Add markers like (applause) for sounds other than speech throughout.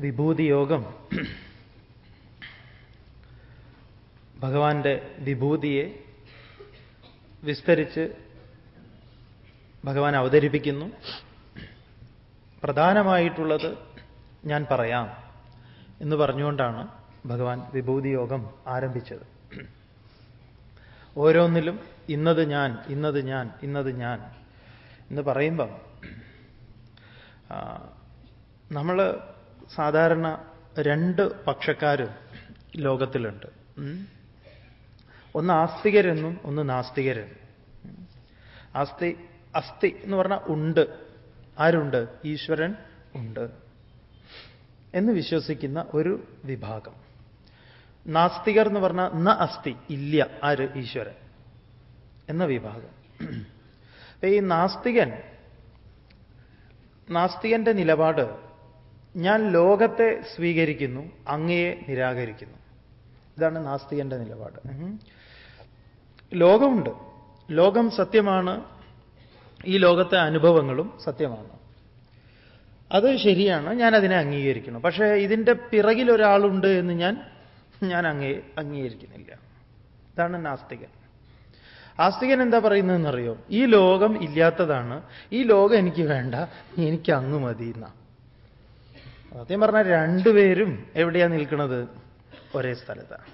വിഭൂതിയോഗം. ഭഗവാന്റെ വിഭൂതിയെ വിസ്തരിച്ച് ഭഗവാൻ അവതരിപ്പിക്കുന്നു. പ്രധാനമായിട്ടുള്ളത് ഞാൻ പറയാം എന്ന് പറഞ്ഞുകൊണ്ടാണ് ഭഗവാൻ വിഭൂതിയോഗം ആരംഭിച്ചത്. ഓരോന്നിലും ഇന്നത് ഞാൻ ഇന്നത് ഞാൻ ഇന്നത് ഞാൻ എന്ന് പറയുമ്പം നമ്മൾ സാധാരണ രണ്ട് പക്ഷക്കാരും ലോകത്തിലുണ്ട്. ഒന്ന് ആസ്തികരെന്നും ഒന്ന് നാസ്തികരെന്നും. ആസ്തി അസ്ഥി എന്ന് പറഞ്ഞാൽ ഉണ്ട്. ആരുണ്ട്? ഈശ്വരൻ ഉണ്ട്. എന്ന് വിശ്വസിക്കുന്ന ഒരു വിഭാഗം. നാസ്തികർ എന്ന് പറഞ്ഞാൽ ന അസ്ഥി ഇല്ല ആര്? ഈശ്വരൻ എന്ന വിഭാഗം. ഈ നാസ്തികൻ നാസ്തികന്റെ നിലപാട് ഞാൻ ലോകത്തെ സ്വീകരിക്കുന്നു അങ്ങയെ നിരാകരിക്കുന്നു. ഇതാണ് നാസ്തികന്റെ നിലപാട്. ലോകമുണ്ട്. ലോകം സത്യമാണ്. ഈ ലോകത്തെ അനുഭവങ്ങളും സത്യമാണ്. അത് ശരിയാണ്. ഞാൻ അതിനെ അംഗീകരിക്കുന്നു. പക്ഷേ ഇതിന്റെ പിറകിൽ ഒരാളുണ്ട് എന്ന് ഞാൻ ഞാൻ അങ്ങേ അംഗീകരിക്കുന്നില്ല. ഇതാണ് നാസ്തികൻ. ആസ്തികൻ എന്താ പറയുന്നതെന്നറിയോ? ഈ ലോകം ഇല്ലാത്തതാണ്. ഈ ലോകം എനിക്ക് വേണ്ട. എനിക്ക് അങ്ങ് മതി എന്നാ. സത്യം പറഞ്ഞാൽ രണ്ടുപേരും എവിടെയാണ് നിൽക്കുന്നത്? ഒരേ സ്ഥലത്താണ്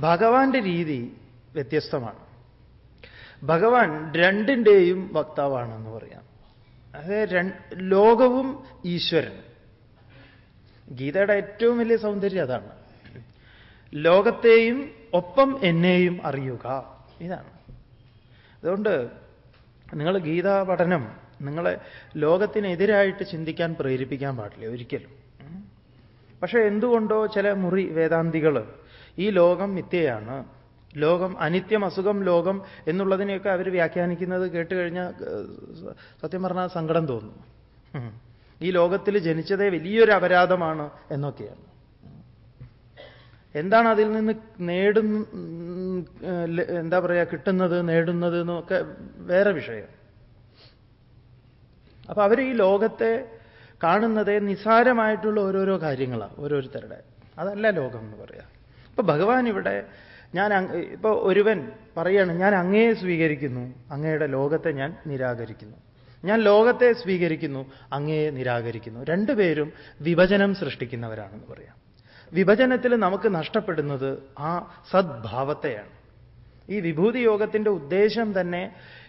ഭഗവാന്റെ രീതി വ്യത്യസ്തമാണ്. ഭഗവാൻ രണ്ടിന്റെയും വക്താവാണെന്ന് പറയാം. അതായത് ലോകവും ഈശ്വരൻ. ഗീതയുടെ ഏറ്റവും വലിയ സൗന്ദര്യം അതാണ്. ലോകത്തെയും ഒപ്പം എന്നെയും അറിയുക. ഇതാണ്. അതുകൊണ്ട് നിങ്ങൾ ഗീതാ പഠനം നിങ്ങളെ ലോകത്തിനെതിരായിട്ട് ചിന്തിക്കാൻ പ്രേരിപ്പിക്കാൻ പാടില്ല ഒരിക്കലും. പക്ഷേ എന്തുകൊണ്ടോ ചില മുറി വേദാന്തികൾ ഈ ലോകം മിഥ്യയാണ്. ലോകം അനിത്യം അസുഖം ലോകം എന്നുള്ളതിനെയൊക്കെ അവർ വ്യാഖ്യാനിക്കുന്നത് കേട്ട് കഴിഞ്ഞാൽ സത്യം പറഞ്ഞാൽ സങ്കടം തോന്നും. ഈ ലോകത്തിൽ ജനിച്ചതേ വലിയൊരു അപരാധമാണ് എന്നൊക്കെയാണ്. എന്താണ് അതിൽ നിന്ന് നേടുന്ന എന്താ പറയുക കിട്ടുന്നത് നേടുന്നത് എന്നൊക്കെ വേറെ വിഷയം. അപ്പൊ അവർ ഈ ലോകത്തെ കാണുന്നത് നിസാരമായിട്ടുള്ള ഓരോരോ കാര്യങ്ങളാണ് ഓരോരുത്തരുടെ. അതല്ല ലോകം എന്ന് പറയാം. ഇപ്പൊ ഭഗവാൻ ഇവിടെ ഞാൻ ഇപ്പൊ ഒരുവൻ പറയാണ് ഞാൻ അങ്ങയെ സ്വീകരിക്കുന്നു അങ്ങയുടെ ലോകത്തെ ഞാൻ നിരാകരിക്കുന്നു. ഞാൻ ലോകത്തെ സ്വീകരിക്കുന്നു അങ്ങയെ നിരാകരിക്കുന്നു. രണ്ടുപേരും വിഭജനം സൃഷ്ടിക്കുന്നവരാണെന്ന് പറയാം. വിഭജനത്തിൽ നമുക്ക് നഷ്ടപ്പെടുന്നത് ആ സദ്ഭാവത്തെയാണ്. ഈ വിഭൂതി യോഗത്തിന്റെ ഉദ്ദേശം തന്നെ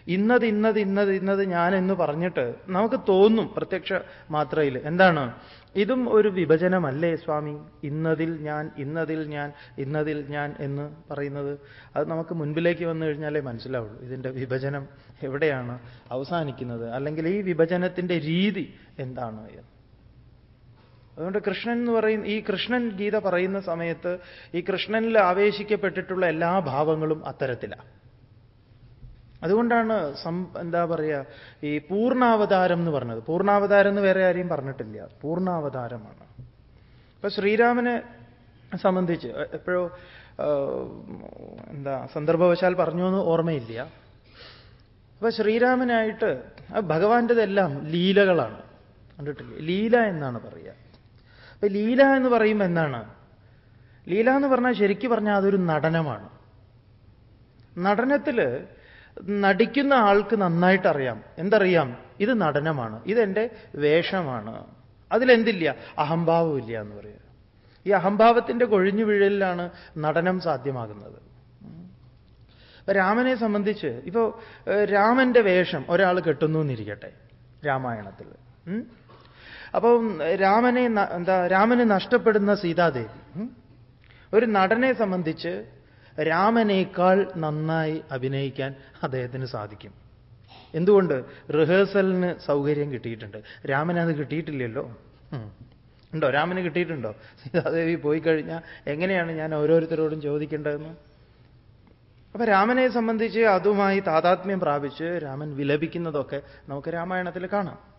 ഇന്നത് ഇന്നത് ഇന്നത് ഇന്നത് ഞാൻ എന്ന് പറഞ്ഞിട്ട് നമുക്ക് തോന്നും പ്രത്യക്ഷ മാത്രയിൽ. എന്താണ്? ഇതും ഒരു വിഭജനമല്ലേ സ്വാമി? ഇന്നതിൽ ഞാൻ ഇന്നതിൽ ഞാൻ ഇന്നതിൽ ഞാൻ എന്ന് പറയുന്നത്. അത് നമുക്ക് മുൻപിലേക്ക് വന്നു കഴിഞ്ഞാലേ മനസ്സിലാവുള്ളൂ. ഇതിന്റെ വിഭജനം എവിടെയാണ് അവസാനിക്കുന്നത്? അല്ലെങ്കിൽ ഈ വിഭജനത്തിന്റെ രീതി എന്താണ് എന്ന്. അതുകൊണ്ട് കൃഷ്ണൻ എന്ന് പറയുന്ന ഈ കൃഷ്ണൻ ഗീത പറയുന്ന സമയത്ത് ഈ കൃഷ്ണനിൽ ആവേശിക്കപ്പെട്ടിട്ടുള്ള എല്ലാ ഭാവങ്ങളും അത്തരത്തിലാണ് അതുകൊണ്ടാണ് സം എന്താ പറയുക ഈ പൂർണാവതാരം എന്ന് പറഞ്ഞത്. പൂർണാവതാരം എന്ന് വേറെ ആരെയും പറഞ്ഞിട്ടില്ല. പൂർണാവതാരമാണ് ഇപ്പൊ ശ്രീരാമനെ സംബന്ധിച്ച് എപ്പോഴോ എന്താ സന്ദർഭവശാൽ പറഞ്ഞു എന്ന് ഓർമ്മയില്ല. അപ്പൊ ശ്രീരാമനായിട്ട് ഭഗവാന്റെതെല്ലാം ലീലകളാണ്. കണ്ടിട്ടില്ല? ലീല എന്നാണ് പറയുക അപ്പൊ ലീല എന്ന് പറയുമ്പോൾ എന്താണ്? ലീല എന്ന് പറഞ്ഞാൽ ശരിക്കും പറഞ്ഞാൽ അതൊരു നടനമാണ്. നടനത്തിൽ നടിക്കുന്ന ആൾക്ക് നന്നായിട്ട് അറിയാം എന്തറിയാം? ഇത് നടനമാണ്. ഇതെന്റെ വേഷമാണ്. അതിലെന്തില്ല? അഹംഭാവമില്ല എന്ന് പറയുക ഈ അഹംഭാവത്തിന്റെ കൊഴിഞ്ഞു വിഴലിലാണ് നടനം സാധ്യമാകുന്നത്. രാമനെ സംബന്ധിച്ച് ഇപ്പോ രാമന്റെ വേഷം ഒരാൾ കെട്ടുന്നു എന്നിരിക്കട്ടെ രാമായണത്തിൽ. അപ്പം രാമനെ എന്താ രാമന് നഷ്ടപ്പെടുന്ന സീതാദേവി ഒരു നടനെ സംബന്ധിച്ച് രാമനേക്കാൾ നന്നായി അഭിനയിക്കാൻ അദ്ദേഹത്തിന് സാധിക്കും. എന്തുകൊണ്ട്? റിഹേഴ്സലിന് സൗകര്യം കിട്ടിയിട്ടുണ്ട്. രാമന് അത് കിട്ടിയിട്ടില്ലല്ലോ. ഉണ്ടോ? രാമന് കിട്ടിയിട്ടുണ്ടോ? സീതാദേവി പോയി കഴിഞ്ഞാൽ എങ്ങനെയാണ് ഞാൻ ഓരോരുത്തരോടും ചോദിക്കേണ്ടതെന്ന്? അപ്പൊ രാമനെ സംബന്ധിച്ച് അതുമായി താതാത്മ്യം പ്രാപിച്ച് രാമൻ വിലപിക്കുന്നതൊക്കെ നമുക്ക് രാമായണത്തിൽ കാണാം.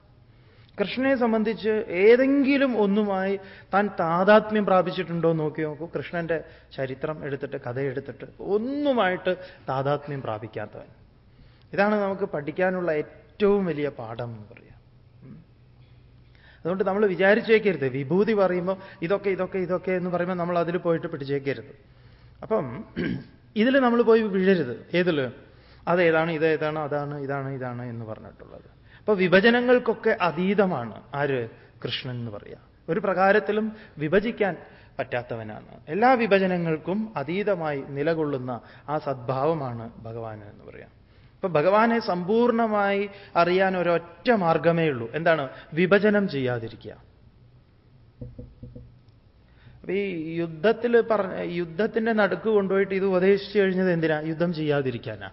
കൃഷ്ണനെ സംബന്ധിച്ച് ഏതെങ്കിലും ഒന്നുമായി താൻ താതാത്മ്യം പ്രാപിച്ചിട്ടുണ്ടോ നോക്കി നോക്കൂ. കൃഷ്ണന്റെ ചരിത്രം എടുത്തിട്ട് കഥ എടുത്തിട്ട് ഒന്നുമായിട്ട് താതാത്മ്യം പ്രാപിക്കാത്തവൻ. ഇതാണ് നമുക്ക് പഠിക്കാനുള്ള ഏറ്റവും വലിയ പാഠം എന്ന് പറയാം. അതുകൊണ്ട് നമ്മൾ വിചാരിച്ചേക്കരുത്. വിഭൂതി പറയുമ്പോൾ ഇതൊക്കെ ഇതൊക്കെ ഇതൊക്കെ എന്ന് പറയുമ്പോൾ നമ്മൾ അതിൽ പോയിട്ട് പിടിച്ചേക്കരുത്. അപ്പം (clears throat) ഇതിൽ നമ്മൾ പോയി വീഴരുത്. ഏതിൽ അതേതാണ് ഇതേതാണ് അതാണ് ഇതാണ് ഇതാണ് എന്ന് പറഞ്ഞിട്ടുള്ളത്. അപ്പൊ വിഭജനങ്ങൾക്കൊക്കെ അതീതമാണ്. ആര്? കൃഷ്ണൻ എന്ന് പറയുക ഒരു പ്രകാരത്തിലും വിഭജിക്കാൻ പറ്റാത്തവനാണ്. എല്ലാ വിഭജനങ്ങൾക്കും അതീതമായി നിലകൊള്ളുന്ന ആ സദ്ഭാവമാണ് ഭഗവാൻ എന്ന് പറയാം. അപ്പൊ ഭഗവാനെ സമ്പൂർണമായി അറിയാൻ ഒരൊറ്റ മാർഗമേ ഉള്ളൂ. എന്താണ്? വിഭജനം ചെയ്യാതിരിക്കുക. ഈ യുദ്ധത്തിൽ പറഞ്ഞ യുദ്ധത്തിന്റെ നടുക്ക് കൊണ്ടുപോയിട്ട് ഇത് ഉപദേശിച്ചു കഴിഞ്ഞത് എന്തിനാ? യുദ്ധം ചെയ്യാതിരിക്കാനാ.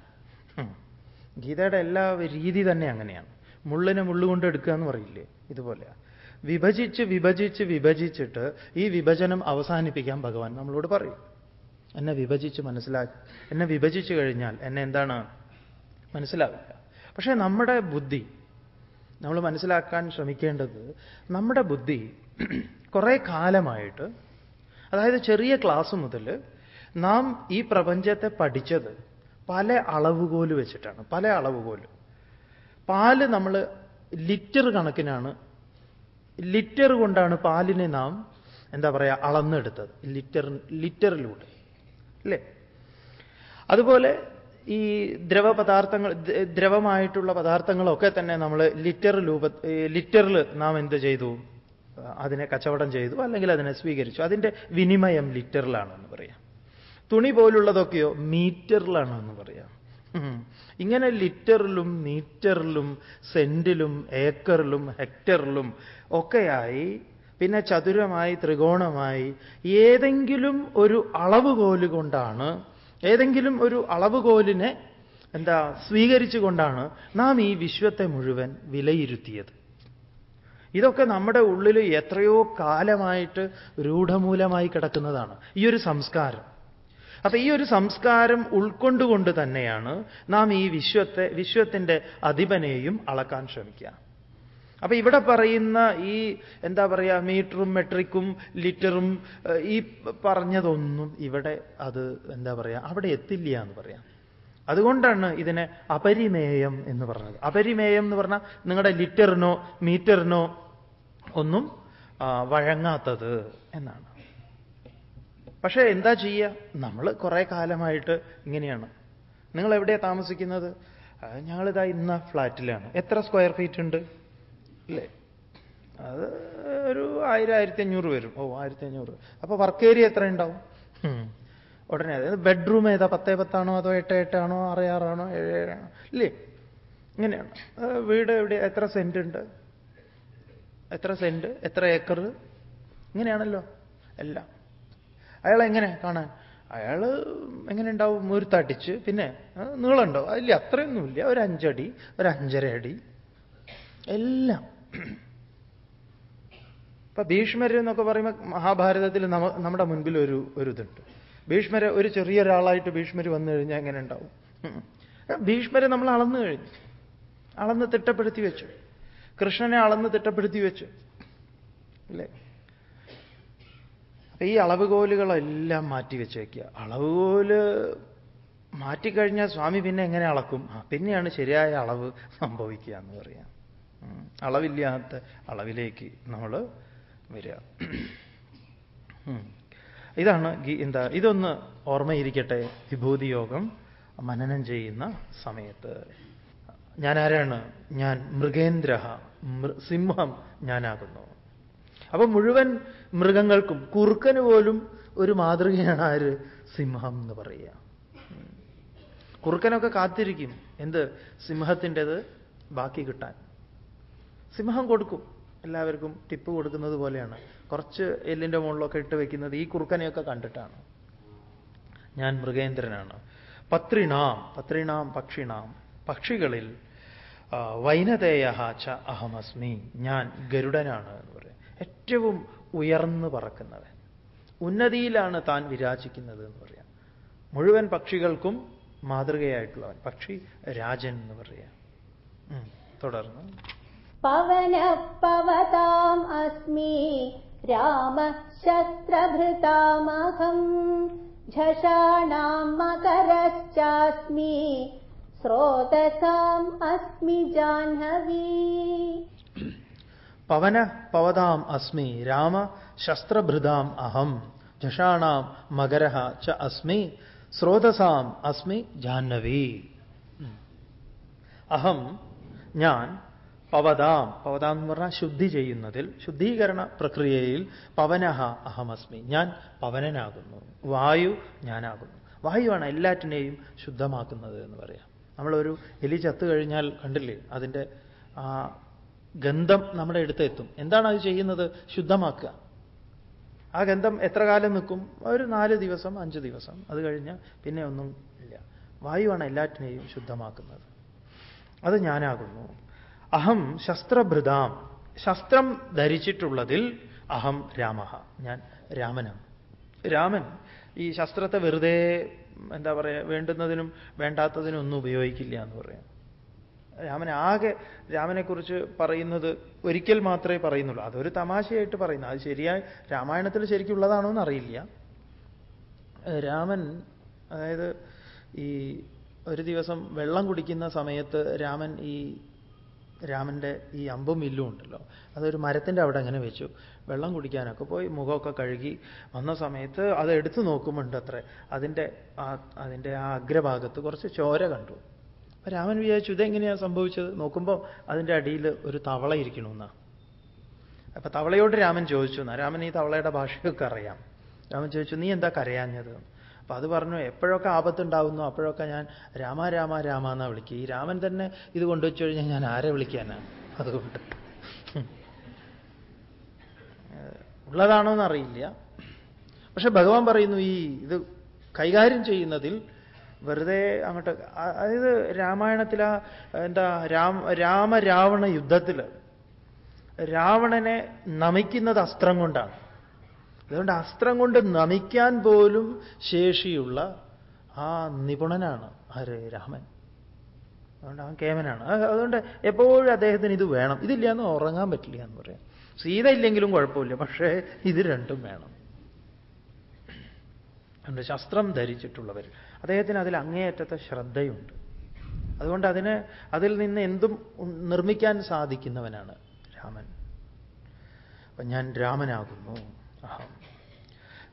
ഗീതയുടെ എല്ലാ രീതി തന്നെ അങ്ങനെയാണ്. മുള്ളിനെ മുള്ളുകൊണ്ട് എടുക്കുക എന്ന് പറയില്ലേ? ഇതുപോലെയാ വിഭജിച്ച് വിഭജിച്ച് വിഭജിച്ചിട്ട് ഈ വിഭജനം അവസാനിപ്പിക്കാൻ ഭഗവാൻ നമ്മളോട് പറയും. എന്നെ വിഭജിച്ച് മനസ്സിലാക്കി. എന്നെ വിഭജിച്ചു കഴിഞ്ഞാൽ എന്നെ എന്താണ്? മനസ്സിലാവില്ല. പക്ഷേ നമ്മുടെ ബുദ്ധി നമ്മൾ മനസ്സിലാക്കാൻ ശ്രമിക്കേണ്ടത് നമ്മുടെ ബുദ്ധി (clears throat) കുറേ കാലമായിട്ട് അതായത് ചെറിയ ക്ലാസ് മുതൽ നാം ഈ പ്രപഞ്ചത്തെ പഠിച്ചത് പല അളവുകോൽ വെച്ചിട്ടാണ്. പല അളവുകോൽ. പാൽ നമ്മൾ ലിറ്റർ കണക്കിനാണ്. ലിറ്റർ കൊണ്ടാണ് പാലിനെ നാം എന്താ പറയുക അളന്നെടുത്തത്. ലിറ്റർ ലിറ്ററിലൂടെ. അല്ലേ? അതുപോലെ ഈ ദ്രവ പദാർത്ഥങ്ങൾ ദ്രവമായിട്ടുള്ള പദാർത്ഥങ്ങളൊക്കെ തന്നെ നമ്മൾ ലിറ്റർ രൂപ ലിറ്ററിൽ നാം എന്ത് ചെയ്തു? അതിനെ കച്ചവടം ചെയ്തു അല്ലെങ്കിൽ അതിനെ സ്വീകരിച്ചു. അതിന്റെ വിനിമയം ലിറ്ററിലാണെന്ന് പറയാം. തുണി പോലുള്ളതൊക്കെയോ മീറ്ററിലാണെന്ന് പറയാം. ഇങ്ങനെ ലിറ്ററിലും മീറ്ററിലും സെന്റിലും ഏക്കറിലും ഹെക്ടറിലും ഒക്കെയായി പിന്നെ ചതുരമായി ത്രികോണമായി ഏതെങ്കിലും ഒരു അളവുകോൽ കൊണ്ടാണ് ഏതെങ്കിലും ഒരു അളവുകോലിനെ എന്താ സ്വീകരിച്ചുകൊണ്ടാണ് നാം ഈ വിശ്വത്തെ മുഴുവൻ വിലയിരുത്തിയത്. ഇതൊക്കെ നമ്മുടെ ഉള്ളിൽ എത്രയോ കാലമായിട്ട് രൂഢമൂലമായി കിടക്കുന്നതാണ് ഈ ഒരു സംസ്കാരം. അപ്പൊ ഈ ഒരു സംസ്കാരം ഉൾക്കൊണ്ടുകൊണ്ട് തന്നെയാണ് നാം ഈ വിശ്വത്തെ വിശ്വത്തിന്റെ അധിപനെയും അളക്കാൻ ശ്രമിക്കുക. അപ്പൊ ഇവിടെ പറയുന്ന ഈ എന്താ പറയുക മീറ്ററും മെട്രിക്കും ലിറ്ററും ഈ പറഞ്ഞതൊന്നും ഇവിടെ അത് എന്താ പറയുക അവിടെ എത്തില്ല എന്ന് പറയാം. അതുകൊണ്ടാണ് ഇതിനെ അപരിമേയം എന്ന് പറഞ്ഞത്. അപരിമേയം എന്ന് പറഞ്ഞാൽ നിങ്ങളുടെ ലിറ്ററിനോ മീറ്ററിനോ ഒന്നും വഴങ്ങാത്തത് എന്നാണ്. പക്ഷേ എന്താ ചെയ്യുക നമ്മൾ കുറേ കാലമായിട്ട് ഇങ്ങനെയാണ്. നിങ്ങൾ എവിടെയാണ് താമസിക്കുന്നത് ഞങ്ങളിതാ ഇന്ന ഫ്ലാറ്റിലാണ്. എത്ര സ്ക്വയർ ഫീറ്റ് ഉണ്ട്? അല്ലേ അത് ഒരു ആയിരം ആയിരത്തി അഞ്ഞൂറ് വരും. ഓ ആയിരത്തി അഞ്ഞൂറ് അപ്പൊ വർക്ക് ഏരിയ എത്ര ഉണ്ടാവും? ഉടനെ അതായത് ബെഡ്റൂം ഏതാ? പത്തേ പത്താണോ അതോ എട്ട് എട്ടാണോ? ആറ് ആറാണോ? ഏഴ് ഏഴാണോ? ഇല്ലേ? ഇങ്ങനെയാണ്. വീട് എവിടെ? എത്ര സെന്റ് ഉണ്ട്? എത്ര സെന്റ്? എത്ര ഏക്കർ ഇങ്ങനെയാണല്ലോ. എല്ലാം. അയാൾ എങ്ങനെ കാണാൻ? അയാൾ എങ്ങനെ ഉണ്ടാവും? മുരുത്തടിച്ച് പിന്നെ നീളമുണ്ടോ? അതില്ല അത്രയൊന്നുമില്ല. ഒരു അഞ്ചടി ഒരു അഞ്ചര അടി. എല്ലാം. ഇപ്പൊ ഭീഷ്മര് എന്നൊക്കെ പറയുമ്പോൾ മഹാഭാരതത്തിൽ നമ്മുടെ മുൻപിൽ ഒരു ഒരു ഇതുണ്ട് ഭീഷ്മര് ഒരു ചെറിയൊരാളായിട്ട് ഭീഷ്മര് വന്നു കഴിഞ്ഞാൽ എങ്ങനെ ഉണ്ടാവും? ഭീഷ്മരെ നമ്മൾ അളന്നു കഴിഞ്ഞു. അളന്ന് തിട്ടപ്പെടുത്തി വെച്ചു. കൃഷ്ണനെ അളന്ന് തിട്ടപ്പെടുത്തി വെച്ചു. അല്ലേ ഈ അളവുകോലുകളെല്ലാം മാറ്റി വെച്ചേക്കുക. അളവുകോൽ മാറ്റിക്കഴിഞ്ഞാൽ സ്വാമി പിന്നെ എങ്ങനെ അളക്കും? പിന്നെയാണ് ശരിയായ അളവ് സംഭവിക്കുക എന്ന് പറയാം. അളവില്ലാത്ത അളവിലേക്ക് നമ്മൾ വരിക. ഇതാണ് എന്താ ഇതൊന്ന് ഓർമ്മയിരിക്കട്ടെ വിഭൂതി യോഗം മനനം ചെയ്യുന്ന സമയത്ത്. ഞാൻ ആരാണ് ഞാൻ മൃഗേന്ദ്ര സിംഹം ഞാനാകുന്നു. അപ്പൊ മുഴുവൻ മൃഗങ്ങൾക്കും കുറുക്കന് പോലും ഒരു മാതൃകയാണ് ആര് സിംഹം എന്ന് പറയുക. കുറുക്കനൊക്കെ കാത്തിരിക്കും. എന്ത്? സിംഹത്തിന്റെത് ബാക്കി കിട്ടാൻ. സിംഹം കൊടുക്കും. എല്ലാവർക്കും ടിപ്പ് കൊടുക്കുന്നത് പോലെയാണ്. കുറച്ച് എല്ലിന്റെ മുകളിലൊക്കെ ഇട്ട് വെക്കുന്നത് ഈ കുറുക്കനെയൊക്കെ കണ്ടിട്ടാണ്. ഞാൻ മൃഗേന്ദ്രനാണ്. പത്രിണാം പത്രിണാം പക്ഷിണാം. പക്ഷികളിൽ വൈനതേയ ച അഹമസ്മി. ഞാൻ ഗരുഡനാണ് എന്ന് പറയും. ഏറ്റവും ഉയർന്നു പറക്കുന്നവൻ ഉന്നതിയിലാണ് താൻ വിരാജിക്കുന്നത് എന്ന് പറയാം മുഴുവൻ പക്ഷികൾക്കും മാതൃകയായിട്ടുള്ളവൻ പക്ഷി രാജൻ എന്ന് പറയാം തുടർന്ന് പവനപ്പവതാം അസ്മി രാമശസ്ത്രഭൃതാമഹം झषाणाम् मकरश्चास्मि स्रोतसाम् अस्मि जाह्नवी പവന പവതാം അസ്മി രാമ ശസ്ത്രഭൃതാം അഹം ജഷാണാം മകര ച അസ്മി സ്രോതസാം അസ്മി ജാഹ്നവി. അഹം ഞാൻ പവതാം പവതാം എന്ന് പറഞ്ഞാൽ ശുദ്ധി ചെയ്യുന്നതിൽ ശുദ്ധീകരണ പ്രക്രിയയിൽ പവനഹ അഹമസ്മി ഞാൻ പവനനാകുന്നു വായു ഞാനാകുന്നു. വായുവാണ് എല്ലാറ്റിനെയും ശുദ്ധമാക്കുന്നത് എന്ന് പറയാം. നമ്മളൊരു എലി ചത്തു കഴിഞ്ഞാൽ കണ്ടില്ലേ അതിന്റെ ആ ഗന്ധം നമ്മുടെ അടുത്ത് എത്തും. എന്താണ് അത് ചെയ്യുന്നത്? ശുദ്ധമാക്കുക. ആ ഗന്ധം എത്ര കാലം നിൽക്കും? ഒരു നാല് ദിവസം അഞ്ച് ദിവസം. അത് കഴിഞ്ഞാൽ പിന്നെ ഒന്നും ഇല്ല. വായുവാണ് എല്ലാറ്റിനെയും ശുദ്ധമാക്കുന്നത്. അത് ഞാനാകുന്നു. അഹം ശസ്ത്രഭൃതാം. ശസ്ത്രം ധരിച്ചിട്ടുള്ളതിൽ അഹം രാമ. ഞാൻ രാമനാണ്. രാമൻ ഈ ശസ്ത്രത്തെ വെറുതെ എന്താ പറയുക വേണ്ടുന്നതിനും വേണ്ടാത്തതിനും ഒന്നും ഉപയോഗിക്കില്ല എന്ന് പറയാം. രാമൻ ആകെ രാമനെക്കുറിച്ച് പറയുന്നത് ഒരിക്കൽ മാത്രമേ പറയുന്നുള്ളൂ. അതൊരു തമാശയായിട്ട് പറയുന്നു. അത് ശരിയായി രാമായണത്തിൽ ശരിക്കുള്ളതാണോ എന്ന് അറിയില്ല രാമൻ അതായത് ഈ ഒരു ദിവസം വെള്ളം കുടിക്കുന്ന സമയത്ത് രാമൻ ഈ രാമന്റെ ഈ അമ്പും വില്ലും ഉണ്ടല്ലോ അതൊരു മരത്തിന്റെ അവിടെ അങ്ങനെ വെച്ചു. വെള്ളം കുടിക്കാനൊക്കെ പോയി മുഖമൊക്കെ കഴുകി വന്ന സമയത്ത് അത് എടുത്തു നോക്കുമ്പോണ്ട് അത്ര അതിന്റെ ആ അതിന്റെ ആ അഗ്രഭാഗത്ത് കുറച്ച് ചോര കണ്ടു. അപ്പൊ രാമൻ വിചാരിച്ചു ഇതെങ്ങനെയാണ് സംഭവിച്ചത്? നോക്കുമ്പോൾ അതിന്റെ അടിയിൽ ഒരു തവള ഇരിക്കണമെന്നാണ് അപ്പൊ തവളയോട് രാമൻ ചോദിച്ചു എന്നാ രാമൻ ഈ തവളയുടെ ഭാഷയൊക്കെ അറിയാം. രാമൻ ചോദിച്ചു നീ എന്താ കരയാഞ്ഞത്? അപ്പൊ അത് പറഞ്ഞു എപ്പോഴൊക്കെ ആപത്തുണ്ടാവുന്നു അപ്പോഴൊക്കെ ഞാൻ രാമ രാമ രാമ എന്നാ വിളിക്കുക. ഈ രാമൻ തന്നെ ഇത് കൊണ്ടുവച്ചു കഴിഞ്ഞാൽ ഞാൻ ആരെ വിളിക്കാനാണ് അതുകൊണ്ട്. ഉള്ളതാണോ എന്നറിയില്ല പക്ഷെ ഭഗവാൻ പറയുന്നു ഈ ഇത് കൈകാര്യം ചെയ്യുന്നതിൽ വെറുതെ അങ്ങോട്ട് അതായത് രാമായണത്തിലെ എന്താ രാമ രാമരാവണ യുദ്ധത്തിൽ രാവണനെ നമിക്കുന്നത് അസ്ത്രം കൊണ്ടാണ്. അതുകൊണ്ട് അസ്ത്രം കൊണ്ട് നമിക്കാൻ പോലും ശേഷിയുള്ള ആ നിപുണനാണ് ആര്? രാമൻ. അതുകൊണ്ട് അവൻ കേമനാണ്. അതുകൊണ്ട് എപ്പോഴും അദ്ദേഹത്തിന് ഇത് വേണം. ഇതില്ല എന്ന് ഉറങ്ങാൻ പറ്റില്ല എന്ന് പറയാം. സീത ഇല്ലെങ്കിലും കുഴപ്പമില്ല പക്ഷേ ഇത് രണ്ടും വേണം. അതുകൊണ്ട് ശസ്ത്രം ധരിച്ചിട്ടുള്ളവർ അദ്ദേഹത്തിന് അതിൽ അങ്ങേയറ്റത്തെ ശ്രദ്ധയുണ്ട്. അതുകൊണ്ട് അതിന് അതിൽ നിന്ന് എന്തും നിർമ്മിക്കാൻ സാധിക്കുന്നവനാണ് രാമൻ. അപ്പൊ ഞാൻ രാമനാകുന്നു. അഹം.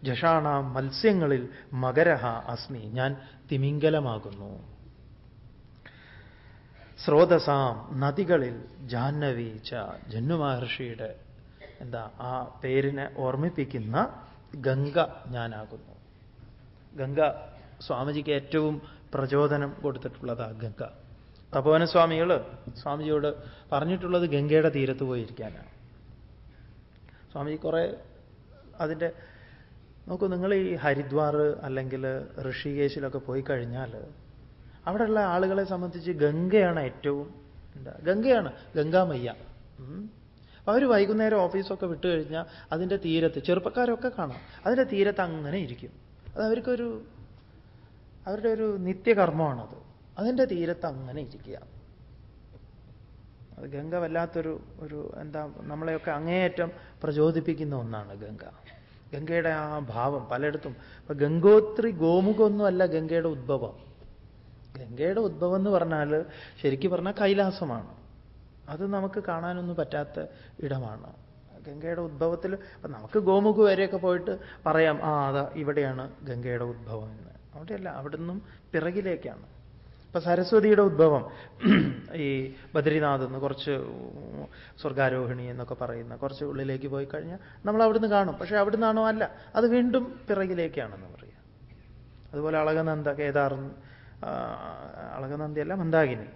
ജഷാണ മത്സ്യങ്ങളിൽ മകരഹ അസ്മി. ഞാൻ തിമിംഗലമാകുന്നു. സ്രോതസാം നദികളിൽ ജാഹ്നവി ച ജന്നു മഹർഷിയുടെ എന്താ ആ പേരിനെ ഓർമ്മിപ്പിക്കുന്ന ഗംഗ ഞാനാകുന്നു. ഗംഗ സ്വാമിജിക്ക് ഏറ്റവും പ്രചോദനം കൊടുത്തിട്ടുള്ളത് ആ ഗംഗ. തപോവന സ്വാമികൾ സ്വാമിജിയോട് പറഞ്ഞിട്ടുള്ളത് ഗംഗയുടെ തീരത്ത് പോയിരിക്കാനാണ്. സ്വാമിജി കുറെ അതിന്റെ നോക്കൂ നിങ്ങൾ ഈ ഹരിദ്വാർ അല്ലെങ്കിൽ ഋഷികേശിലൊക്കെ പോയി കഴിഞ്ഞാൽ അവിടെയുള്ള ആളുകളെ സംബന്ധിച്ച് ഗംഗയാണ് ഏറ്റവും എന്താ ഗംഗയാണ് ഗംഗാമയ്യ അവർ വൈകുന്നേരം ഓഫീസൊക്കെ വിട്ടു കഴിഞ്ഞാൽ അതിന്റെ തീരത്ത് ചെറുപ്പക്കാരൊക്കെ കാണാം അതിന്റെ തീരത്ത് അങ്ങനെ ഇരിക്കും. അത് അവർക്കൊരു അവരുടെ ഒരു നിത്യകർമ്മമാണത്. അതിന്റെ തീരത്ത് അങ്ങനെ ഇരിക്കുക. അത് ഗംഗ വല്ലാത്തൊരു ഒരു എന്താ നമ്മളെയൊക്കെ അങ്ങേയറ്റം പ്രചോദിപ്പിക്കുന്ന ഒന്നാണ് ഗംഗ. ഗംഗയുടെ ആ ഭാവം പലയിടത്തും. ഇപ്പൊ ഗംഗോത്രി ഗോമുഖമൊന്നുമല്ല ഗംഗയുടെ ഉദ്ഭവം. ഗംഗയുടെ ഉദ്ഭവം എന്ന് പറഞ്ഞാൽ ശരിക്കും പറഞ്ഞാൽ കൈലാസമാണ്. അത് നമുക്ക് കാണാനൊന്നും പറ്റാത്ത ഇടമാണ്. ഗംഗയുടെ ഉദ്ഭവത്തിൽ നമുക്ക് ഗോമുഖ വരെയൊക്കെ പോയിട്ട് പറയാം ആ അതാ ഇവിടെയാണ് ഗംഗയുടെ ഉദ്ഭവം എന്ന്. അവിടെയല്ല അവിടുന്നും പിറകിലേക്കാണ്. ഇപ്പൊ സരസ്വതിയുടെ ഉദ്ഭവം ഈ ബദ്രിനാഥ് എന്ന് കുറച്ച് സ്വർഗാരോഹിണി എന്നൊക്കെ പറയുന്ന കുറച്ച് ഉള്ളിലേക്ക് പോയി കഴിഞ്ഞാൽ നമ്മൾ അവിടുന്ന് കാണും. പക്ഷെ അവിടുന്നാണോ അല്ല അത് വീണ്ടും പിറകിലേക്കാണെന്ന് പറയാം. അതുപോലെ അളകനന്ദ കേദാർ അളകനന്ദയല്ല മന്ദാകിനി.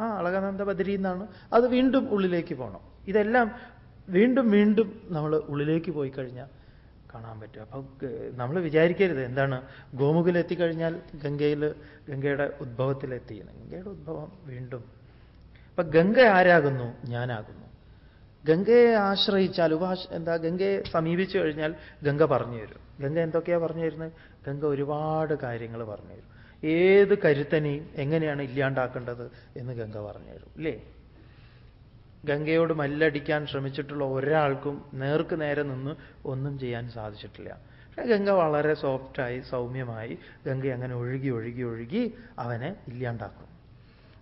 ആ അളകനന്ദ ബദരി എന്നാണ്. അത് വീണ്ടും ഉള്ളിലേക്ക് പോകണം ഇതെല്ലാം വീണ്ടും വീണ്ടും നമ്മൾ ഉള്ളിലേക്ക് പോയി കഴിഞ്ഞാൽ കാണാൻ പറ്റും. അപ്പൊ നമ്മൾ വിചാരിക്കരുത് എന്താണ് ഗോമുഖിലെത്തിക്കഴിഞ്ഞാൽ ഗംഗയിൽ ഗംഗയുടെ ഉദ്ഭവത്തിലെത്തി ഗംഗയുടെ ഉദ്ഭവം വീണ്ടും. അപ്പൊ ഗംഗ ആരാകുന്നു? ഞാനാകുന്നു. ഗംഗയെ ആശ്രയിച്ചാൽ ഉപാശ എന്താ ഗംഗയെ സമീപിച്ചു കഴിഞ്ഞാൽ ഗംഗ പറഞ്ഞു തരും. ഗംഗ എന്തൊക്കെയാ പറഞ്ഞു തരുന്നത്? ഗംഗ ഒരുപാട് കാര്യങ്ങൾ പറഞ്ഞു തരും. ഏത് കരുത്തനെയും എങ്ങനെയാണ് ഇല്ലാണ്ടാക്കേണ്ടത് എന്ന് ഗംഗ പറഞ്ഞു തരും. ഇല്ലേ? ഗംഗയോട് മല്ലടിക്കാൻ ശ്രമിച്ചിട്ടുള്ള ഒരാൾക്കും നേർക്ക് നേരെ നിന്ന് ഒന്നും ചെയ്യാൻ സാധിച്ചിട്ടില്ല. ഗംഗ വളരെ സോഫ്റ്റായി സൗമ്യമായി ഗംഗ അങ്ങനെ ഒഴുകി ഒഴുകി ഒഴുകി അവനെ ഇല്ലാണ്ടാക്കും.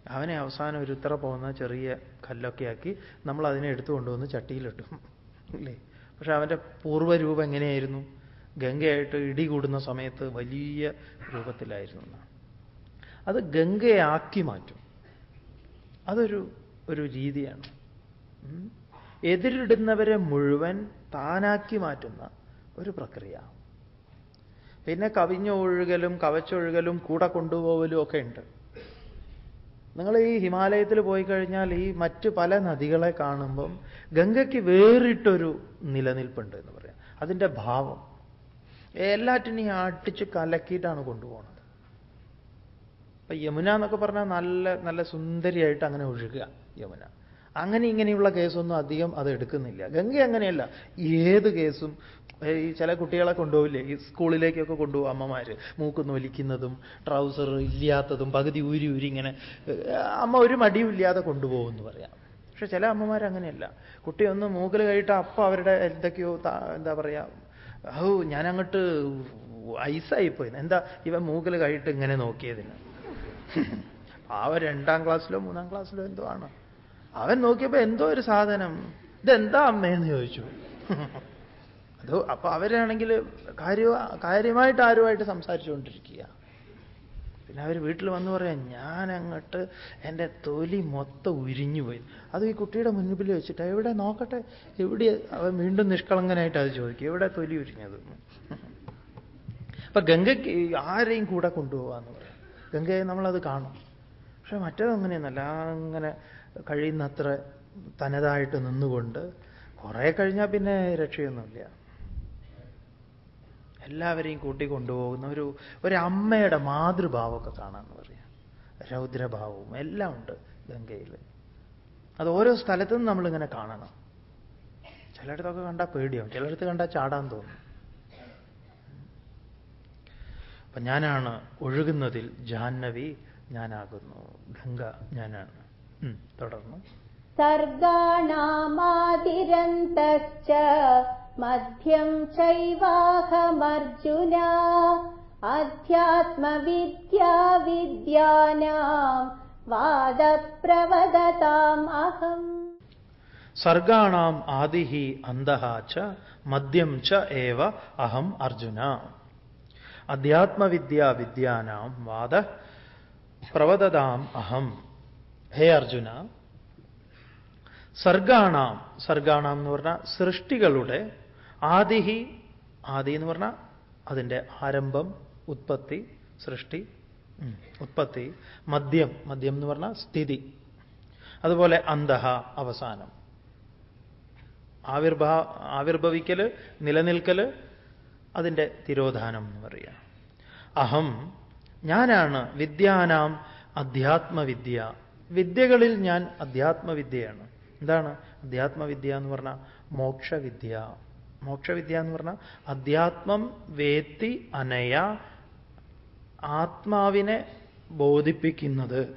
അവനെ അവസാനം ഒരു ഇത്ര പോകുന്ന ചെറിയ കല്ലൊക്കെ ആക്കി നമ്മൾ അതിനെ എടുത്തു കൊണ്ടുവന്ന് ചട്ടിയിലിട്ടും ഇല്ലേ പക്ഷെ അവന്റെ പൂർവരൂപം എങ്ങനെയായിരുന്നു? ഗംഗയായിട്ട് ഇടി കൂടുന്ന സമയത്ത് വലിയ രൂപത്തിലായിരുന്നു. എന്നാണ് അത് ഗംഗയാക്കി മാറ്റും. അതൊരു ഒരു രീതിയാണ്. എതിരിടുന്നവരെ മുഴുവൻ താനാക്കി മാറ്റുന്ന ഒരു പ്രക്രിയ. പിന്നെ കവിഞ്ഞൊഴുകലും കവച്ചൊഴുകലും കൂടെ കൊണ്ടുപോകലും ഒക്കെ ഉണ്ട്. നിങ്ങൾ ഈ ഹിമാലയത്തിൽ പോയി കഴിഞ്ഞാൽ ഈ മറ്റ് പല നദികളെ കാണുമ്പം ഗംഗയ്ക്ക് വേറിട്ടൊരു നിലനിൽപ്പുണ്ട് എന്ന് പറയാം. അതിന്റെ ഭാവം. എല്ലാറ്റിനെയും അടിച്ച് കലക്കിയിട്ടാണ് കൊണ്ടുപോകുന്നത് അപ്പൊ യമുന എന്നൊക്കെ പറഞ്ഞാൽ നല്ല നല്ല സുന്ദരിയായിട്ട് അങ്ങനെ ഒഴുകുക യമുന. അങ്ങനെ ഇങ്ങനെയുള്ള കേസൊന്നും അധികം അത് എടുക്കുന്നില്ല. ഗംഗ അങ്ങനെയല്ല. ഏത് കേസും ഈ ചില കുട്ടികളെ കൊണ്ടുപോകില്ലേ ഈ സ്കൂളിലേക്കൊക്കെ കൊണ്ടുപോകും അമ്മമാർ മൂക്ക് നൊലിക്കുന്നതും ട്രൗസർ ഇല്ലാത്തതും പകുതി ഊരി ഊരി ഇങ്ങനെ അമ്മ ഒരു മടിയും ഇല്ലാതെ കൊണ്ടുപോകും എന്ന് പറയാം. പക്ഷെ ചില അമ്മമാർ അങ്ങനെയല്ല. കുട്ടി ഒന്ന് മൂക്കിൽ കഴിയിട്ട് അപ്പം അവരുടെ എന്തൊക്കെയോ എന്താ പറയാ ഓ ഞാനങ്ങോട്ട് ഐസായിപ്പോയി എന്താ ഇവ മൂക്കിൽ കഴിയിട്ട് ഇങ്ങനെ നോക്കിയതിന്? ആ രണ്ടാം ക്ലാസ്സിലോ മൂന്നാം ക്ലാസ്സിലോ എന്തോ ആണ്. അവൻ നോക്കിയപ്പോ എന്തോ ഒരു സാധനം. ഇതെന്താ അമ്മയെന്ന് ചോദിച്ചു. (laughs) അത് അപ്പൊ അവരാണെങ്കിൽ കാര്യ കാര്യമായിട്ട് ആരുമായിട്ട് സംസാരിച്ചുകൊണ്ടിരിക്കുക. പിന്നെ അവർ വീട്ടിൽ വന്ന് പറയാം ഞാൻ അങ്ങോട്ട് എന്റെ തൊലി മൊത്തം ഉരിഞ്ഞു പോയി അത് ഈ കുട്ടിയുടെ മുൻപിൽ വെച്ചിട്ട് എവിടെ നോക്കട്ടെ എവിടെ അവൻ വീണ്ടും നിഷ്കളങ്കനായിട്ട് അത് ചോദിക്കും എവിടെ തൊലി ഉരിഞ്ഞത്? (laughs) അപ്പൊ ഗംഗയ്ക്ക് ആരെയും കൂടെ കൊണ്ടുപോകാന്ന് പറയാം. ഗംഗയെ നമ്മളത് കാണും. പക്ഷെ മറ്റേത് അങ്ങനെയൊന്നല്ല അങ്ങനെ കഴിയുന്നത്ര തനതായിട്ട് നിന്നുകൊണ്ട് കുറേ കഴിഞ്ഞാൽ പിന്നെ രക്ഷയൊന്നുമില്ല. എല്ലാവരെയും കൂട്ടിക്കൊണ്ടുപോകുന്ന ഒരു ഒരു അമ്മയുടെ മാതൃഭാവമൊക്കെ കാണാമെന്ന് പറയാം. രൗദ്രഭാവവും എല്ലാം ഉണ്ട് ഗംഗയിൽ അത് ഓരോ സ്ഥലത്തും നമ്മളിങ്ങനെ കാണണം. ചിലയിടത്തൊക്കെ കണ്ടാൽ പേടിയാവും. ചിലയിടത്ത് കണ്ടാൽ ചാടാൻ തോന്നും. അപ്പൊ ഞാനാണ് ഒഴുകുന്നതിൽ ജാഹ്നവി ഞാനാകുന്നു. ഗംഗ ഞാനാണ്. തുടർന്നു. സർഗാണാമാതിരന്തശ്ച മധ്യം ചൈവാഹമർജുന അധ്യാത്മവിദ്യാ വിദ്യാനാം വാദപ്രവദതാം അഹം. സർഗാണാം ആദിഹി അന്തഹ ച മധ്യം ച ഏവ അഹം അർജുന. അധ്യാത്മവിദ്യാ വിദ്യാനാം വാദ പ്രവദതാം അഹം. ഹേ അർജുന സർഗാണാം സർഗാണാം എന്ന് പറഞ്ഞാൽ സൃഷ്ടികളുടെ ആദിഹി ആദി എന്ന് പറഞ്ഞാൽ അതിന്റെ ആരംഭം ഉത്പത്തി സൃഷ്ടി ഉത്പത്തി മദ്യം മദ്യം എന്ന് പറഞ്ഞാൽ സ്ഥിതി. അതുപോലെ അന്തഹ അവസാനം. ആവിർഭാ ആവിർഭവിക്കൽ നിലനിൽക്കൽ അതിന്റെ തിരോധാനം എന്ന് പറയുക. അഹം ഞാനാണ് വിദ്യാനാം അധ്യാത്മവിദ്യ. വിദ്യകളിൽ ഞാൻ അധ്യാത്മവിദ്യയാണ്. എന്താണ്? അധ്യാത്മവിദ്യ എന്ന് പറഞ്ഞാൽ മോക്ഷവിദ്യ. മോക്ഷവിദ്യ എന്ന് പറഞ്ഞാൽ അധ്യാത്മം വേത്തി അനയ ആത്മാവിനെ ബോധിപ്പിക്കുന്നത്.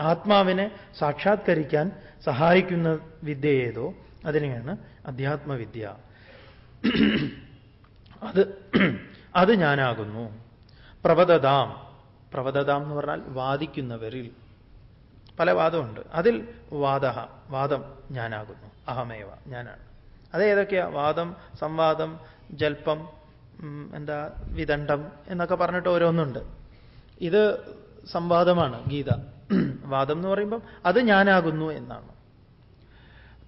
ആത്മാവിനെ സാക്ഷാത്കരിക്കാൻ സഹായിക്കുന്ന വിദ്യ ഏതോ? അതിനെയാണ് അധ്യാത്മവിദ്യ. അത് അത് ഞാനാകുന്നു. പ്രവതതാം. പ്രവതതാം എന്ന് പറഞ്ഞാൽ വാദിക്കുന്നവരിൽ. പല വാദമുണ്ട്. അതിൽ വാദ വാദം ഞാനാകുന്നു. അഹമേവ ഞാനാണ്. അത് ഏതൊക്കെയാ? വാദം സംവാദം ജൽപ്പം എന്താ വിദണ്ഡം എന്നൊക്കെ പറഞ്ഞിട്ട് ഓരോന്നുണ്ട്. ഇത് സംവാദമാണ് ഗീത. (clears throat) വാദം എന്ന് പറയുമ്പം അത് ഞാനാകുന്നു എന്നാണ്.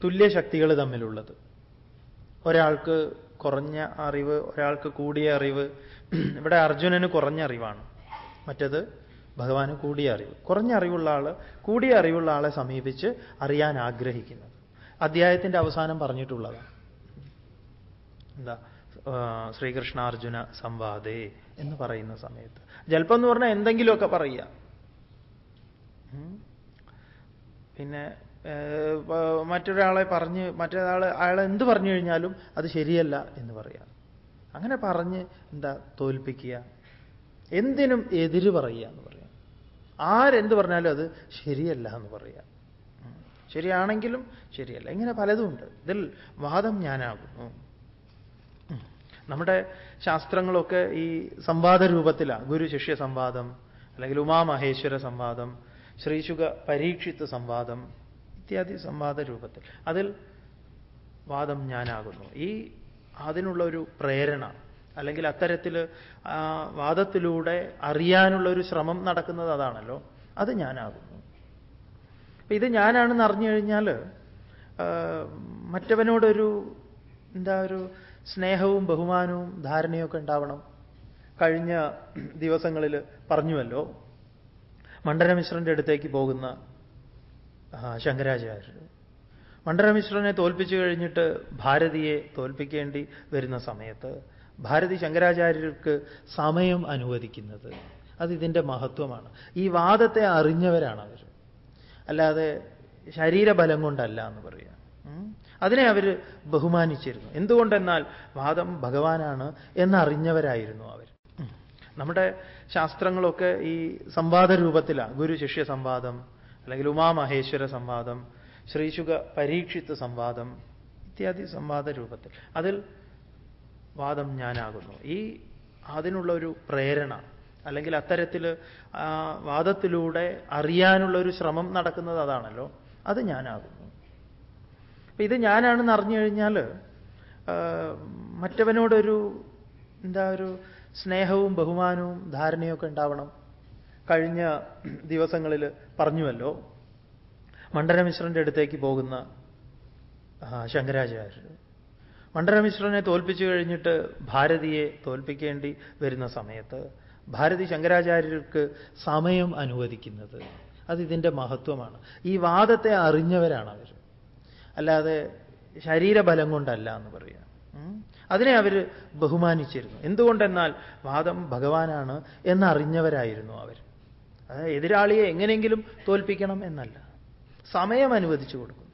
തുല്യശക്തികൾ തമ്മിലുള്ളത്. ഒരാൾക്ക് കുറഞ്ഞ അറിവ് ഒരാൾക്ക് കൂടിയ അറിവ് (clears throat) ഇവിടെ അർജുനന് കുറഞ്ഞ അറിവാണ്. മറ്റത് ഭഗവാന് കൂടിയ അറിവ്. കുറഞ്ഞ അറിവുള്ള ആൾ കൂടിയ അറിവുള്ള ആളെ സമീപിച്ച് അറിയാൻ ആഗ്രഹിക്കുന്നത് അധ്യായത്തിന്റെ അവസാനം പറഞ്ഞിട്ടുള്ളതാണ്. എന്താ? ശ്രീകൃഷ്ണാർജുന സംവാദേ എന്ന് പറയുന്ന സമയത്ത്. ജൽപ്പം എന്ന് പറഞ്ഞാൽ എന്തെങ്കിലുമൊക്കെ പറയുക. പിന്നെ മറ്റൊരാളെ പറഞ്ഞ് മറ്റൊരാൾ അയാൾ എന്ത് പറഞ്ഞു കഴിഞ്ഞാലും അത് ശരിയല്ല എന്ന് പറയാം. അങ്ങനെ പറഞ്ഞ് എന്താ തോൽപ്പിക്കുക. എന്തിനും എതിര് പറയുക എന്ന് പറയാം. ആരെന്ത് പറഞ്ഞാലും അത് ശരിയല്ല എന്ന് പറയാം. ശരിയാണെങ്കിലും ശരിയല്ല. ഇങ്ങനെ പലതുമുണ്ട് ഇതിൽ വാദം ഞാനാകുന്നു. നമ്മുടെ ശാസ്ത്രങ്ങളൊക്കെ ഈ സംവാദ രൂപത്തിലാണ് ഗുരു ശിഷ്യ സംവാദം അല്ലെങ്കിൽ ഉമാമഹേശ്വര സംവാദം ശ്രീശുഖ പരീക്ഷിത്ത് സംവാദം ഇത്യാദി സംവാദ രൂപത്തിൽ. അതിൽ വാദം ഞാനാകുന്നു. ഈ അതിനുള്ള ഒരു പ്രേരണ അല്ലെങ്കിൽ അത്തരത്തിൽ വാദത്തിലൂടെ അറിയാനുള്ള ഒരു ശ്രമം നടക്കുന്നത് അതാണല്ലോ. അത് ഞാനാകുന്നു. ഇത് ഞാനാണെന്ന് അറിഞ്ഞു കഴിഞ്ഞാൽ മറ്റവനോടൊരു എന്താ ഒരു സ്നേഹവും ബഹുമാനവും ധാരണയൊക്കെ ഉണ്ടാവണം. കഴിഞ്ഞ ദിവസങ്ങളിൽ പറഞ്ഞുവല്ലോ മണ്ഡലമിശ്രന്റെ അടുത്തേക്ക് പോകുന്ന ശങ്കരാചാര്യർ മണ്ഡലമിശ്രനെ തോൽപ്പിച്ചു കഴിഞ്ഞിട്ട് ഭാരതിയെ തോൽപ്പിക്കേണ്ടി വരുന്ന സമയത്ത് ഭാരതി ശങ്കരാചാര്യർക്ക് സമയം അനുവദിക്കുന്നത്. അത് ഇതിന്റെ മഹത്വമാണ്. ഈ വാദത്തെ അറിഞ്ഞവരാണ് അവർ. അല്ലാതെ ശരീരബലം കൊണ്ടല്ല എന്ന് പറയുക അതിനെ അവർ ബഹുമാനിച്ചിരുന്നു. എന്തുകൊണ്ടെന്നാൽ വാദം ഭഗവാനാണ് എന്നറിഞ്ഞവരായിരുന്നു അവർ. നമ്മുടെ ശാസ്ത്രങ്ങളൊക്കെ ഈ സംവാദ രൂപത്തിലാണ് ഗുരു ശിഷ്യ സംവാദം അല്ലെങ്കിൽ ഉമാമഹേശ്വര സംവാദം ശ്രീശുഖ പരീക്ഷിത്ത് സംവാദം ഇത്യാദി സംവാദ രൂപത്തിൽ. അതിൽ വാദം ഞാനാകുന്നു. ഈ അതിനുള്ള ഒരു പ്രേരണ അല്ലെങ്കിൽ അത്തരത്തിൽ വാദത്തിലൂടെ അറിയാനുള്ള ഒരു ശ്രമം നടക്കുന്നത് അതാണല്ലോ. അത് ഞാനാകുന്നു. അപ്പൊ ഇത് ഞാനാണെന്ന് അറിഞ്ഞു കഴിഞ്ഞാൽ മറ്റവനോടൊരു എന്താ ഒരു സ്നേഹവും ബഹുമാനവും ധാരണയൊക്കെ ഉണ്ടാവണം. കഴിഞ്ഞ ദിവസങ്ങളിൽ പറഞ്ഞുവല്ലോ മണ്ഡലമിശ്രന്റെ അടുത്തേക്ക് പോകുന്ന ശങ്കരാചാര്യർ. മണ്ഡലമിശ്രനെ തോൽപ്പിച്ചു കഴിഞ്ഞിട്ട് ഭാരതിയെ തോൽപ്പിക്കേണ്ടി വരുന്ന സമയത്ത് ഭാരതി ശങ്കരാചാര്യർക്ക് സമയം അനുവദിക്കുന്നത്. അത് ഇതിന്റെ മഹത്വമാണ്. ഈ വാദത്തെ അറിഞ്ഞവരാണ് അവർ അല്ലാതെ ശരീരബലം കൊണ്ടല്ല എന്ന് പറയുക അതിനെ അവർ ബഹുമാനിച്ചിരുന്നു. എന്തുകൊണ്ടെന്നാൽ വാദം ഭഗവാനാണ് എന്നറിഞ്ഞവരായിരുന്നു അവർ എതിരാളിയെ എങ്ങനെയെങ്കിലും തോൽപ്പിക്കണം എന്നല്ല. സമയം അനുവദിച്ചു കൊടുക്കുന്നു.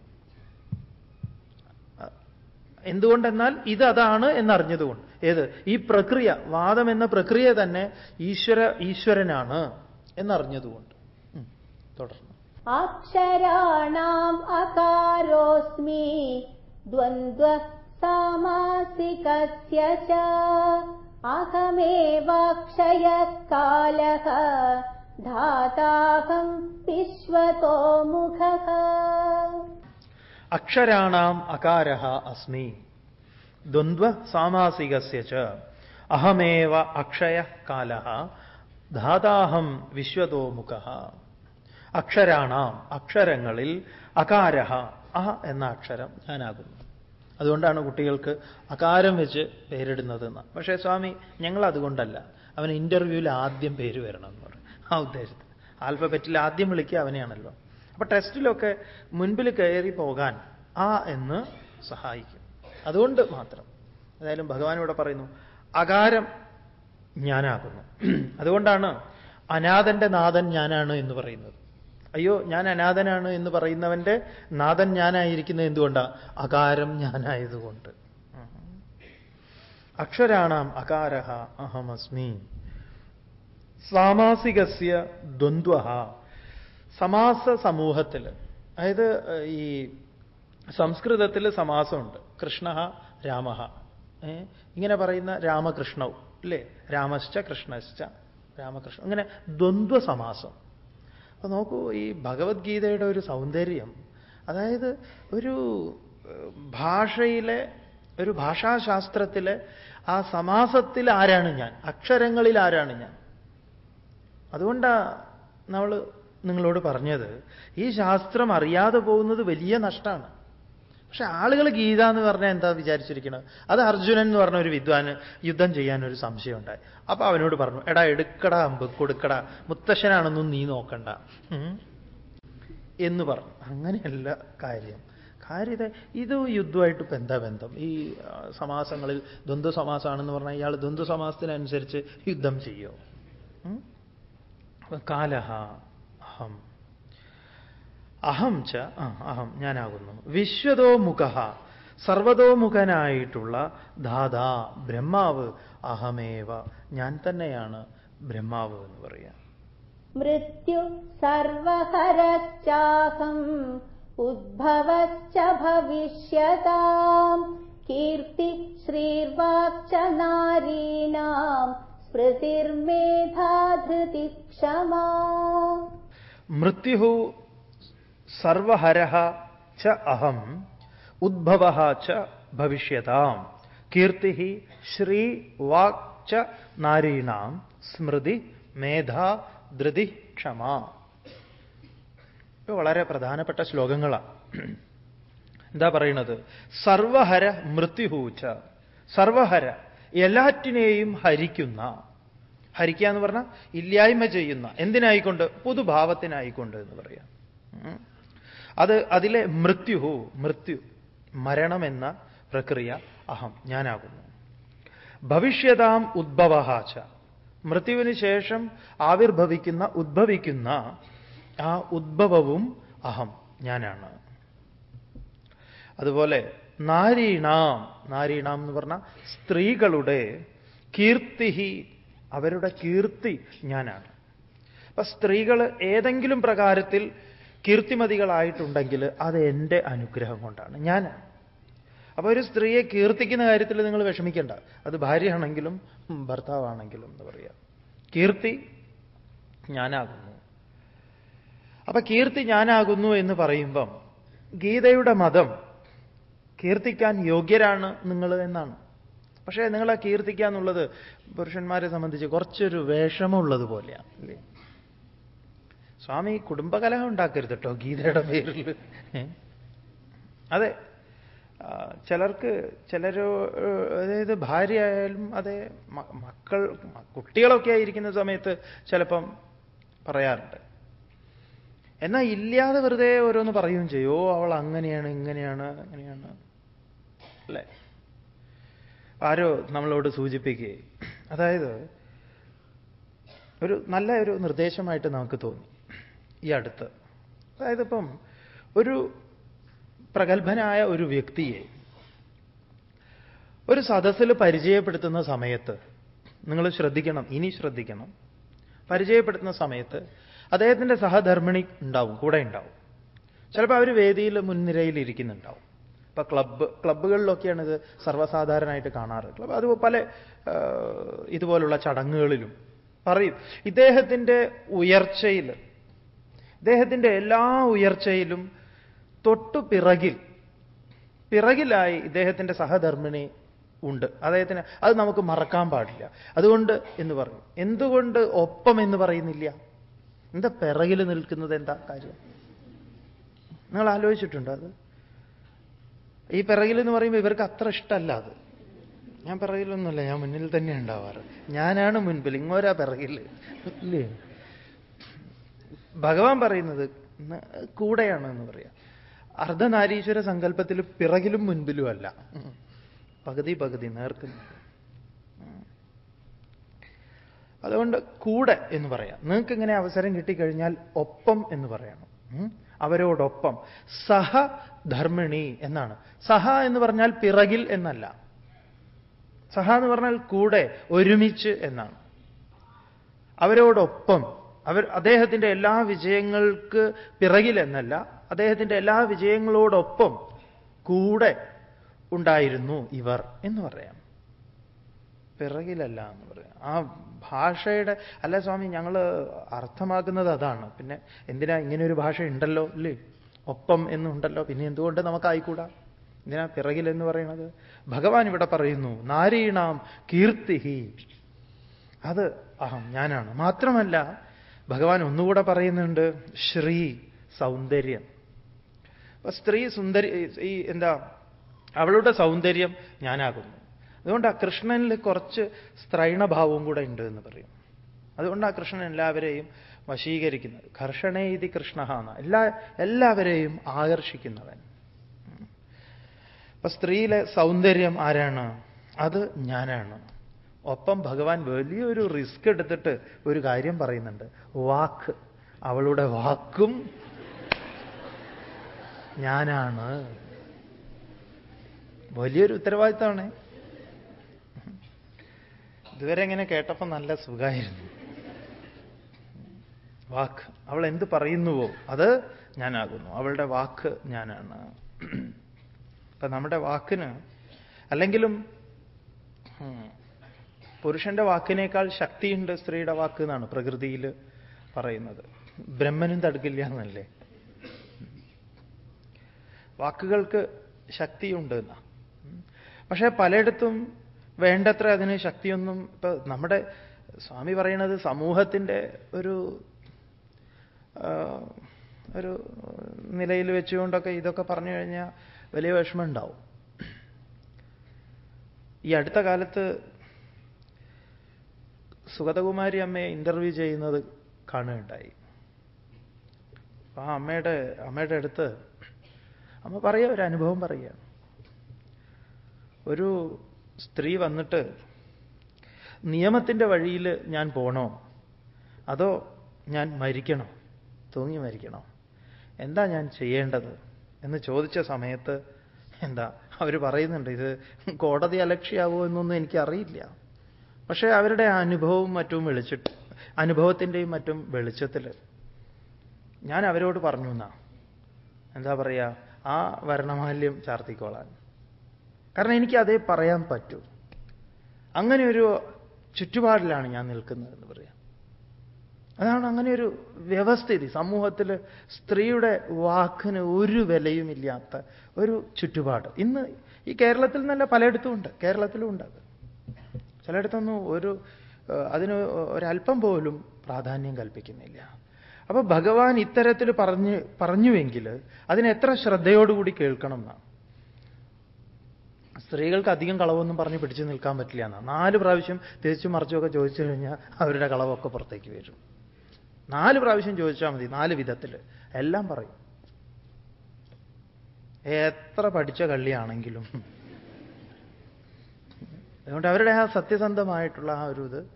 എന്തുകൊണ്ടെന്നാൽ ഇത് അതാണ് എന്നറിഞ്ഞതുകൊണ്ട്. ഏത്? ഈ പ്രക്രിയ വാദം എന്ന പ്രക്രിയ തന്നെ ഈശ്വര ഈശ്വരനാണ് എന്നറിഞ്ഞതുകൊണ്ട്. തുടർന്ന്. അക്ഷരാണാം അകാരോസ്മി ദ്വന്ദ്വ സാമാസികസ്യ അഹമേവാക്ഷയ അഹമേവാക്ഷയകാലഃ ധാതാഹം വിശ്വതോ മുഖഃ അക്ഷരാണാം അകാര അസ്മി. ദ്വന്ദ്വ സാമാസികസ്യ ച. അഹമേവ അക്ഷയ കാല ധാതാഹം വിശ്വതോ മുഖ അക്ഷരാണാം അക്ഷരങ്ങളിൽ അകാര അഹ എന്ന അക്ഷരം ഞാനാകുന്നു. അതുകൊണ്ടാണ് കുട്ടികൾക്ക് അകാരം വെച്ച് പേരിടുന്നത് എന്ന് പക്ഷേ സ്വാമി ഞങ്ങൾ അതുകൊണ്ടല്ല അവൻ ഇന്റർവ്യൂവിൽ ആദ്യം പേര് വരണം എന്ന് പറയും ആ ഉദ്ദേശത്തിൽ. ആൽഫബറ്റിൽ ആദ്യം വിളിക്കുക അവനെയാണല്ലോ. അപ്പൊ ടെസ്റ്റിലൊക്കെ മുൻപിൽ കയറി പോകാൻ ആ എന്ന് സഹായിക്കും. അതുകൊണ്ട് മാത്രം. ഏതായാലും ഭഗവാൻ ഇവിടെ പറയുന്നു അകാരം ഞാനാകുന്നു. (clears throat) അതുകൊണ്ടാണ് അനാഥന്റെ നാഥൻ ഞാനാണ് എന്ന് പറയുന്നത്. അയ്യോ ഞാൻ അനാഥനാണ് എന്ന് പറയുന്നവന്റെ നാഥൻ ഞാനായിരിക്കുന്നത് എന്തുകൊണ്ടാണ് അകാരം ഞാനായതുകൊണ്ട്. അക്ഷരാണാം അകാരഹ അഹമസ്മി. സാമാസികസ്യ ദ്വന്ദ്വ സമാസ സമൂഹത്തിൽ അതായത് ഈ സംസ്കൃതത്തിൽ സമാസമുണ്ട്. കൃഷ്ണ രാമ ഇങ്ങനെ പറയുന്ന രാമകൃഷ്ണവും അല്ലേ രാമശ്ച കൃഷ്ണശ്ച രാമകൃഷ്ണ ഇങ്ങനെ ദ്വന്ദ്വ സമാസം അപ്പൊ നോക്കൂ ഈ ഭഗവത്ഗീതയുടെ ഒരു സൗന്ദര്യം അതായത് ഒരു ഭാഷയിലെ ഒരു ഭാഷാശാസ്ത്രത്തിലെ ആ സമാസത്തിൽ ആരാണ് ഞാൻ? അക്ഷരങ്ങളിൽ ആരാണ് ഞാൻ? അതുകൊണ്ടാണ് നമ്മൾ നിങ്ങളോട് പറഞ്ഞത് ഈ ശാസ്ത്രം അറിയാതെ പോകുന്നത് വലിയ നഷ്ടമാണ്. പക്ഷെ ആളുകൾ ഗീത എന്ന് പറഞ്ഞാൽ എന്താ വിചാരിച്ചിരിക്കുന്നത് അത് അർജുനൻ എന്ന് പറഞ്ഞ ഒരു വിദ്വാന് യുദ്ധം ചെയ്യാൻ ഒരു സംശയം ഉണ്ടായി അപ്പൊ അവനോട് പറഞ്ഞു എടാ എടുക്കടാ അമ്പ് കൊടുക്കടാ മുത്തശ്ശനാണെന്നും നീ നോക്കണ്ട. എന്ന് പറഞ്ഞു. അങ്ങനെയല്ല കാര്യം. കാര്യത ഇത് യുദ്ധമായിട്ട് ഇപ്പം എന്താ ബന്ധം? ഈ സമാസങ്ങളിൽ ദ്വന്ദ്വ സമാസമാണെന്ന് പറഞ്ഞാൽ ഇയാൾ ദ്വന്ദ്വ സമാസത്തിനനുസരിച്ച് യുദ്ധം ചെയ്യോ? കാലഹ. അഹം. അഹം ച അഹം ഞാനാകുന്നു. വിശ്വതോ മുഖ. സർവതോമുഖനായിട്ടുള്ള ധാതാ ബ്രഹ്മാവ് അഹമേവ. ഞാൻ തന്നെയാണ് ബ്രഹ്മാവ് എന്ന് പറയാം. മൃത്യു സർവഹരച്ചാഹം ഉദ്ഭവച്ച ഭവിഷ്യതാം. കീർത്തി ശ്രീർവാക്ച നാരീണാം സ്മൃതിർമേധാധൃതി ക്ഷമാ മൃത്യു സർവഹര ച അഹം ഉദ്ഭവ ച ഭവിഷ്യതാം. കീർത്തി ശ്രീ വാക് ച നാരീണാം. സ്മൃതി മേധ ധൃതി ക്ഷമ. വളരെ പ്രധാനപ്പെട്ട ശ്ലോകങ്ങളാണ് എന്താ പറയുന്നത്? സർവഹര മൃത്യുഹൂച്ച സർവഹര എല്ലാറ്റിനെയും ഹരിക്കുന്ന ഹരിക്കുക എന്ന് പറഞ്ഞാൽ ഇല്ലായ്മ ചെയ്യുന്ന എന്തിനായിക്കൊണ്ട്? പൊതുഭാവത്തിനായിക്കൊണ്ട് എന്ന് പറയാം. അത് അതിലെ മൃത്യു മൃത്യു മരണമെന്ന പ്രക്രിയ അഹം ഞാനാകുന്നു. ഭവിഷ്യതാം ഉദ്ഭവഹാച്ച മൃത്യുവിന് ശേഷം ആവിർഭവിക്കുന്ന ഉദ്ഭവിക്കുന്ന ആ ഉദ്ഭവവും അഹം ഞാനാണ്. അതുപോലെ നാരീണാം നാരീണാം എന്ന് പറഞ്ഞ സ്ത്രീകളുടെ കീർത്തി അവരുടെ കീർത്തി ഞാനാണ്. അപ്പൊ സ്ത്രീകൾ ഏതെങ്കിലും പ്രകാരത്തിൽ കീർത്തിമതികളായിട്ടുണ്ടെങ്കിൽ അത് എന്റെ അനുഗ്രഹം കൊണ്ടാണ്. ഞാൻ അപ്പൊ ഒരു സ്ത്രീയെ കീർത്തിക്കുന്ന കാര്യത്തിൽ നിങ്ങൾ വിഷമിക്കേണ്ട. അത് ഭാര്യയാണെങ്കിലും ഭർത്താവാണെങ്കിലും എന്ന് പറയാം. കീർത്തി ഞാനാകുന്നു. അപ്പൊ കീർത്തി ഞാനാകുന്നു എന്ന് പറയുമ്പം ഗീതയുടെ മതം കീർത്തിക്കാൻ യോഗ്യരാണ് നിങ്ങൾ എന്നാണ്. പക്ഷേ നിങ്ങളെ കീർത്തിക്കുക എന്നുള്ളത് പുരുഷന്മാരെ സംബന്ധിച്ച് കുറച്ചൊരു വേഷമുള്ളത് പോലെയാണ് അല്ലേ? സ്വാമി കുടുംബകലഹം ഉണ്ടാക്കരുത് കേട്ടോ ഗീതയുടെ പേരിൽ അതെ. ചിലർക്ക് ചിലരോ അതായത് ഭാര്യ ആയാലും അതെ മക്കൾ കുട്ടികളൊക്കെ ആയിരിക്കുന്ന സമയത്ത് ചിലപ്പം പറയാറുണ്ട്. എന്നാൽ ഇല്ലാതെ വെറുതെ ഓരോന്ന് പറയുകയും ചെയ്യോ. ഓ അവൾ അങ്ങനെയാണ് ഇങ്ങനെയാണ് അങ്ങനെയാണ്. അല്ലേ? ആരോ നമ്മളോട് സൂചിപ്പിക്കുകയും അതായത് ഒരു നല്ല ഒരു നിർദ്ദേശമായിട്ട് നമുക്ക് തോന്നി ഈ അടുത്ത്. അതായത് ഇപ്പം ഒരു പ്രഗത്ഭനായ ഒരു വ്യക്തിയെ ഒരു സദസ്സിൽ പരിചയപ്പെടുത്തുന്ന സമയത്ത് നിങ്ങൾ ശ്രദ്ധിക്കണം ഇനി ശ്രദ്ധിക്കണം. പരിചയപ്പെടുത്തുന്ന സമയത്ത് അദ്ദേഹത്തിന്റെ സഹധർമ്മിണി ഉണ്ടാവും കൂടെ ഉണ്ടാവും. ചിലപ്പോൾ അവർ വേദിയിൽ മുൻനിരയിൽ ഇരിക്കുന്നുണ്ടാവും. ഇപ്പൊ ക്ലബ്ബ് ക്ലബ്ബുകളിലൊക്കെയാണ് ഇത് സർവസാധാരണമായിട്ട് കാണാറ്. ക്ലബ് അത് പല ഇതുപോലുള്ള ചടങ്ങുകളിലും പറയും. ഇദ്ദേഹത്തിന്റെ ഉയർച്ചയിൽ ഇദ്ദേഹത്തിന്റെ എല്ലാ ഉയർച്ചയിലും തൊട്ടു പിറകിൽ പിറകിലായി ഇദ്ദേഹത്തിന്റെ സഹധർമ്മിണി ഉണ്ട്. അദ്ദേഹത്തിന് അത് നമുക്ക് മറക്കാൻ പാടില്ല. അതുകൊണ്ട് എന്ന് പറഞ്ഞു. എന്തുകൊണ്ട് ഒപ്പം എന്ന് പറയുന്നില്ല? എന്താ പിറകിൽ നിൽക്കുന്നത് എന്താ കാര്യം? നിങ്ങൾ ആലോചിച്ചിട്ടുണ്ടോ അത്? ഈ പിറകിൽ എന്ന് പറയുമ്പോൾ ഇവർക്ക് അത്ര ഇഷ്ടമല്ല അത്. ഞാൻ പിറകിലൊന്നുമല്ല ഞാൻ മുന്നിൽ തന്നെ ഉണ്ടാവാറ്. ഞാനാണ് മുൻപിൽ ഇങ്ങോരാ പിറകിൽ ഇല്ലേ? ഭഗവാൻ പറയുന്നത് കൂടെയാണ് എന്ന് പറയാം. അർദ്ധനാരീശ്വര സങ്കല്പത്തിൽ പിറകിലും മുൻപിലും അല്ല. പകുതി പകുതി നേർക്ക്. അതുകൊണ്ട് കൂടെ എന്ന് പറയാം. നിങ്ങൾക്ക് ഇങ്ങനെ അവസരം കിട്ടിക്കഴിഞ്ഞാൽ ഒപ്പം എന്ന് പറയണം. അവരോടൊപ്പം. സഹ ധർമ്മിണി എന്നാണ്. സഹ എന്ന് പറഞ്ഞാൽ പിറകിൽ എന്നല്ല. സഹ എന്ന് പറഞ്ഞാൽ കൂടെ ഒരുമിച്ച് എന്നാണ്. അവരോടൊപ്പം അവർ അദ്ദേഹത്തിന്റെ എല്ലാ വിജയങ്ങൾക്ക് പിറകിലെന്നല്ല അദ്ദേഹത്തിന്റെ എല്ലാ വിജയങ്ങളോടൊപ്പം കൂടെ ഉണ്ടായിരുന്നു ഇവർ എന്ന് പറയാം. പിറകിലല്ല എന്ന് പറയാം. ആ ഭാഷയുടെ അല്ല സ്വാമി ഞങ്ങൾ അർത്ഥമാക്കുന്നത് അതാണ്. പിന്നെ എന്തിനാ ഇങ്ങനെ ഒരു ഭാഷ ഉണ്ടല്ലോ ഇല്ലേ ഒപ്പം എന്നുണ്ടല്ലോ. പിന്നെ എന്തുകൊണ്ട് നമുക്കായിക്കൂടാ? ഇതിനാ പിറകിൽ എന്ന് പറയുന്നത് ഭഗവാൻ ഇവിടെ പറയുന്നു നാരീണാം കീർത്തിഹി. അത് അഹം ഞാനാണ്. മാത്രമല്ല ഭഗവാൻ ഒന്നുകൂടെ പറയുന്നുണ്ട് ശ്രീ സൗന്ദര്യം. അപ്പൊ സ്ത്രീ സുന്ദരി ഈ എന്താ അവളുടെ സൗന്ദര്യം ഞാനാകുന്നു. അതുകൊണ്ട് ആ കൃഷ്ണനിൽ കുറച്ച് സ്ത്രൈണഭാവവും കൂടെ ഉണ്ട് എന്ന് പറയും. അതുകൊണ്ട് ആ കൃഷ്ണൻ എല്ലാവരെയും വശീകരിക്കുന്നത്. ഘർഷണേ ഇതി കൃഷ്ണ എന്ന എല്ലാ എല്ലാവരെയും ആകർഷിക്കുന്നവൻ. അപ്പൊ സ്ത്രീയിലെ സൗന്ദര്യം ആരാണ്? അത് ഞാനാണ്. ഒപ്പം ഭഗവാൻ വലിയൊരു റിസ്ക് എടുത്തിട്ട് ഒരു കാര്യം പറയുന്നുണ്ട്. വാക്ക്. അവളുടെ വാക്കും ഞാനാണ്. വലിയൊരു ഉത്തരവാദിത്തമാണ്. ഇതുവരെ ഇങ്ങനെ കേട്ടപ്പോൾ നല്ല സുഖമായിരുന്നു. വാക്ക്. അവൾ എന്ത് പറയുന്നുവോ അത് ഞാനാകുന്നു. അവളുടെ വാക്ക് ഞാനാണ്. അപ്പൊ നമ്മുടെ വാക്കിന് അല്ലെങ്കിലും പുരുഷന്റെ വാക്കിനേക്കാൾ ശക്തിയുണ്ട് സ്ത്രീയുടെ വാക്ക് എന്നാണ് പ്രകൃതിയിൽ പറയുന്നത്. ബ്രഹ്മനും തടുക്കില്ല എന്നല്ലേ വാക്കുകൾക്ക് ശക്തിയുണ്ട് എന്നാ. പക്ഷേ പലയിടത്തും വേണ്ടത്ര അതിന് ശക്തിയൊന്നും ഇപ്പൊ നമ്മുടെ സ്വാമി പറയുന്നത് സമൂഹത്തിന്റെ ഒരു ഒരു നിലയിൽ വെച്ചുകൊണ്ടൊക്കെ ഇതൊക്കെ പറഞ്ഞു കഴിഞ്ഞാൽ വലിയ വിഷമം ഉണ്ടാവും ഈ അടുത്ത കാലത്ത് സുഗതകുമാരി അമ്മയെ ഇന്റർവ്യൂ ചെയ്യുന്നത് കാണുകയുണ്ടായി. ആ അമ്മയുടെ അമ്മയുടെ അടുത്ത് അമ്മ പറയുക ഒരു അനുഭവം പറയുക. ഒരു സ്ത്രീ വന്നിട്ട് നിയമത്തിന്റെ വഴിയിൽ ഞാൻ പോണോ? അതോ ഞാൻ മരിക്കണോ? തൂങ്ങി മരിക്കണോ എന്താ ഞാൻ ചെയ്യേണ്ടത്? എന്ന് ചോദിച്ച സമയത്ത് എന്താ അവർ പറയുന്നുണ്ട് ഇത് കോടതി അലക്ഷ്യാവോ എന്നൊന്നും എനിക്കറിയില്ല. പക്ഷേ അവരുടെ അനുഭവവും മറ്റും വെളിച്ചിട്ട് അനുഭവത്തിന്റെയും മറ്റും വെളിച്ചത്തിൽ ഞാൻ അവരോട് പറഞ്ഞു എന്നാ. എന്താ പറയുക ആ വർണമാല്യം ചാർത്തിക്കോളാൻ. കാരണം എനിക്ക് അതേ പറയാൻ പറ്റൂ. അങ്ങനെ ഒരു ചുറ്റുപാടിലാണ് ഞാൻ നിൽക്കുന്നത് എന്ന് പറയാം. അതാണ് അങ്ങനെ ഒരു വ്യവസ്ഥിതി. സമൂഹത്തിൽ സ്ത്രീയുടെ വാക്കിന് ഒരു വിലയുമില്ലാത്ത ഒരു ചുറ്റുപാട്. ഇന്ന് ഈ കേരളത്തിൽ നല്ല പലയിടത്തും ഉണ്ട്. കേരളത്തിലും ഉണ്ട് അത്. ചിലയിടത്തൊന്നും ഒരു അതിന് ഒരല്പം പോലും പ്രാധാന്യം കൽപ്പിക്കുന്നില്ല. അപ്പൊ ഭഗവാൻ ഇത്തരത്തിൽ പറഞ്ഞ് പറഞ്ഞുവെങ്കിൽ അതിന് എത്ര ശ്രദ്ധയോടുകൂടി കേൾക്കണം എന്നാണ് സ്ത്രീകൾക്ക് അധികം കളവൊന്നും പറഞ്ഞ് പിടിച്ചു നിൽക്കാൻ പറ്റില്ല എന്നാണ് നാല് പ്രാവശ്യം തിരിച്ചു മറിച്ചുമൊക്കെ ചോദിച്ചു കഴിഞ്ഞാൽ അവരുടെ കളവൊക്കെ പുറത്തേക്ക് വരും. നാല് പ്രാവശ്യം ചോദിച്ചാൽ മതി നാല് വിധത്തിൽ എല്ലാം പറയും. എത്ര പഠിച്ച കള്ളിയാണെങ്കിലും. അതുകൊണ്ട് അവരുടെ ആ സത്യസന്ധമായിട്ടുള്ള ആ ഒരു ഇത്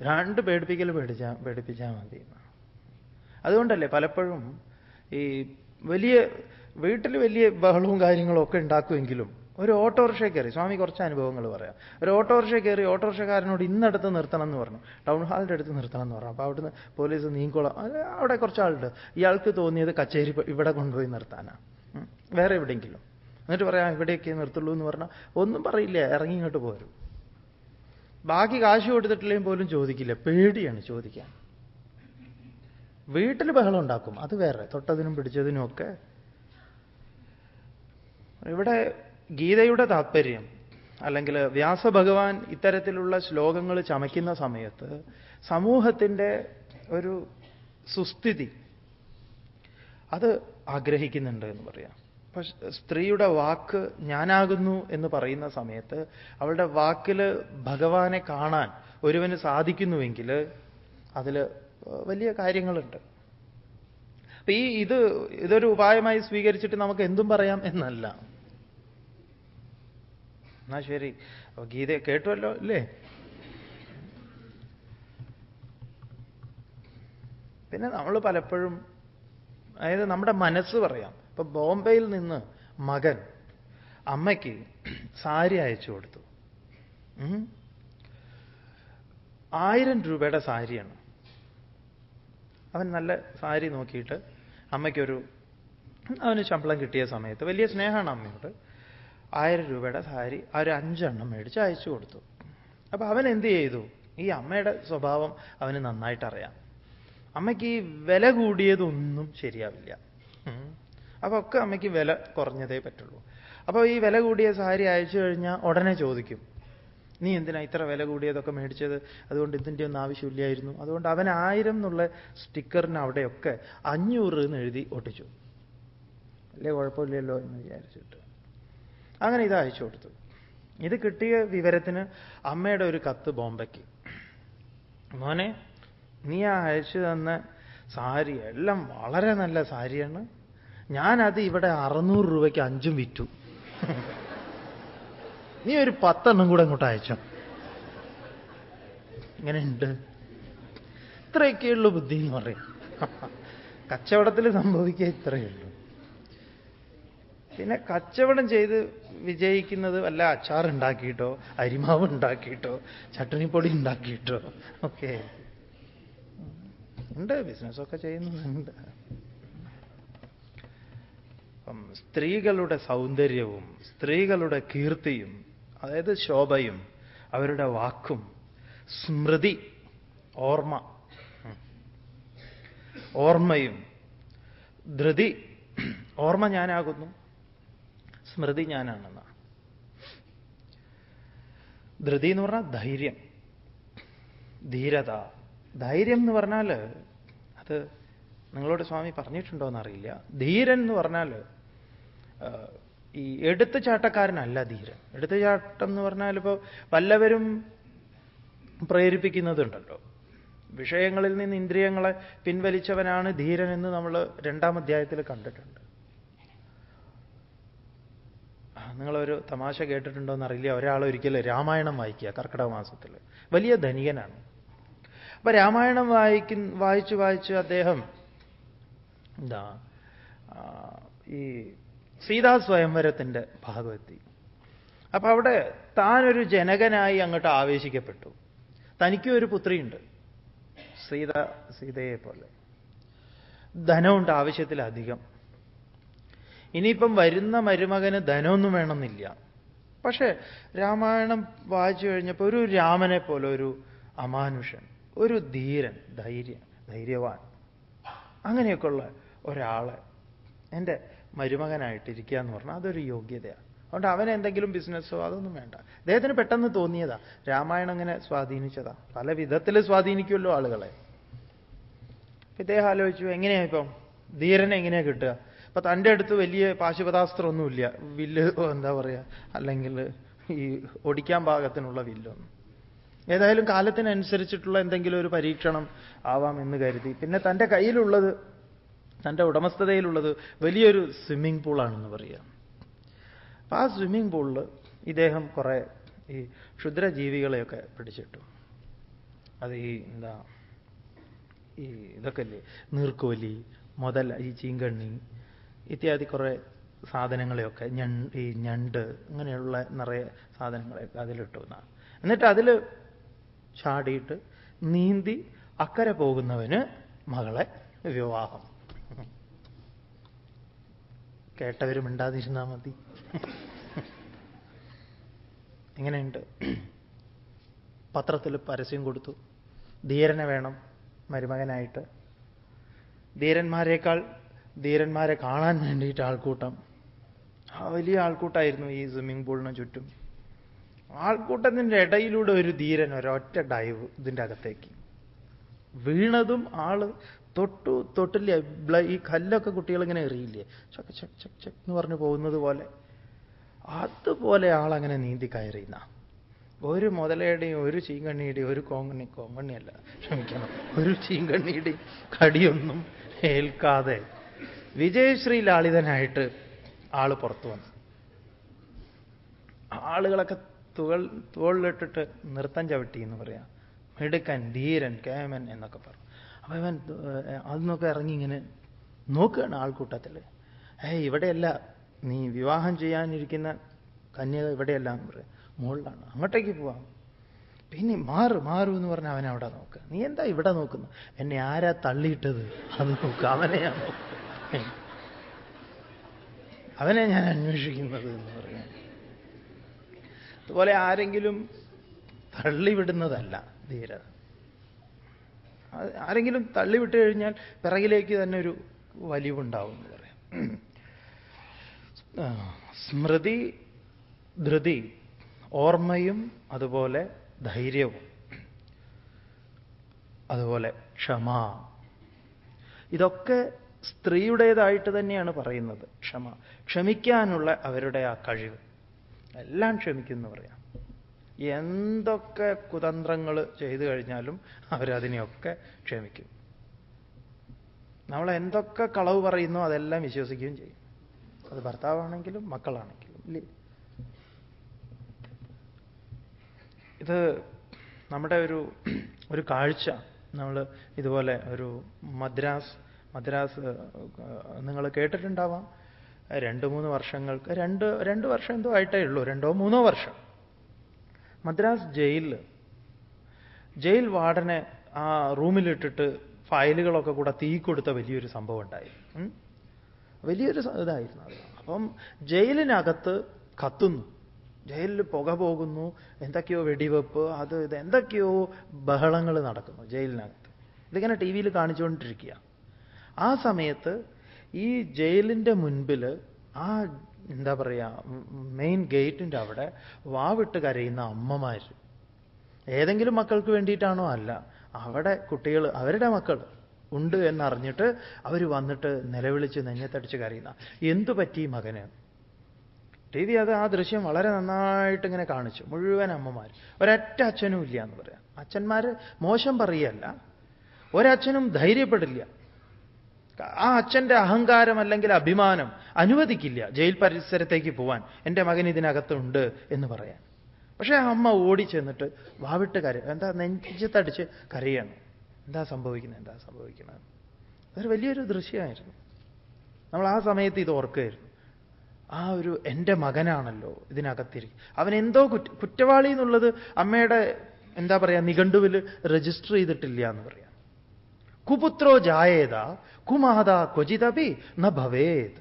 രണ്ട് പേടിപ്പിക്കൽ പേടിച്ചാൽ പേടിപ്പിച്ചാൽ മതി. അതുകൊണ്ടല്ലേ പലപ്പോഴും ഈ വലിയ വീട്ടിൽ വലിയ ബഹളവും കാര്യങ്ങളും ഒക്കെ ഉണ്ടാക്കുമെങ്കിലും ഒരു ഓട്ടോറിക്ഷ കയറി സ്വാമി കുറച്ച് അനുഭവങ്ങൾ പറയാം. ഒരു ഓട്ടോറിക്ഷ കയറി ഓട്ടോറിക്ഷക്കാരനോട് ഇന്നടുത്ത് നിർത്തണം എന്ന് പറഞ്ഞു. ടൗൺ ഹാളിന്റെ അടുത്ത് നിർത്തണം എന്ന് പറഞ്ഞു. അപ്പോൾ അവിടുന്ന് പോലീസ് നീങ്കോളം അവിടെ കുറച്ച് ആളുണ്ട് ഇയാൾക്ക് തോന്നിയത് കച്ചേരി ഇവിടെ കൊണ്ടുപോയി നിർത്താനാണ് വേറെ എവിടെയെങ്കിലും. എന്നിട്ട് പറയാം ഇവിടെയൊക്കെ നിർത്തുള്ളൂ എന്ന് പറഞ്ഞാൽ ഒന്നും പറയില്ല ഇറങ്ങി ഇങ്ങോട്ട് പോരും. ബാക്കി കാശ് കൊടുത്തിട്ടില്ലെങ്കിൽ പോലും ചോദിക്കില്ല. പേടിയാണ് ചോദിക്കാൻ. വീട്ടിൽ ബഹളം ഉണ്ടാക്കും. അത് വേറെ. തൊട്ടതിനും പിടിച്ചതിനും ഒക്കെ. ഇവിടെ ഗീതയുടെ താത്പര്യം അല്ലെങ്കിൽ വ്യാസഭഗവാൻ ഇത്തരത്തിലുള്ള ശ്ലോകങ്ങൾ ചമയ്ക്കുന്ന സമയത്ത് സമൂഹത്തിന്റെ ഒരു സുസ്ഥിതി അത് ആഗ്രഹിക്കുന്നുണ്ട് എന്ന് പറയാം. പക്ഷെ സ്ത്രീയുടെ വാക്ക് ഞാനാകുന്നു എന്ന് പറയുന്ന സമയത്ത് അവളുടെ വാക്കിൽ ഭഗവാനെ കാണാൻ ഒരുവന് സാധിക്കുന്നുവെങ്കിൽ അതിൽ വലിയ കാര്യങ്ങളുണ്ട്. അപ്പൊ ഈ ഇത് ഇതൊരു ഉപായമായി സ്വീകരിച്ചിട്ട് നമുക്ക് എന്തും പറയാം എന്നല്ല. എന്നാ ശരി. ഗീത കേട്ടുവല്ലോ അല്ലേ പിന്നെ നമ്മൾ പലപ്പോഴും അതായത് നമ്മുടെ മനസ്സ് പറയാം. ഇപ്പൊ ബോംബെയിൽ നിന്ന് മകൻ അമ്മയ്ക്ക് സാരി അയച്ചു കൊടുത്തു. ആയിരം രൂപയുടെ സാരിയാണ്. അവൻ നല്ല സാരി നോക്കിയിട്ട് അമ്മയ്ക്കൊരു അവന് ശമ്പളം കിട്ടിയ സമയത്ത് വലിയ സ്നേഹമാണ് അമ്മയോട്. ആയിരം രൂപയുടെ സാരി ഒരു അഞ്ചെണ്ണം മേടിച്ച് അയച്ചു കൊടുത്തു. അപ്പൊ അവൻ എന്ത് ചെയ്തു? ഈ അമ്മയുടെ സ്വഭാവം അവന് നന്നായിട്ട് അറിയാം അമ്മയ്ക്ക് ഈ വില കൂടിയതൊന്നും ശരിയാവില്ല. അപ്പൊ ഒക്കെ അമ്മയ്ക്ക് വില കുറഞ്ഞതേ പറ്റുള്ളൂ. അപ്പോൾ ഈ വില കൂടിയ സാരി അയച്ചു കഴിഞ്ഞാൽ ഉടനെ ചോദിക്കും. നീ എന്തിനാ ഇത്ര വില കൂടിയതൊക്കെ മേടിച്ചത്? അതുകൊണ്ട് ഇതിന്റെ ഒന്നും ആവശ്യമില്ലായിരുന്നു. അതുകൊണ്ട് അവൻ ആയിരം എന്നുള്ള സ്റ്റിക്കറിന് അവിടെയൊക്കെ അഞ്ഞൂറ് എന്ന് എഴുതി ഒട്ടിച്ചു. അല്ലേ കുഴപ്പമില്ലല്ലോ എന്ന് വിചാരിച്ചിട്ട്. അങ്ങനെ ഇത് അയച്ചു കൊടുത്തു. ഇത് കിട്ടിയ വിവരത്തിന് അമ്മയുടെ ഒരു കത്ത് ബോംബയ്ക്ക് മോനെ നീ ആ അയച്ചു തന്ന സാരി എല്ലാം വളരെ നല്ല സാരിയാണ്. ഞാനത് ഇവിടെ അറുന്നൂറ് രൂപയ്ക്ക് അഞ്ചും വിറ്റു. (laughs) നീ ഒരു പത്തെണ്ണം കൂടെ അങ്ങോട്ട് അയച്ചോ. ഇങ്ങനെയുണ്ട്. ഇത്രയൊക്കെയുള്ളൂ ബുദ്ധി എന്ന് പറയും. കച്ചവടത്തിൽ സംഭവിക്കുക ഇത്രയേ ഉള്ളൂ. പിന്നെ കച്ചവടം ചെയ്ത് വിജയിക്കുന്നത് വല്ല അച്ചാർ ഉണ്ടാക്കിയിട്ടോ അരിമാവ് ഉണ്ടാക്കിയിട്ടോ ചട്ടണിപ്പൊടി ഉണ്ടാക്കിയിട്ടോ ഒക്കെ. ഉണ്ട് ബിസിനസ്സൊക്കെ ചെയ്യുന്നുണ്ട്. അപ്പം സ്ത്രീകളുടെ സൗന്ദര്യവും സ്ത്രീകളുടെ കീർത്തിയും അതായത് ശോഭയും അവരുടെ വാക്കും സ്മൃതി ഓർമ്മ ഓർമ്മയും ധൃതി ഓർമ്മ ഞാനാകുന്നു. സ്മൃതി ഞാനാണെന്നാണ് ധൃതി എന്ന് പറഞ്ഞാൽ ധൈര്യം. ധീരത. ധൈര്യം എന്ന് പറഞ്ഞാൽ അത് നിങ്ങളോട് സ്വാമി പറഞ്ഞിട്ടുണ്ടോ എന്നറിയില്ല. ധീരൻ എന്ന് പറഞ്ഞാൽ ഈ എടുത്തുചാട്ടക്കാരനല്ല ധീരൻ. എടുത്തുചാട്ടം എന്ന് പറഞ്ഞാൽ ഇപ്പോൾ വല്ലവരും പ്രേരിപ്പിക്കുന്നതുണ്ടല്ലോ. വിഷയങ്ങളിൽ നിന്ന് ഇന്ദ്രിയങ്ങളെ പിൻവലിച്ചവനാണ് ധീരൻ എന്ന് നമ്മൾ രണ്ടാം അധ്യായത്തിൽ കണ്ടിട്ടുണ്ട്. നിങ്ങളൊരു തമാശ കേട്ടിട്ടുണ്ടോ എന്നറിയില്ല ഒരാൾ ഒരിക്കലും രാമായണം വായിക്കുക കർക്കിടക മാസത്തിൽ വലിയ ധനികനാണ്. അപ്പൊ രാമായണം വായിക്കു വായിച്ചു വായിച്ച് അദ്ദേഹം എന്താ ഈ സീതാ സ്വയംവരത്തിന്റെ ഭാഗമെത്തി. അപ്പൊ അവിടെ താനൊരു ജനകനായി അങ്ങോട്ട് ആവേശിക്കപ്പെട്ടു. തനിക്കും ഒരു പുത്രിയുണ്ട് സീത സീതയെ പോലെ ധനമുണ്ട് ആവശ്യത്തിലധികം. ഇനിയിപ്പം വരുന്ന മരുമകന് ധനമൊന്നും വേണമെന്നില്ല. പക്ഷേ രാമായണം വായിച്ചു കഴിഞ്ഞപ്പോൾ ഒരു രാമനെ പോലെ ഒരു അമാനുഷൻ ഒരു ധീരൻ ധൈര്യ ധൈര്യവാൻ അങ്ങനെയൊക്കെ ഉള്ള ഒരാളെ എന്റെ മരുമകനായിട്ടിരിക്കുക എന്ന് പറഞ്ഞാൽ അതൊരു യോഗ്യതയാണ്. അതുകൊണ്ട് അവൻ എന്തെങ്കിലും ബിസിനസ്സോ അതൊന്നും വേണ്ട. അദ്ദേഹത്തിന് പെട്ടെന്ന് തോന്നിയതാ. രാമായണം അങ്ങനെ സ്വാധീനിച്ചതാ. പല വിധത്തിൽ സ്വാധീനിക്കുമല്ലോ ആളുകളെ. ഇദ്ദേഹം ആലോചിച്ചു എങ്ങനെയാ ഇപ്പം? ധീരനെ എങ്ങനെയാ കിട്ടുക? അപ്പൊ തന്റെ അടുത്ത് വലിയ പാശുപതാസ്ത്രമൊന്നുമില്ല. വില്ല് എന്താ പറയുക അല്ലെങ്കിൽ ഈ ഒടിക്കാൻ പാകത്തിനുള്ള വില്ലൊന്നും. ഏതായാലും കാലത്തിനനുസരിച്ചിട്ടുള്ള എന്തെങ്കിലും ഒരു പരീക്ഷണം ആവാം എന്ന് കരുതി. പിന്നെ തന്റെ കയ്യിലുള്ളത് തന്റെ ഉടമസ്ഥതയിലുള്ളത് വലിയൊരു സ്വിമ്മിംഗ് പൂളാണെന്ന് പറയാം. അപ്പൊ ആ സ്വിമ്മിംഗ് പൂളിൽ ഇദ്ദേഹം കുറെ ഈ ക്ഷുദ്രജീവികളെയൊക്കെ പിടിച്ചിട്ടു. അത് ഈ എന്താ ഈ ഇതൊക്കെ അല്ലേ നീർക്കോലി മുതല ഈ ചീങ്കണ്ണി ഇത്യാദി കുറേ സാധനങ്ങളെയൊക്കെ ഞണ്ട് ഈ ഞണ്ട് ഇങ്ങനെയുള്ള നിറയെ സാധനങ്ങളെയൊക്കെ അതിലിട്ടു എന്നാണ്. എന്നിട്ട് അതിൽ ചാടിയിട്ട് നീന്തി അക്കരെ പോകുന്നവന് മകളെ വിവാഹം. കേട്ടവരും ഉണ്ടാതിരുന്നാൽ മതി. എങ്ങനെയുണ്ട് പത്രത്തിൽ പരസ്യം കൊടുത്തു. ധീരനെ വേണം മരുമകനായിട്ട്. ധീരന്മാരെക്കാൾ ധീരന്മാരെ കാണാൻ വേണ്ടിയിട്ട് ആൾക്കൂട്ടം. ആ വലിയ ആൾക്കൂട്ടായിരുന്നു ഈ സ്വിമ്മിംഗ് പൂളിന് ചുറ്റും. ആൾക്കൂട്ടത്തിന്റെ ഇടയിലൂടെ ഒരു ധീരൻ ഒരൊറ്റ ഡൈവ് ഇതിന്റെ അകത്തേക്ക്. വീണതും ആൾ തൊട്ടു തൊട്ടില്ല. ഈ കല്ലൊക്കെ കുട്ടികളിങ്ങനെ എറിയില്ലേ? ചക്ക് ചക്ക് ചക്ക് ചക്ക് എന്ന് പറഞ്ഞു പോകുന്നത് പോലെ. അതുപോലെ ആളങ്ങനെ നീന്തി കയറിയുന്ന. ഒരു മുതലയുടെയും ഒരു ചീങ്കണ്ണിയുടെയും ഒരു കോങ്കണ്ണി കോങ്കണ്ണിയല്ല ക്ഷമിക്കണം. ഒരു ചീങ്കണ്ണിയുടെയും കടിയൊന്നും ഏൽക്കാതെ വിജയശ്രീ ലാളിതനായിട്ട് ആൾ പുറത്തു വന്നു. ആളുകളൊക്കെ തുകൾ തോളിലിട്ടിട്ട് നൃത്തം ചവിട്ടി എന്ന് പറയാം. മിടുക്കൻ ധീരൻ കേമൻ എന്നൊക്കെ പറഞ്ഞു. അപ്പൊ ഇവൻ അതിനൊക്കെ ഇറങ്ങി ഇങ്ങനെ നോക്കുകയാണ് ആൾക്കൂട്ടത്തിൽ ഏ ഇവിടെയല്ല നീ വിവാഹം ചെയ്യാനിരിക്കുന്ന കന്യക ഇവിടെയല്ല എന്ന് പറയാം. മുകളിലാണ്. അങ്ങോട്ടേക്ക് പോവാം. പിന്നെ മാറ് മാറൂ എന്ന് പറഞ്ഞാൽ അവൻ അവിടെ നോക്കുക. നീ എന്താ ഇവിടെ നോക്കുന്നു? എന്നെ ആരാ തള്ളിയിട്ടത്? അത് നോക്കുക അവനെയാണ് ഞാൻ അവനെ ഞാൻ അന്വേഷിക്കുന്നത് എന്ന് പറയാം. അതുപോലെ ആരെങ്കിലും തള്ളിവിടുന്നതല്ല ധീരത. ആരെങ്കിലും തള്ളിവിട്ട് കഴിഞ്ഞാൽ പിറകിലേക്ക് തന്നെ ഒരു വലിവുണ്ടാവും എന്ന് പറയാം. സ്മൃതി ധൃതി ഓർമ്മയും അതുപോലെ ധൈര്യവും അതുപോലെ ക്ഷമ ഇതൊക്കെ സ്ത്രീയുടേതായിട്ട് തന്നെയാണ് പറയുന്നത്. ക്ഷമ. ക്ഷമിക്കാനുള്ള അവരുടെ ആ കഴിവ്. എല്ലാം ക്ഷമിക്കുന്നു പറയാം. എന്തൊക്കെ കുതന്ത്രങ്ങൾ ചെയ്തു കഴിഞ്ഞാലും അവരതിനെയൊക്കെ ക്ഷമിക്കും. നമ്മൾ എന്തൊക്കെ കളവ് പറയുന്നോ അതെല്ലാം വിശ്വസിക്കുകയും ചെയ്യും. അത് ഭർത്താവാണെങ്കിലും മക്കളാണെങ്കിലും ഇല്ലേ? ഇത് നമ്മുടെ ഒരു ഒരു കാഴ്ച. നമ്മൾ ഇതുപോലെ ഒരു മദ്രാസ് മദ്രാസ് നിങ്ങൾ കേട്ടിട്ടുണ്ടാവാം. രണ്ട് മൂന്ന് വർഷങ്ങൾക്ക് രണ്ട് രണ്ട് വർഷം എന്തോ ആയിട്ടേ ഉള്ളൂ. രണ്ടോ മൂന്നോ വർഷം. മദ്രാസ് ജയിലിൽ ജയിൽ വാർഡനെ ആ റൂമിലിട്ടിട്ട് ഫയലുകളൊക്കെ കൂടെ തീ കൊടുത്ത വലിയൊരു സംഭവം ഉണ്ടായി വലിയൊരു ഇതായിരുന്നു അത്. അപ്പം ജയിലിനകത്ത് കത്തുന്നു. ജയിലിൽ പുക പോകുന്നു. എന്തൊക്കെയോ വെടിവെപ്പ് അത് ഇത് എന്തൊക്കെയോ ബഹളങ്ങൾ നടക്കുന്നു ജയിലിനകത്ത്. ഇതിങ്ങനെ ടി വിയിൽ കാണിച്ചുകൊണ്ടിരിക്കുക ആ സമയത്ത് ഈ ജയിലിന്റെ മുൻപിൽ ആ എന്താ പറയുക മെയിൻ ഗേറ്റിന്റെ അവിടെ വാവിട്ട് കരയുന്ന അമ്മമാർ ഏതെങ്കിലും മക്കൾക്ക് വേണ്ടിയിട്ടാണോ അല്ല അവിടെ കുട്ടികൾ അവരുടെ മക്കൾ ഉണ്ട് എന്നറിഞ്ഞിട്ട് അവർ വന്നിട്ട് നിലവിളിച്ച് നെഞ്ഞത്തടിച്ച് കരയുന്ന. എന്തു പറ്റി മകന്? ടി വി അത് ആ ദൃശ്യം വളരെ നന്നായിട്ട് ഇങ്ങനെ കാണിച്ചു. മുഴുവൻ അമ്മമാർ ഒരൊറ്റ അച്ഛനും ഇല്ല എന്ന് പറയാം. അച്ഛന്മാർ മോശം പറയല്ല. ഒരച്ഛനും ധൈര്യപ്പെടില്ല. ആ അച്ഛന്റെ അഹങ്കാരം അല്ലെങ്കിൽ അഭിമാനം അനുവദിക്കില്ല. ജയിൽ പരിസരത്തേക്ക് പോവാൻ. എന്റെ മകൻ ഇതിനകത്തുണ്ട് എന്ന് പറയാൻ. പക്ഷേ ആ അമ്മ ഓടി ചെന്നിട്ട് വാവിട്ട് കര എന്താ നെഞ്ചത്തടിച്ച് കരയാണ്. എന്താ സംഭവിക്കുന്നത്? എന്താ സംഭവിക്കുന്നത്? അതൊരു വലിയൊരു ദൃശ്യമായിരുന്നു. നമ്മൾ ആ സമയത്ത് ഇത് ഓർക്കുകയായിരുന്നു. ആ ഒരു എന്റെ മകനാണല്ലോ ഇതിനകത്തിരിക്കും. അവൻ എന്തോ കുറ്റ കുറ്റവാളി എന്നുള്ളത് അമ്മയുടെ എന്താ പറയുക നിഘണ്ടുവിൽ രജിസ്റ്റർ ചെയ്തിട്ടില്ല എന്ന് പറയാം. കുപുത്രോ ജായേത കുമാത ക്വചിതപി ന ഭവേത്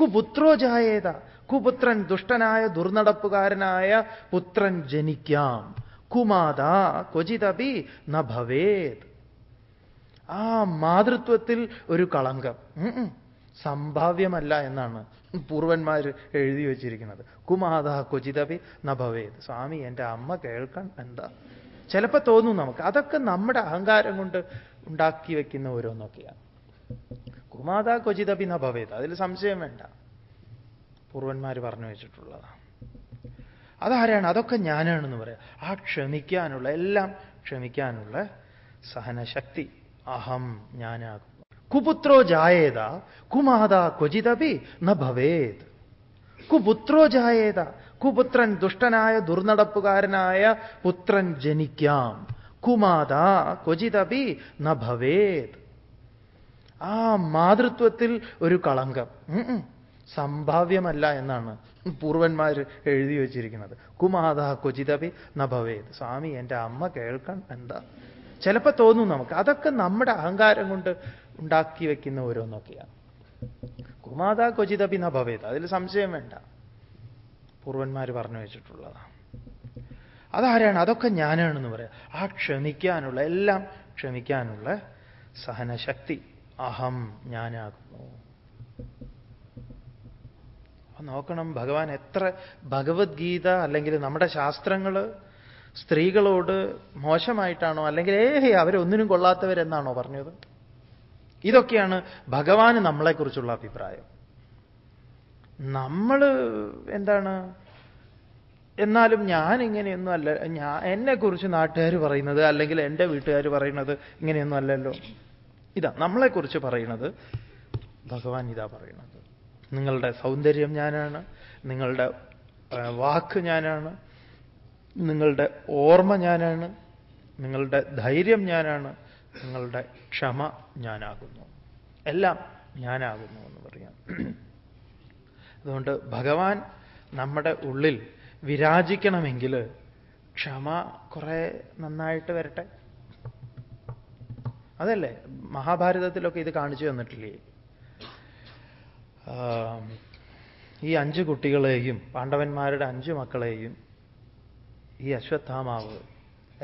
കുപുത്രോ ജായേത കുപുത്രൻ ദുഷ്ടനായ ദുർനടപ്പുകാരനായ പുത്രൻ ജനിക്കാം। കുമാത ക്വചിതപി ന ഭവേത്। ആ മാതൃത്വത്തിൽ ഒരു കളങ്കം. സംഭാവ്യമല്ല എന്നാണ് പൂർവന്മാർ എഴുതി വച്ചിരിക്കുന്നത്. കുമാത ക്വചിതപി ഭവേത്. സ്വാമി എന്റെ അമ്മ കേൾക്കാൻ എന്താ? ചിലപ്പോ തോന്നും നമുക്ക്. അതൊക്കെ നമ്മുടെ അഹങ്കാരം കൊണ്ട് ഉണ്ടാക്കി വെക്കുന്ന ഓരോന്നൊക്കെയാണ്. കുമാത ക്വചിത പിന്ന ഭവേത്. അതിൽ സംശയം വേണ്ട. പൂർവന്മാർ പറഞ്ഞു വെച്ചിട്ടുള്ളതാണ് അതാരാണ്? അതൊക്കെ ഞാനാണെന്ന് പറയാം. ആ ക്ഷമിക്കാനുള്ള എല്ലാം ക്ഷമിക്കാനുള്ള സഹനശക്തി. അഹം ഞാനാകും. കുപുത്രോ ജായേത കുമാത ക്വചിതപി ന ഭവേത്. കുപുത്രോ ജായേത കുപുത്രൻ ദുഷ്ടനായ ദുർനടപ്പുകാരനായ പുത്രൻ ജനിക്കാം. കുമാത ക്വചിതപി ന ഭവേത്. ആ മാതൃത്വത്തിൽ ഒരു കളങ്കം. സംഭാവ്യമല്ല എന്നാണ് പൂർവന്മാർ എഴുതി വച്ചിരിക്കുന്നത്. കുമാത ക്വചിതപി ന ഭവേത്. സ്വാമി എന്റെ അമ്മ കേൾക്കാൻ എന്താ? ചിലപ്പോൾ തോന്നും നമുക്ക്. അതൊക്കെ നമ്മുടെ അഹങ്കാരം കൊണ്ട് ഉണ്ടാക്കി വെക്കുന്ന ഓരോന്നൊക്കെയാണ് കുമാത ക്വചിതപി ന ഭവേത്. അതിൽ സംശയം വേണ്ട. പൂർവന്മാർ പറഞ്ഞു വെച്ചിട്ടുള്ളതാണ് അതാരാണ്? അതൊക്കെ ഞാനാണെന്ന് പറയാം. ആ ക്ഷമിക്കാനുള്ള എല്ലാം ക്ഷമിക്കാനുള്ള സഹനശക്തി അഹം ഞാനാകുന്നു. നോക്കണം ഭഗവാൻ എത്ര ഭഗവത്ഗീത അല്ലെങ്കിൽ നമ്മുടെ ശാസ്ത്രങ്ങൾ സ്ത്രീകളോട് മോശമായിട്ടാണോ അല്ലെങ്കിൽ ഏഹേ അവരൊന്നിനും കൊള്ളാത്തവരെന്നാണോ പറഞ്ഞത്? ഇതൊക്കെയാണ് ഭഗവാന് നമ്മളെക്കുറിച്ചുള്ള അഭിപ്രായം. നമ്മൾ എന്താണ് എന്നാലും ഞാൻ ഇങ്ങനെയൊന്നും അല്ല ഞാൻ എന്നെക്കുറിച്ച് നാട്ടുകാർ പറയുന്നത് അല്ലെങ്കിൽ എന്റെ വീട്ടുകാർ പറയുന്നത് ഇങ്ങനെയൊന്നും അല്ലല്ലോ. ഇതാ നമ്മളെക്കുറിച്ച് പറയുന്നത് ഭഗവാൻ ഇതാ പറയുന്നത്. നിങ്ങളുടെ സൗന്ദര്യം ഞാനാണ് നിങ്ങളുടെ വാക്ക് ഞാനാണ് നിങ്ങളുടെ ഓർമ്മ ഞാനാണ് നിങ്ങളുടെ ധൈര്യം ഞാനാണ് നിങ്ങളുടെ ക്ഷമ ഞാനാകുന്നു. എല്ലാം ഞാനാകുന്നു എന്ന് പറയാം. അതുകൊണ്ട് ഭഗവാൻ നമ്മുടെ ഉള്ളിൽ വിരാജിക്കണമെങ്കിൽ ക്ഷമ കുറെ നന്നായിട്ട് വരട്ടെ. അതല്ലേ? മഹാഭാരതത്തിലൊക്കെ ഇത് കാണിച്ചു തന്നിട്ടില്ലേ? ഈ അഞ്ച് കുട്ടികളെയും പാണ്ഡവന്മാരുടെ അഞ്ച് മക്കളെയും ഈ അശ്വത്ഥാമാവ്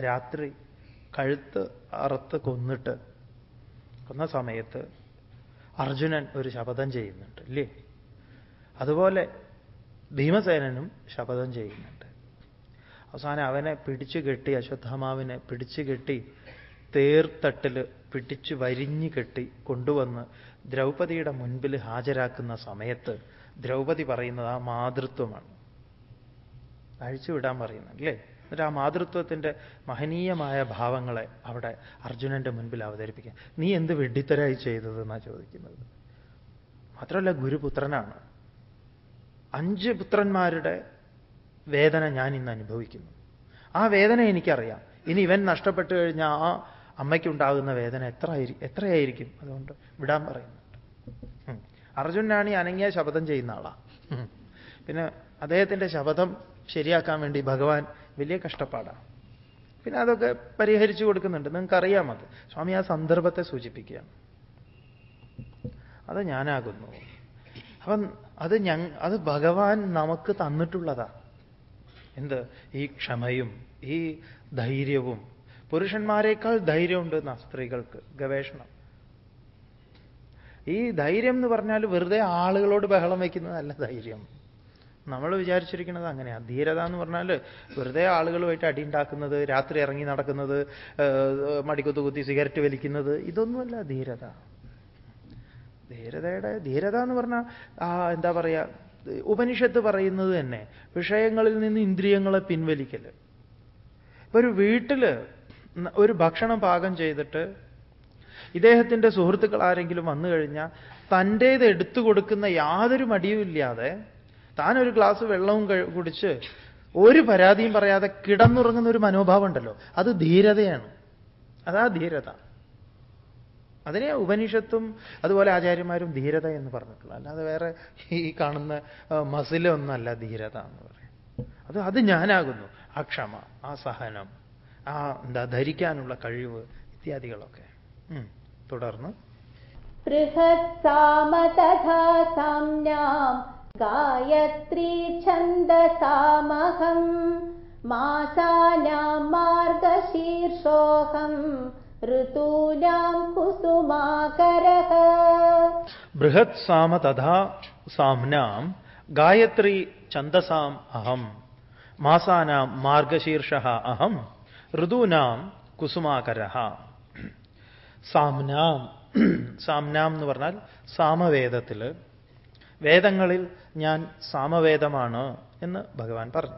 രാത്രി കഴുത്ത് അറുത്ത് കൊന്നിട്ട് കൊന്ന സമയത്ത് അർജുനൻ ഒരു ശപഥം ചെയ്യുന്നുണ്ട് ഇല്ലേ? അതുപോലെ ഭീമസേനനും ശപഥം ചെയ്യുന്നുണ്ട്. അവസാനം അവനെ പിടിച്ചു കെട്ടി അശ്വത്ഥമാവിനെ പിടിച്ചു കെട്ടി തേർത്തട്ടിൽ പിടിച്ചു വരിഞ്ഞു കെട്ടി കൊണ്ടുവന്ന് ദ്രൗപതിയുടെ മുൻപിൽ ഹാജരാക്കുന്ന സമയത്ത് ദ്രൗപതി പറയുന്നത് ആ മാതൃത്വമാണ്. അഴിച്ചുവിടാൻ പറയുന്നത് അല്ലേ എന്നിട്ട് ആ മാതൃത്വത്തിന്റെ മഹനീയമായ ഭാവങ്ങളെ അവിടെ അർജുനന്റെ മുൻപിൽ അവതരിപ്പിക്കുക നീ എന്ത് വെഡിത്തരായി ചെയ്തതെന്നാണ് ചോദിക്കുന്നത്? മാത്രമല്ല ഗുരുപുത്രനാണ്. അഞ്ച് പുത്രന്മാരുടെ വേദന ഞാൻ ഇന്ന് അനുഭവിക്കുന്നു. ആ വേദന എനിക്കറിയാം. ഇനി ഇവൻ നഷ്ടപ്പെട്ടു കഴിഞ്ഞാൽ ആ അമ്മയ്ക്കുണ്ടാകുന്ന വേദന എത്ര എത്രയായിരിക്കും? അതുകൊണ്ട് വിടാൻ പറയുന്നുണ്ട്. അർജുനാണ് ഈ അനങ്ങിയ ശപഥം ചെയ്യുന്ന ആളാ. പിന്നെ അദ്ദേഹത്തിന്റെ ശപഥം ശരിയാക്കാൻ വേണ്ടി ഭഗവാൻ വലിയ കഷ്ടപ്പാടാണ് പിന്നെ അതൊക്കെ പരിഹരിച്ചു കൊടുക്കുന്നുണ്ട്. നിങ്ങൾക്കറിയാം അത്. സ്വാമി ആ സന്ദർഭത്തെ സൂചിപ്പിക്കുകയാണ്. അത് ഞാനാകുന്നു. അപ്പം അത് ഞ അത് ഭഗവാൻ നമുക്ക് തന്നിട്ടുള്ളതാ. എന്ത്? ഈ ക്ഷമയും ഈ ധൈര്യവും. പുരുഷന്മാരെക്കാൾ ധൈര്യമുണ്ട് എന്നാ സ്ത്രീകൾക്ക് ഗവേഷണം. ഈ ധൈര്യം എന്ന് പറഞ്ഞാൽ വെറുതെ ആളുകളോട് ബഹളം വയ്ക്കുന്നതല്ല ധൈര്യം. നമ്മൾ വിചാരിച്ചിരിക്കുന്നത് അങ്ങനെയാണ് ധീരത എന്ന് പറഞ്ഞാൽ വെറുതെ ആളുകളുമായിട്ട് അടിയുണ്ടാക്കുന്നത് രാത്രി ഇറങ്ങി നടക്കുന്നത് മടിക്കുത്തു കുത്തി സിഗരറ്റ് വലിക്കുന്നത് ഇതൊന്നുമല്ല ധീരത. ധീരതയുടെ ധീരത എന്ന് പറഞ്ഞാൽ എന്താ പറയുക ഉപനിഷത്ത് പറയുന്നത് തന്നെ വിഷയങ്ങളിൽ നിന്ന് ഇന്ദ്രിയങ്ങളെ പിൻവലിക്കൽ ഇപ്പൊ ഒരു വീട്ടിൽ ഒരു ഭക്ഷണം പാകം ചെയ്തിട്ട് ഇദ്ദേഹത്തിന്റെ സുഹൃത്തുക്കൾ ആരെങ്കിലും വന്നു കഴിഞ്ഞാൽ തന്റേത് എടുത്തു കൊടുക്കുന്ന യാതൊരു മടിയുമില്ലാതെ താൻ ഒരു ഗ്ലാസ് വെള്ളവും കുടിച്ച് ഒരു പരാതിയും പറയാതെ കിടന്നുറങ്ങുന്ന ഒരു മനോഭാവം ഉണ്ടല്ലോ. അത് ധീരതയാണ്. അതാ ധീരത. അതിനെ ഉപനിഷത്തും അതുപോലെ ആചാര്യന്മാരും ധീരത എന്ന് പറഞ്ഞിട്ടുള്ളൂ അല്ലാതെ വേറെ ഈ കാണുന്ന മസിലൊന്നല്ല ധീരത എന്ന് പറയും അത് അത് ഞാനാകുന്നു. ആ ക്ഷമ ആ സഹനം ആ എന്താ ധരിക്കാനുള്ള കഴിവ് ഇത്യാദികളൊക്കെ. തുടർന്ന്. ഗായത്രീ ഛന്ദസാമഹം മാസാനാം ഋതൂനാം കുസുമാകരഃ ബൃഹത് സാമ തഥാ സാംനാം ഗായത്രി ഛന്ദസാം അഹം. മാസാനാം മാർഗശീർഷ അഹം. ഋതൂനാം കുസുമാകര സാംനാം സാംനാം എന്ന് പറഞ്ഞാൽ സാമവേദത്തിൽ വേദങ്ങളിൽ ഞാൻ സാമവേദമാണ് എന്ന് ഭഗവാൻ പറഞ്ഞു.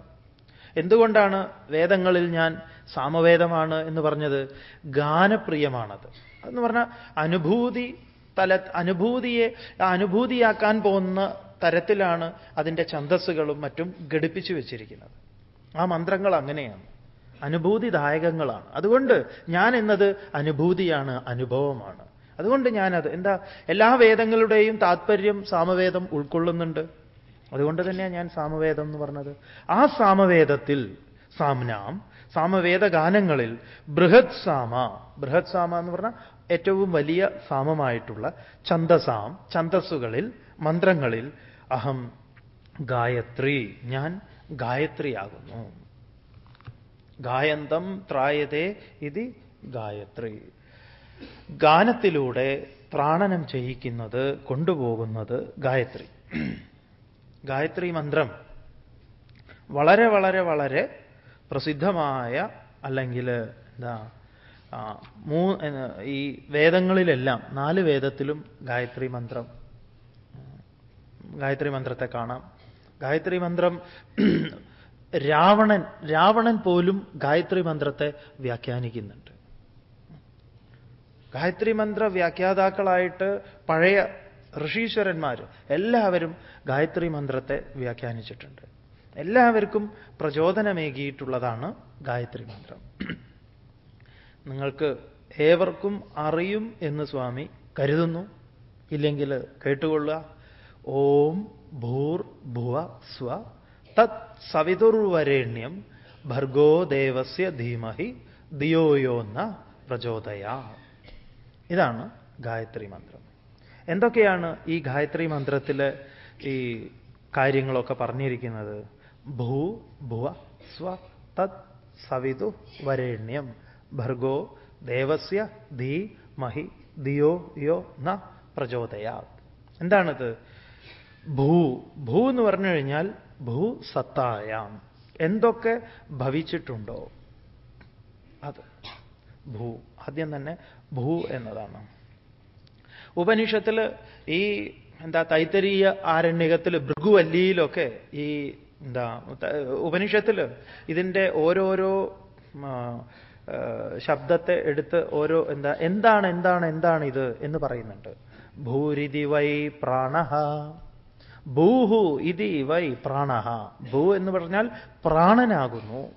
എന്തുകൊണ്ടാണ് വേദങ്ങളിൽ ഞാൻ സാമവേദമാണ് എന്ന് പറഞ്ഞത് ഗാനപ്രിയമാണത്. എന്ന് പറഞ്ഞാൽ അനുഭൂതി തല അനുഭൂതിയെ അനുഭൂതിയാക്കാൻ പോകുന്ന തരത്തിലാണ് അതിന്റെ ഛന്തസ്സുകളും മറ്റും ഘടിപ്പിച്ചു വെച്ചിരിക്കുന്നത്. ആ മന്ത്രങ്ങൾ അങ്ങനെയാണ്. അനുഭൂതിദായകങ്ങളാണ്. അതുകൊണ്ട് ഞാൻ എന്നത് അനുഭൂതിയാണ് അനുഭവമാണ്. അതുകൊണ്ട് ഞാനത് എന്താ എല്ലാ വേദങ്ങളുടെയും താത്പര്യം സാമവേദം ഉൾക്കൊള്ളുന്നുണ്ട്. അതുകൊണ്ട് തന്നെയാണ് ഞാൻ സാമവേദം എന്ന് പറഞ്ഞത്. ആ സാമവേദത്തിൽ സാംനാം സാമവേദ ഗാനങ്ങളിൽ ബൃഹത് സാമ ബൃഹത് സാമ എന്ന് പറഞ്ഞാൽ ഏറ്റവും വലിയ സാമമായിട്ടുള്ള ഛന്ദസാം ഛന്ദസ്സുകളിൽ മന്ത്രങ്ങളിൽ അഹം ഗായത്രി ഞാൻ ഗായത്രിയാകുന്നു. ഗായന്തം ത്രായതേ ഇത് ഗായത്രി. ഗാനത്തിലൂടെ പ്രാണനം ചെയ്യിക്കുന്നത് കൊണ്ടുപോകുന്നത് ഗായത്രി. ഗായത്രി മന്ത്രം. വളരെ വളരെ വളരെ പ്രസിദ്ധമായ അല്ലെങ്കിൽ എന്താ മൂ ഈ വേദങ്ങളിലെല്ലാം നാല് വേദത്തിലും ഗായത്രി മന്ത്രം ഗായത്രി മന്ത്രത്തെ കാണാം. ഗായത്രി മന്ത്രം (clears throat) രാവണൻ രാവണൻ പോലും ഗായത്രി മന്ത്രത്തെ വ്യാഖ്യാനിക്കുന്നുണ്ട്. ഗായത്രി മന്ത്ര വ്യാഖ്യാതാക്കളായിട്ട് പഴയ ഋഷീശ്വരന്മാർ എല്ലാവരും ഗായത്രി മന്ത്രത്തെ വ്യാഖ്യാനിച്ചിട്ടുണ്ട്. എല്ലാവർക്കും പ്രചോദനമേകിയിട്ടുള്ളതാണ് ഗായത്രി മന്ത്രം. നിങ്ങൾക്ക് ഏവർക്കും അറിയും എന്ന് സ്വാമി കരുതുന്നു. ഇല്ലെങ്കിൽ കേട്ടുകൊള്ളുക. ഓം ഭൂർ ഭുവ സ്വ തത് സവിതുർവരേണ്യം ഭർഗോ ദേവസ്യ ധീമഹി ദിയോയോന്ന പ്രചോദയാ. ഇതാണ് ഗായത്രി മന്ത്രം. എന്തൊക്കെയാണ് ഈ ഗായത്രി മന്ത്രത്തിൽ ഈ കാര്യങ്ങളൊക്കെ പറഞ്ഞിരിക്കുന്നത്? ഭൂ ഭുവ സ്വ തത് സവിതു വരേണ്യം. ഭർഗോ ദേവസ്യ ധീ മഹി ദിയോ യോ ന പ്രചോദയാ എന്താണിത്? ഭൂ ഭൂ എന്ന് പറഞ്ഞു കഴിഞ്ഞാൽ ഭൂ സത്തായാം. എന്തൊക്കെ ഭവിച്ചിട്ടുണ്ടോ? അത് ഭൂ. ആദ്യം തന്നെ ഭൂ എന്നതാണ്. ഉപനിഷത്തിൽ ഈ എന്താ തൈത്തരീയ ആരണ്യകത്തിൽ ഭൃഗുവല്ലിയിലൊക്കെ ഈ എന്താ ഉപനിഷത്തിൽ ഇതിന്റെ ഓരോരോ ശബ്ദത്തെ എടുത്ത് ഓരോ എന്താ എന്താണ് എന്താണ് എന്താണ് ഇത് എന്ന് പറയുന്നുണ്ട്. ഭൂരിതി വൈ പ്രാണ. ഭൂഹു ഇതി വൈ പ്രാണ. ഭൂ എന്ന് പറഞ്ഞാൽ പ്രാണനാകുന്നു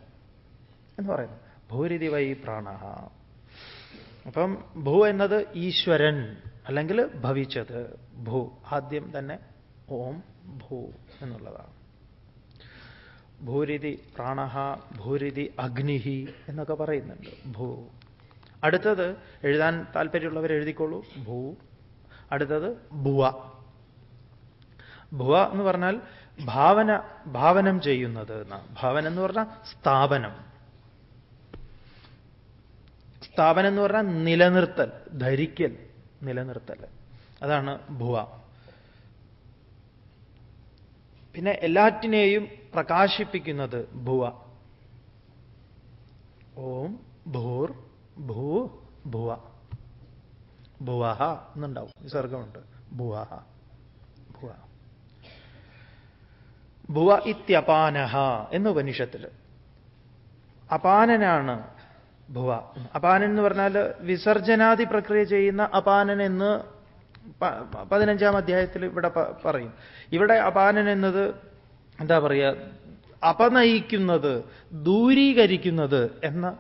എന്ന് പറയുന്നു. ഭൂരിതി വൈ പ്രാണ. അപ്പം ഭൂ എന്നത് ഈശ്വരൻ അല്ലെങ്കിൽ ഭവിച്ചത്. ഭൂ ആദ്യം തന്നെ ഓം ഭൂ എന്നുള്ളതാണ്. ഭൂരിതി പ്രാണ ഭൂരിതി അഗ്നിഹി എന്നൊക്കെ പറയുന്നുണ്ട്. ഭൂ. അടുത്തത് എഴുതാൻ താല്പര്യമുള്ളവർ എഴുതിക്കോളൂ. ഭൂ. അടുത്തത് ഭുവ. ഭുവ എന്ന് പറഞ്ഞാൽ ഭാവന ഭാവനം ചെയ്യുന്നത് എന്നാണ് ഭാവന എന്ന് പറഞ്ഞാൽ സ്ഥാപനം. സ്ഥാപനം എന്ന് പറഞ്ഞാൽ നിലനിർത്തൽ ധരിക്കൽ നിലനിർത്തൽ. അതാണ് ഭുവ. പിന്നെ എല്ലാറ്റിനെയും പ്രകാശിപ്പിക്കുന്നത് ഭുവ. ഓം ഭൂർ ഭൂ ഭുവ. ഭുവഹ എന്നുണ്ടാവും. നിസർഗമുണ്ട് ഭുവഹ. ഭുവ. ഭുവ ഇത്യപാനഹ എന്ന് ഉപനിഷത്തിൽ അപാനനാണ് ഭുവ. അപാനൻ എന്ന് പറഞ്ഞാൽ വിസർജനാദി പ്രക്രിയ ചെയ്യുന്ന അപാനൻ എന്ന് പതിനഞ്ചാം അധ്യായത്തിൽ ഇവിടെ പറയും. ഇവിടെ അപാനൻ എന്നത് എന്താ പറയുക അപനയിക്കുന്നത് ദൂരീകരിക്കുന്നത് എന്ന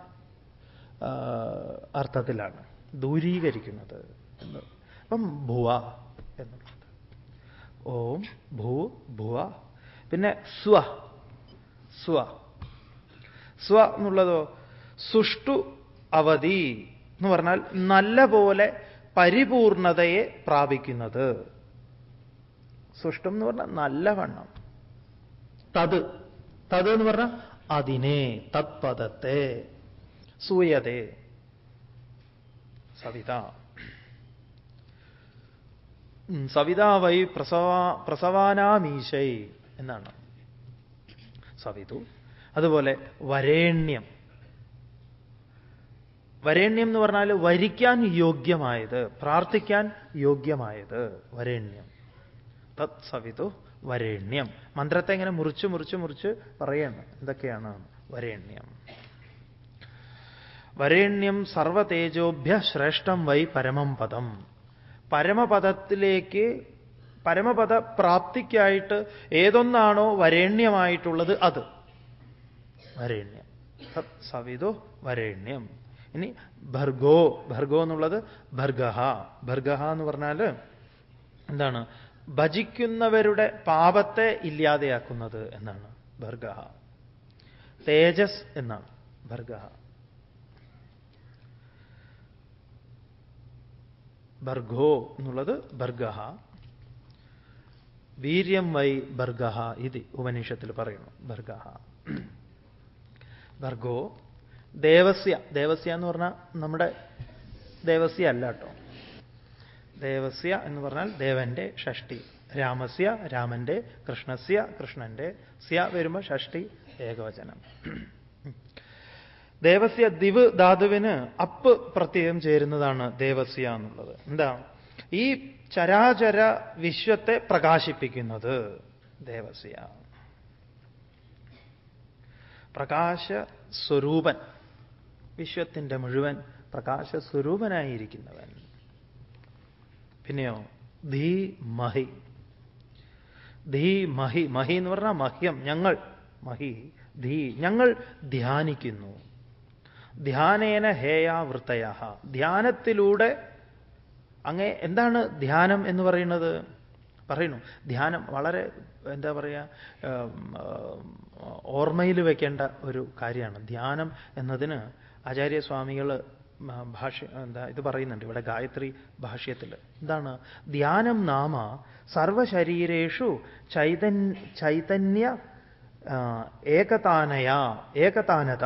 അർത്ഥത്തിലാണ്. ദൂരീകരിക്കുന്നത് എന്ന്. അപ്പം ഭുവ എന്നുള്ളത്. ഓം ഭൂ ഭുവ. പിന്നെ സ്വ സ്വ. സ്വ എന്നുള്ളതോ സുഷ്ടു അവധി എന്ന് പറഞ്ഞാൽ നല്ല പോലെ പരിപൂർണതയെ പ്രാപിക്കുന്നത്. സുഷ്ടം എന്ന് പറഞ്ഞാൽ നല്ലവണ്ണം. തത്. തത് എന്ന് പറഞ്ഞാൽ അതിനെ തത്പദത്തെ. സൂയതേ. സവിത. സവിത വൈ പ്രസവ പ്രസവാനാമീശൈ എന്നാണ്. സവിതു. അതുപോലെ വരേണ്യം. വരേണ്യം എന്ന് പറഞ്ഞാൽ വരിക്കാൻ യോഗ്യമായത് പ്രാർത്ഥിക്കാൻ യോഗ്യമായത് വരേണ്യം. തത് സവിതു വരേണ്യം. മന്ത്രത്തെ ഇങ്ങനെ മുറിച്ച് മുറിച്ച് മുറിച്ച് പറയണം എന്തൊക്കെയാണ്? വരേണ്യം. വരേണ്യം സർവതേജോഭ്യ ശ്രേഷ്ഠം വൈ പരമം പദം. പരമപദത്തിലേക്ക് പരമപദ പ്രാപ്തിക്കായിട്ട് ഏതൊന്നാണോ വരേണ്യമായിട്ടുള്ളത് അത്. വരേണ്യം. സവിതു വരേണ്യം. ഇനി ഭർഗോ ഭർഗോ എന്നുള്ളത് ഭർഗഹ. ഭർഗഹ എന്ന് പറഞ്ഞാൽ എന്താണ്? ഭജിക്കുന്നവരുടെ പാപത്തെ ഇല്ലാതെയാക്കുന്നത് എന്നാണ്. ഭർഗഹ. തേജസ് എന്നാണ്. ഭർഗഹ. ഭർഗോ എന്നുള്ളത് ഭർഗഹ. വീര്യം വൈ ഭർഗഹ ഇത് ഉപനിഷത്തിൽ പറയുന്നു. ഭർഗഹ. ഭർഗോ ദേവസ്യ ദേവസ്യ എന്ന് പറഞ്ഞാൽ നമ്മുടെ ദേവസ്യ അല്ല കേട്ടോ. ദേവസ്യ എന്ന് പറഞ്ഞാൽ ദേവന്റെ ഷഷ്ടി. രാമസ്യ രാമന്റെ കൃഷ്ണസ്യ കൃഷ്ണന്റെ സ്യ വരുമ്പോൾ ഷഷ്ടി ഏകവചനം. ദേവസ്യ ദിവ് ധാതുവിന് അപ്പ് പ്രത്യയം ചേരുന്നതാണ് ദേവസ്യ എന്നുള്ളത്. എന്താ? ഈ ചരാചര വിശ്വത്തെ പ്രകാശിപ്പിക്കുന്നത് ദേവസ്യ. പ്രകാശ സ്വരൂപൻ വിശ്വത്തിന്റെ മുഴുവൻ പ്രകാശ സ്വരൂപനായിരിക്കുന്നവൻ പിന്നെയോ ധീ മഹി. ധീ മഹി മഹി എന്ന് പറഞ്ഞാൽ മഹ്യം ഞങ്ങൾ. മഹി ധീ ഞങ്ങൾ ധ്യാനിക്കുന്നു. ധ്യാനേന ഹേയാവൃത്തയ. ധ്യാനത്തിലൂടെ അങ്ങേ എന്താണ് ധ്യാനം എന്ന് പറയുന്നത്? പറയുന്നു ധ്യാനം വളരെ എന്താ പറയുക ഓർമ്മയിൽ വയ്ക്കേണ്ട ഒരു കാര്യമാണ്. ധ്യാനം എന്നതിന് ആചാര്യസ്വാമികൾ ഭാഷ എന്താ ഇത് പറയുന്നുണ്ട് ഇവിടെ ഗായത്രി ഭാഷ്യത്തിൽ. എന്താണ്? ധ്യാനം നാമ സർവശരീരേഷു ചൈതൻ ചൈതന്യ ഏകതാനയ ഏകതാനത.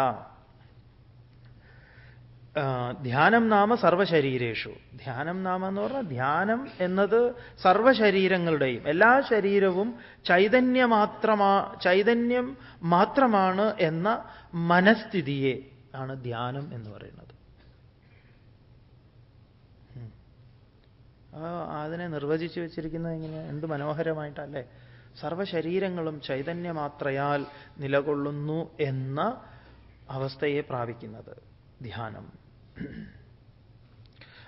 ധ്യാനം നാമ സർവശരീരേഷു. ധ്യാനം നാമ എന്ന് പറഞ്ഞാൽ ധ്യാനം എന്നത് സർവശരീരങ്ങളുടെയും എല്ലാ ശരീരവും ചൈതന്യ മാത്രമാ ചൈതന്യം മാത്രമാണ് എന്ന മനസ്ഥിതിയെ ആണ് ധ്യാനം എന്ന് പറയുന്നത്. അതിനെ നിർവചിച്ചു വെച്ചിരിക്കുന്നത് ഇങ്ങനെ എന്ത് മനോഹരമായിട്ടല്ലേ? സർവശരീരങ്ങളും ചൈതന്യമാത്രയാൽ നിലകൊള്ളുന്നു എന്ന അവസ്ഥയെ പ്രാപിക്കുന്നത് ധ്യാനം.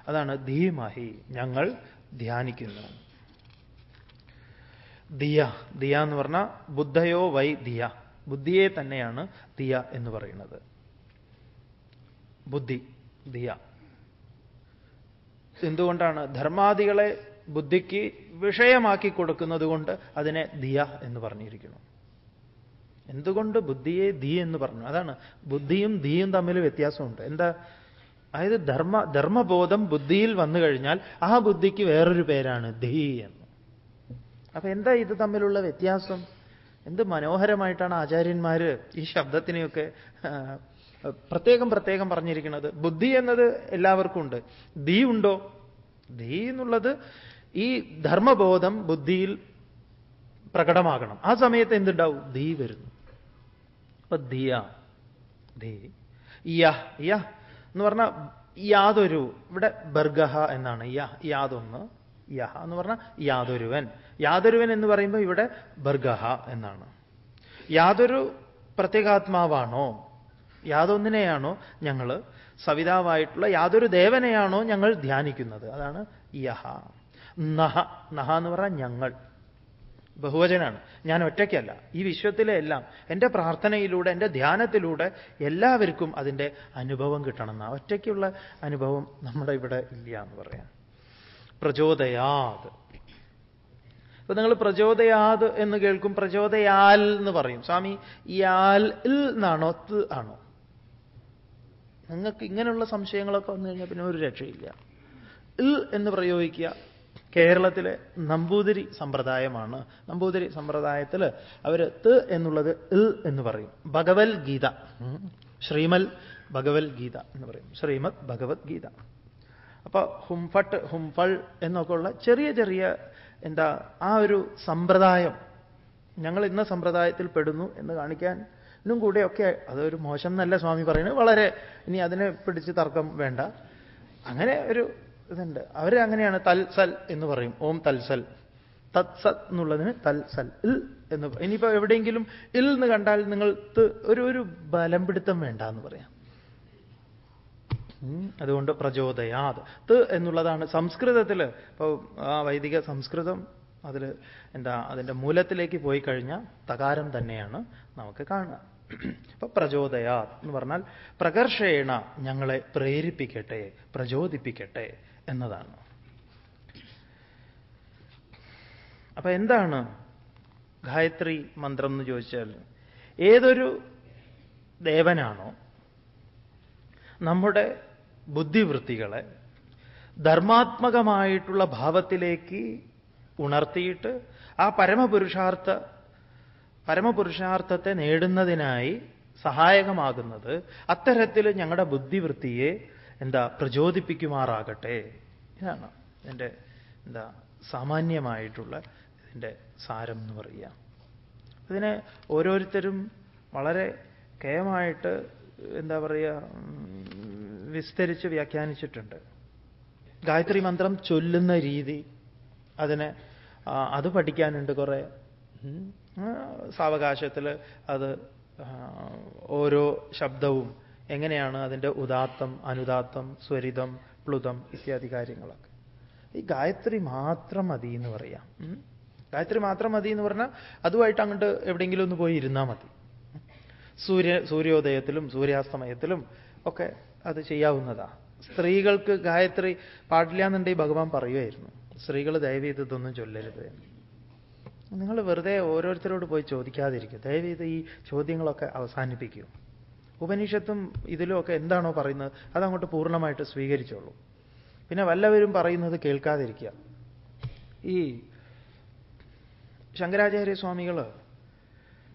അതാണ് ധീമഹി ഞങ്ങൾ ധ്യാനിക്കുന്നു. ദിയ ദിയ എന്ന് പറഞ്ഞാൽ ബുദ്ധയോ വൈ ദിയ. ബുദ്ധിയെ തന്നെയാണ് ദിയ എന്ന് പറയുന്നത്. ബുദ്ധി ദിയ. എന്തുകൊണ്ടാണ് ധർമാദികളെ ബുദ്ധിക്ക് വിഷയമാക്കി കൊടുക്കുന്നത് കൊണ്ട് അതിനെ ദിയ എന്ന് പറഞ്ഞിരിക്കുന്നു? എന്തുകൊണ്ട് ബുദ്ധിയെ ധീ എന്ന് പറഞ്ഞു? അതാണ് ബുദ്ധിയും ധീയും തമ്മിൽ വ്യത്യാസമുണ്ട്. എന്താ? അതായത് ധർമ്മ ധർമ്മബോധം ബുദ്ധിയിൽ വന്നു കഴിഞ്ഞാൽ ആ ബുദ്ധിക്ക് വേറൊരു പേരാണ് ധീ എന്ന്. അപ്പൊ എന്താ ഇത് തമ്മിലുള്ള വ്യത്യാസം? എന്ത് മനോഹരമായിട്ടാണ് ആചാര്യന്മാര് ഈ ശബ്ദത്തിനെയൊക്കെ പ്രത്യേകം പ്രത്യേകം പറഞ്ഞിരിക്കുന്നത്. ബുദ്ധി എന്നത് എല്ലാവർക്കും ഉണ്ട്. ധീ ഉണ്ടോ? ധീ എന്നുള്ളത് ഈ ധർമ്മബോധം ബുദ്ധിയിൽ പ്രകടമാകണം. ആ സമയത്ത് എന്തുണ്ടാവും? ധീ വരുന്നു. അപ്പൊ ധിയ ധീ യ എന്ന് പറഞ്ഞാൽ യാതൊരു ഇവിടെ ബർഗഹ എന്നാണ്. യ യാതൊന്ന് യഹ എന്ന് പറഞ്ഞാൽ യാതൊരുവൻ. യാതൊരുവൻ എന്ന് പറയുമ്പോൾ ഇവിടെ ബർഗഹ എന്നാണ്. യാതൊരു പ്രത്യേകാത്മാവാണോ? യാതൊന്നിനെയാണോ ഞങ്ങൾ സവിതാവായിട്ടുള്ള യാതൊരു ദേവനെയാണോ ഞങ്ങൾ ധ്യാനിക്കുന്നത്? അതാണ് യഹ. നഹ. നഹ എന്ന് പറഞ്ഞാൽ ഞങ്ങൾ. ബഹുവചനാണ്. ഞാൻ ഒറ്റയ്ക്കല്ല. ഈ വിശ്വത്തിലെ എല്ലാം എന്റെ പ്രാർത്ഥനയിലൂടെ എന്റെ ധ്യാനത്തിലൂടെ എല്ലാവർക്കും അതിന്റെ അനുഭവം കിട്ടണം. എന്നാ ഒറ്റയ്ക്കുള്ള അനുഭവം നമ്മുടെ ഇവിടെ ഇല്ല എന്ന് പറയാം. പ്രചോദയാത്. ഇപ്പൊ നിങ്ങൾ പ്രചോദയാത് എന്ന് കേൾക്കും. പ്രചോദയാൽ എന്ന് പറയും. സ്വാമി യാൽ ഇൽ എന്നാണോ ത് ആണോ? നിങ്ങൾക്ക് ഇങ്ങനെയുള്ള സംശയങ്ങളൊക്കെ വന്നു കഴിഞ്ഞാൽ പിന്നെ ഒരു രക്ഷയില്ല. ഇൽ എന്ന് പ്രയോഗിക്കുക കേരളത്തിലെ നമ്പൂതിരി സമ്പ്രദായമാണ്. നമ്പൂതിരി സമ്പ്രദായത്തിൽ അവർ ത് എന്നുള്ളത് ഇൽ എന്ന് പറയും. ഭഗവത്ഗീത. ശ്രീമൽ ഭഗവത്ഗീത എന്ന് പറയും. ശ്രീമത് ഭഗവത്ഗീത. അപ്പൊ ഹുംഫട്ട് ഹുംഫൾ എന്നൊക്കെ ഉള്ള ചെറിയ ചെറിയ എന്താ ആ ഒരു സമ്പ്രദായം ഞങ്ങൾ ഇന്ന സമ്പ്രദായത്തിൽ പെടുന്നു എന്ന് കാണിക്കാൻ ഇന്നും ഒക്കെ അതൊരു മോശം എന്നല്ല സ്വാമി പറയുന്നത്. വളരെ ഇനി അതിനെ പിടിച്ച് തർക്കം വേണ്ട. അങ്ങനെ ഒരു ഇതുണ്ട്. അവർ അങ്ങനെയാണ് തൽസൽ എന്ന് പറയും. ഓം തൽസൽ തത്സത് എന്നുള്ളതിന് തൽസൽ ഇൽ എന്ന് ഇനിയിപ്പോ എവിടെയെങ്കിലും ഇൽ എന്ന് കണ്ടാൽ നിങ്ങൾ ഒരു ഒരു ബലം പിടുത്തം വേണ്ട എന്ന് പറയാം അതുകൊണ്ട് പ്രചോദയാത്. ത് എന്നുള്ളതാണ് സംസ്കൃതത്തിൽ ഇപ്പോൾ ആ വൈദിക സംസ്കൃതം അതിൽ എന്താ അതിന്റെ മൂലത്തിലേക്ക് പോയി കഴിഞ്ഞാൽ തകാരം തന്നെയാണ് നമുക്ക് കാണുക അപ്പൊ പ്രചോദയാ എന്ന് പറഞ്ഞാൽ പ്രകർഷേണ ഞങ്ങളെ പ്രേരിപ്പിക്കട്ടെ പ്രചോദിപ്പിക്കട്ടെ എന്നതാണ്. അപ്പൊ എന്താണ് ഗായത്രി മന്ത്രം എന്ന് ചോദിച്ചാൽ ഏതൊരു ദേവനാണോ നമ്മുടെ ബുദ്ധിവൃത്തികളെ ധർമാത്മകമായിട്ടുള്ള ഭാവത്തിലേക്ക് ഉണർത്തിയിട്ട് ആ പരമപുരുഷാർത്ഥ പരമപുരുഷാർത്ഥത്തെ നേടുന്നതിനായി സഹായകമാകുന്നത് അത്തരത്തിൽ ഞങ്ങളുടെ ബുദ്ധിവൃത്തിയെ എന്താ പ്രചോദിപ്പിക്കുമാറാകട്ടെ. ഇതാണ് എന്റെ എന്താ സാമാന്യമായിട്ടുള്ള ഇതിന്റെ സാരം എന്ന് പറയുക. അതിന് ഓരോരുത്തരും വളരെ കയമായിട്ട് എന്താ പറയുക വിസ്തരിച്ച് വ്യാഖ്യാനിച്ചിട്ടുണ്ട്. ഗായത്രി മന്ത്രം ചൊല്ലുന്ന രീതി അതിനെ അത് പഠിക്കാനുണ്ട് കുറേ. സാവകാശത്തിൽ അത് ഓരോ ശബ്ദവും എങ്ങനെയാണ് അതിന്റെ ഉദാത്തം അനുദാത്തം സ്വരിതം പ്ലുതം ഇത്യാദി കാര്യങ്ങളൊക്കെ. ഈ ഗായത്രി മാത്രം മതി എന്ന് പറയാം. ഗായത്രി മാത്രം മതി എന്ന് പറഞ്ഞാൽ അതുമായിട്ട് അങ്ങോട്ട് എവിടെയെങ്കിലും ഒന്ന് പോയി ഇരുന്നാൽ മതി. സൂര്യ സൂര്യോദയത്തിലും സൂര്യാസ്തമയത്തിലും ഒക്കെ അത് ചെയ്യാവുന്നതാ. സ്ത്രീകൾക്ക് ഗായത്രി പാടില്ല എന്നുണ്ടെങ്കിൽ ഭഗവാൻ പറയുമായിരുന്നു സ്ത്രീകൾ ദയവ് ചൊല്ലരുത് നിങ്ങൾ വെറുതെ ഓരോരുത്തരോട് പോയി ചോദിക്കാതിരിക്കും ദയവ് ചെയ്ത് ഈ ചോദ്യങ്ങളൊക്കെ അവസാനിപ്പിക്കൂ. ഉപനിഷത്തും ഇതിലുമൊക്കെ എന്താണോ പറയുന്നത് അതങ്ങോട്ട് പൂർണമായിട്ട് സ്വീകരിച്ചോളൂ. പിന്നെ വല്ലവരും പറയുന്നത് കേൾക്കാതിരിക്കുക. ഈ ശങ്കരാചാര്യ സ്വാമികൾ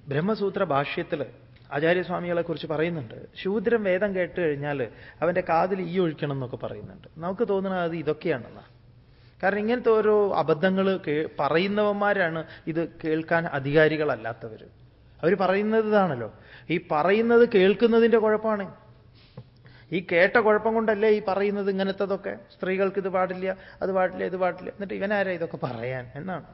ബ്രഹ്മസൂത്ര ഭാഷ്യത്തിൽ ആചാര്യസ്വാമികളെ കുറിച്ച് പറയുന്നുണ്ട്. ശൂദ്രം വേദം കേട്ട് കഴിഞ്ഞാൽ അവന്റെ കാതിൽ ഈ ഒഴിക്കണം എന്നൊക്കെ പറയുന്നുണ്ട്. നമുക്ക് തോന്നുന്നത് അത് ഇതൊക്കെയാണെന്നാ. കാരണം ഇങ്ങനത്തെ ഓരോ അബദ്ധങ്ങൾ പറയുന്നവന്മാരാണ് ഇത് കേൾക്കാൻ അധികാരികളല്ലാത്തവർ അവർ പറയുന്നത് ഇതാണല്ലോ ഈ പറയുന്നത് കേൾക്കുന്നതിന്റെ കുഴപ്പമാണ് ഈ കേട്ട കുഴപ്പം കൊണ്ടല്ലേ ഈ പറയുന്നത് ഇങ്ങനത്തതൊക്കെ? സ്ത്രീകൾക്ക് ഇത് പാടില്ല അത് പാടില്ല ഇത് പാടില്ല. എന്നിട്ട് ഇവനാരാ ഇതൊക്കെ പറയാൻ? എന്നാണ്.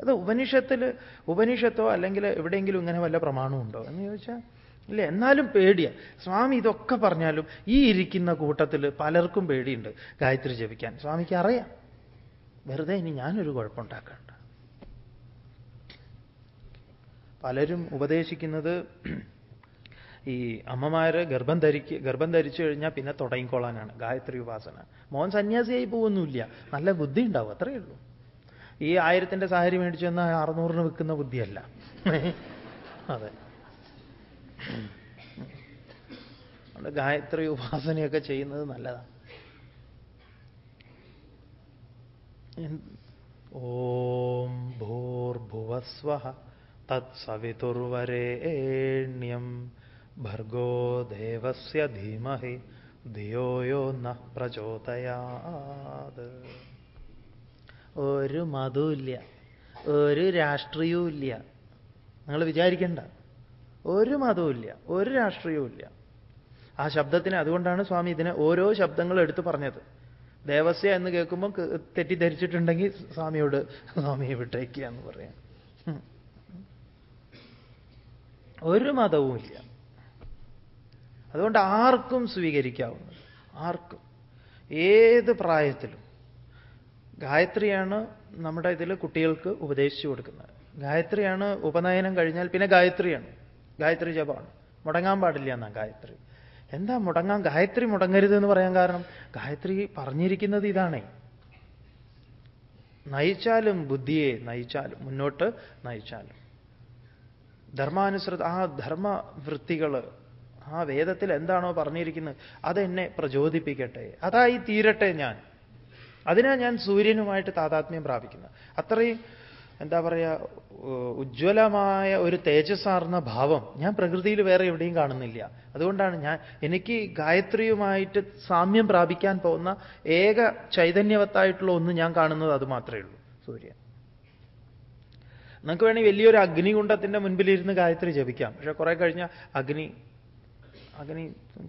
അത് ഉപനിഷത്തിൽ ഉപനിഷത്തോ അല്ലെങ്കിൽ എവിടെയെങ്കിലും ഇങ്ങനെ വല്ല പ്രമാണമുണ്ടോ എന്ന് ചോദിച്ചാൽ ഇല്ല എന്നാലും പേടിയാ. സ്വാമി ഇതൊക്കെ പറഞ്ഞാലും ഈ ഇരിക്കുന്ന കൂട്ടത്തിൽ പലർക്കും പേടിയുണ്ട് ഗായത്രി ജപിക്കാൻ. സ്വാമിക്ക് അറിയാം. വെറുതെ ഇനി ഞാനൊരു കുഴപ്പമുണ്ടാക്കണ്ട. പലരും ഉപദേശിക്കുന്നത് ഈ അമ്മമാര് ഗർഭം ധരിക്ക് ഗർഭം ധരിച്ചു കഴിഞ്ഞാൽ പിന്നെ തുടങ്ങിക്കോളാനാണ്. ഗായത്രി ഉപാസന. മോൻ സന്യാസിയായി പോകുന്നില്ല നല്ല ബുദ്ധി ഉണ്ടാവും അത്രയേ ഉള്ളൂ. ഈ ആയിരത്തിന്റെ സാഹചര്യം മേടിച്ചു വന്നാൽ അറുന്നൂറിന് വിൽക്കുന്ന ബുദ്ധിയല്ല. അതെ. ഗായത്രി ഉപാസനയൊക്കെ ചെയ്യുന്നത് നല്ലതാണ് ഓം ഭൂർഭുവസ്വ തത്സവിതുർവരേണ്യം. ഭർഗോ ദേവസ്യ ധീമഹി യോ ന പ്രചോദയാത്. ഒരു മതവും ഒരു രാഷ്ട്രീയവും നിങ്ങൾ വിചാരിക്കണ്ട. ഒരു മതവും ഒരു രാഷ്ട്രീയവും ആ ശബ്ദത്തിന് അതുകൊണ്ടാണ് സ്വാമി ഇതിനെ ഓരോ ശബ്ദങ്ങൾ എടുത്തു പറഞ്ഞത്. ദേവസ്യ എന്ന് കേൾക്കുമ്പോൾ തെറ്റിദ്ധരിച്ചിട്ടുണ്ടെങ്കിൽ സ്വാമിയോട് സ്വാമിയെ വിട്ടേക്കുക എന്ന് പറയാം. ഒരു മതവും ഇല്ല. അതുകൊണ്ട് ആർക്കും സ്വീകരിക്കാവുന്നത് ആർക്കും. ഏത് പ്രായത്തിലും. ഗായത്രിയാണ് നമ്മുടെ ഇതിൽ കുട്ടികൾക്ക് ഉപദേശിച്ചു കൊടുക്കുന്നത്. ഗായത്രിയാണ് ഉപനയനം കഴിഞ്ഞാൽ പിന്നെ ഗായത്രിയാണ്. ഗായത്രി ജപമാണ്. മുടങ്ങാൻ പാടില്ല എന്നാ ഗായത്രി. എന്താ മുടങ്ങാൻ? ഗായത്രി മുടങ്ങരുത് എന്ന് പറയാൻ കാരണം? ഗായത്രി പറഞ്ഞിരിക്കുന്നത് ഇതാണേ. നയിച്ചാലും ബുദ്ധിയെ നയിച്ചാലും മുന്നോട്ട് നയിച്ചാലും. ധർമാനുസൃത ആ ധർമ്മവൃത്തികൾ ആ വേദത്തിൽ എന്താണോ പറഞ്ഞിരിക്കുന്നത് അതെന്നെ പ്രചോദിപ്പിക്കട്ടെ. അതായി തീരട്ടെ ഞാൻ. അതിനാ ഞാൻ സൂര്യനുമായിട്ട് താതാത്മ്യം പ്രാപിക്കുന്നത്. അത്രയും എന്താ പറയുക ഉജ്ജ്വലമായ ഒരു തേജസ്സാർന്ന ഭാവം ഞാൻ പ്രകൃതിയിൽ വേറെ എവിടെയും കാണുന്നില്ല. അതുകൊണ്ടാണ് ഞാൻ എനിക്ക് ഗായത്രിയുമായിട്ട് സാമ്യം പ്രാപിക്കാൻ പോകുന്ന ഏക ചൈതന്യവത്തായിട്ടുള്ള ഒന്ന് ഞാൻ കാണുന്നത് അത് മാത്രമേ ഉള്ളൂ സൂര്യൻ നമുക്ക് വേണമെങ്കിൽ വലിയൊരു അഗ്നികുണ്ടത്തിന്റെ മുൻപിലിരുന്ന് ഗായത്രി ജപിക്കാം. പക്ഷെ കുറെ കഴിഞ്ഞാൽ അഗ്നി അഗ്നി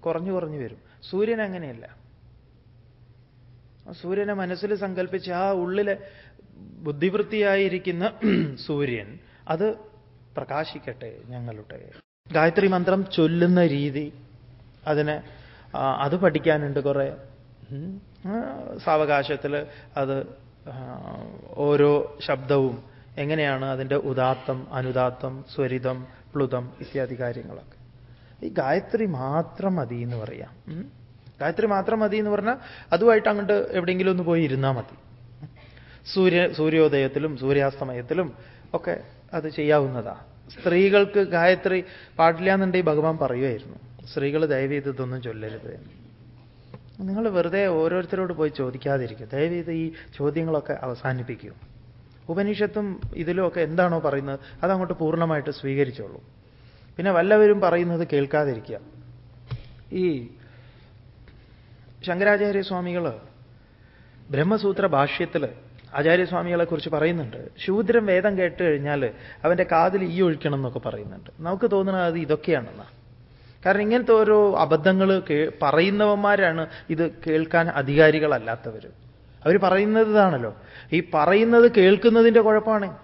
കുറഞ്ഞു കുറഞ്ഞു വരും. സൂര്യൻ അങ്ങനെയല്ല. സൂര്യനെ മനസ്സിൽ സങ്കല്പിച്ച് ആ ഉള്ളിലെ ബുദ്ധിവൃത്തിയായിരിക്കുന്ന (clears throat) സൂര്യൻ അത് പ്രകാശിക്കട്ടെ ഞങ്ങളുടെ. ഗായത്രി മന്ത്രം ചൊല്ലുന്ന രീതി അതിന് അത് പഠിക്കാനുണ്ട് കുറെ. സാവകാശത്തിൽ അത് ഓരോ ശബ്ദവും എങ്ങനെയാണ് അതിന്റെ ഉദാത്തം അനുദാത്തം സ്വരിതം പ്ലുതം ഇത്യാദി കാര്യങ്ങളൊക്കെ. ഈ ഗായത്രി മാത്രം മതി എന്ന് പറയാം ഗായത്രി മാത്രം മതി എന്ന് പറഞ്ഞാൽ അതുമായിട്ട് അങ്ങോട്ട് എവിടെയെങ്കിലും ഒന്ന് പോയി ഇരുന്നാൽ മതി. സൂര്യ സൂര്യോദയത്തിലും സൂര്യാസ്തമയത്തിലും ഒക്കെ അത് ചെയ്യാവുന്നതാ. സ്ത്രീകൾക്ക് ഗായത്രി പാടില്ല എന്നുണ്ടെങ്കിൽ ഭഗവാൻ പറയുമായിരുന്നു സ്ത്രീകൾ ദയവ് ചെയ്ത് ഇതൊന്നും ചൊല്ലരുത് നിങ്ങൾ വെറുതെ ഓരോരുത്തരോട് പോയി ചോദിക്കാതിരിക്കുക ദയവ് ചെയ്ത് ഈ ചോദ്യങ്ങളൊക്കെ അവസാനിപ്പിക്കൂ. ഉപനിഷത്തും ഇതിലും ഒക്കെ എന്താണോ പറയുന്നത് അതങ്ങോട്ട് പൂർണമായിട്ട് സ്വീകരിച്ചോളൂ. പിന്നെ വല്ലവരും പറയുന്നത് കേൾക്കാതിരിക്കുക. ഈ ശങ്കരാചാര്യ സ്വാമികൾ ബ്രഹ്മസൂത്ര ഭാഷ്യത്തിൽ ആചാര്യസ്വാമികളെ കുറിച്ച് പറയുന്നുണ്ട്. ശൂദ്രൻ വേദം കേട്ട് കഴിഞ്ഞാൽ അവന്റെ കാതിൽ ഈ ഒഴിക്കണം എന്നൊക്കെ പറയുന്നുണ്ട്. നമുക്ക് തോന്നുന്നത് അത് ഇതൊക്കെയാണെന്നാണ് കാരണം ഇങ്ങനത്തെ ഓരോ അബദ്ധങ്ങൾ പറയുന്നവന്മാരാണ് ഇത് കേൾക്കാൻ അധികാരികളല്ലാത്തവർ അവർ പറയുന്നത് ഇതാണല്ലോ ഈ പറയുന്നത് കേൾക്കുന്നതിന്റെ കുഴപ്പമാണ്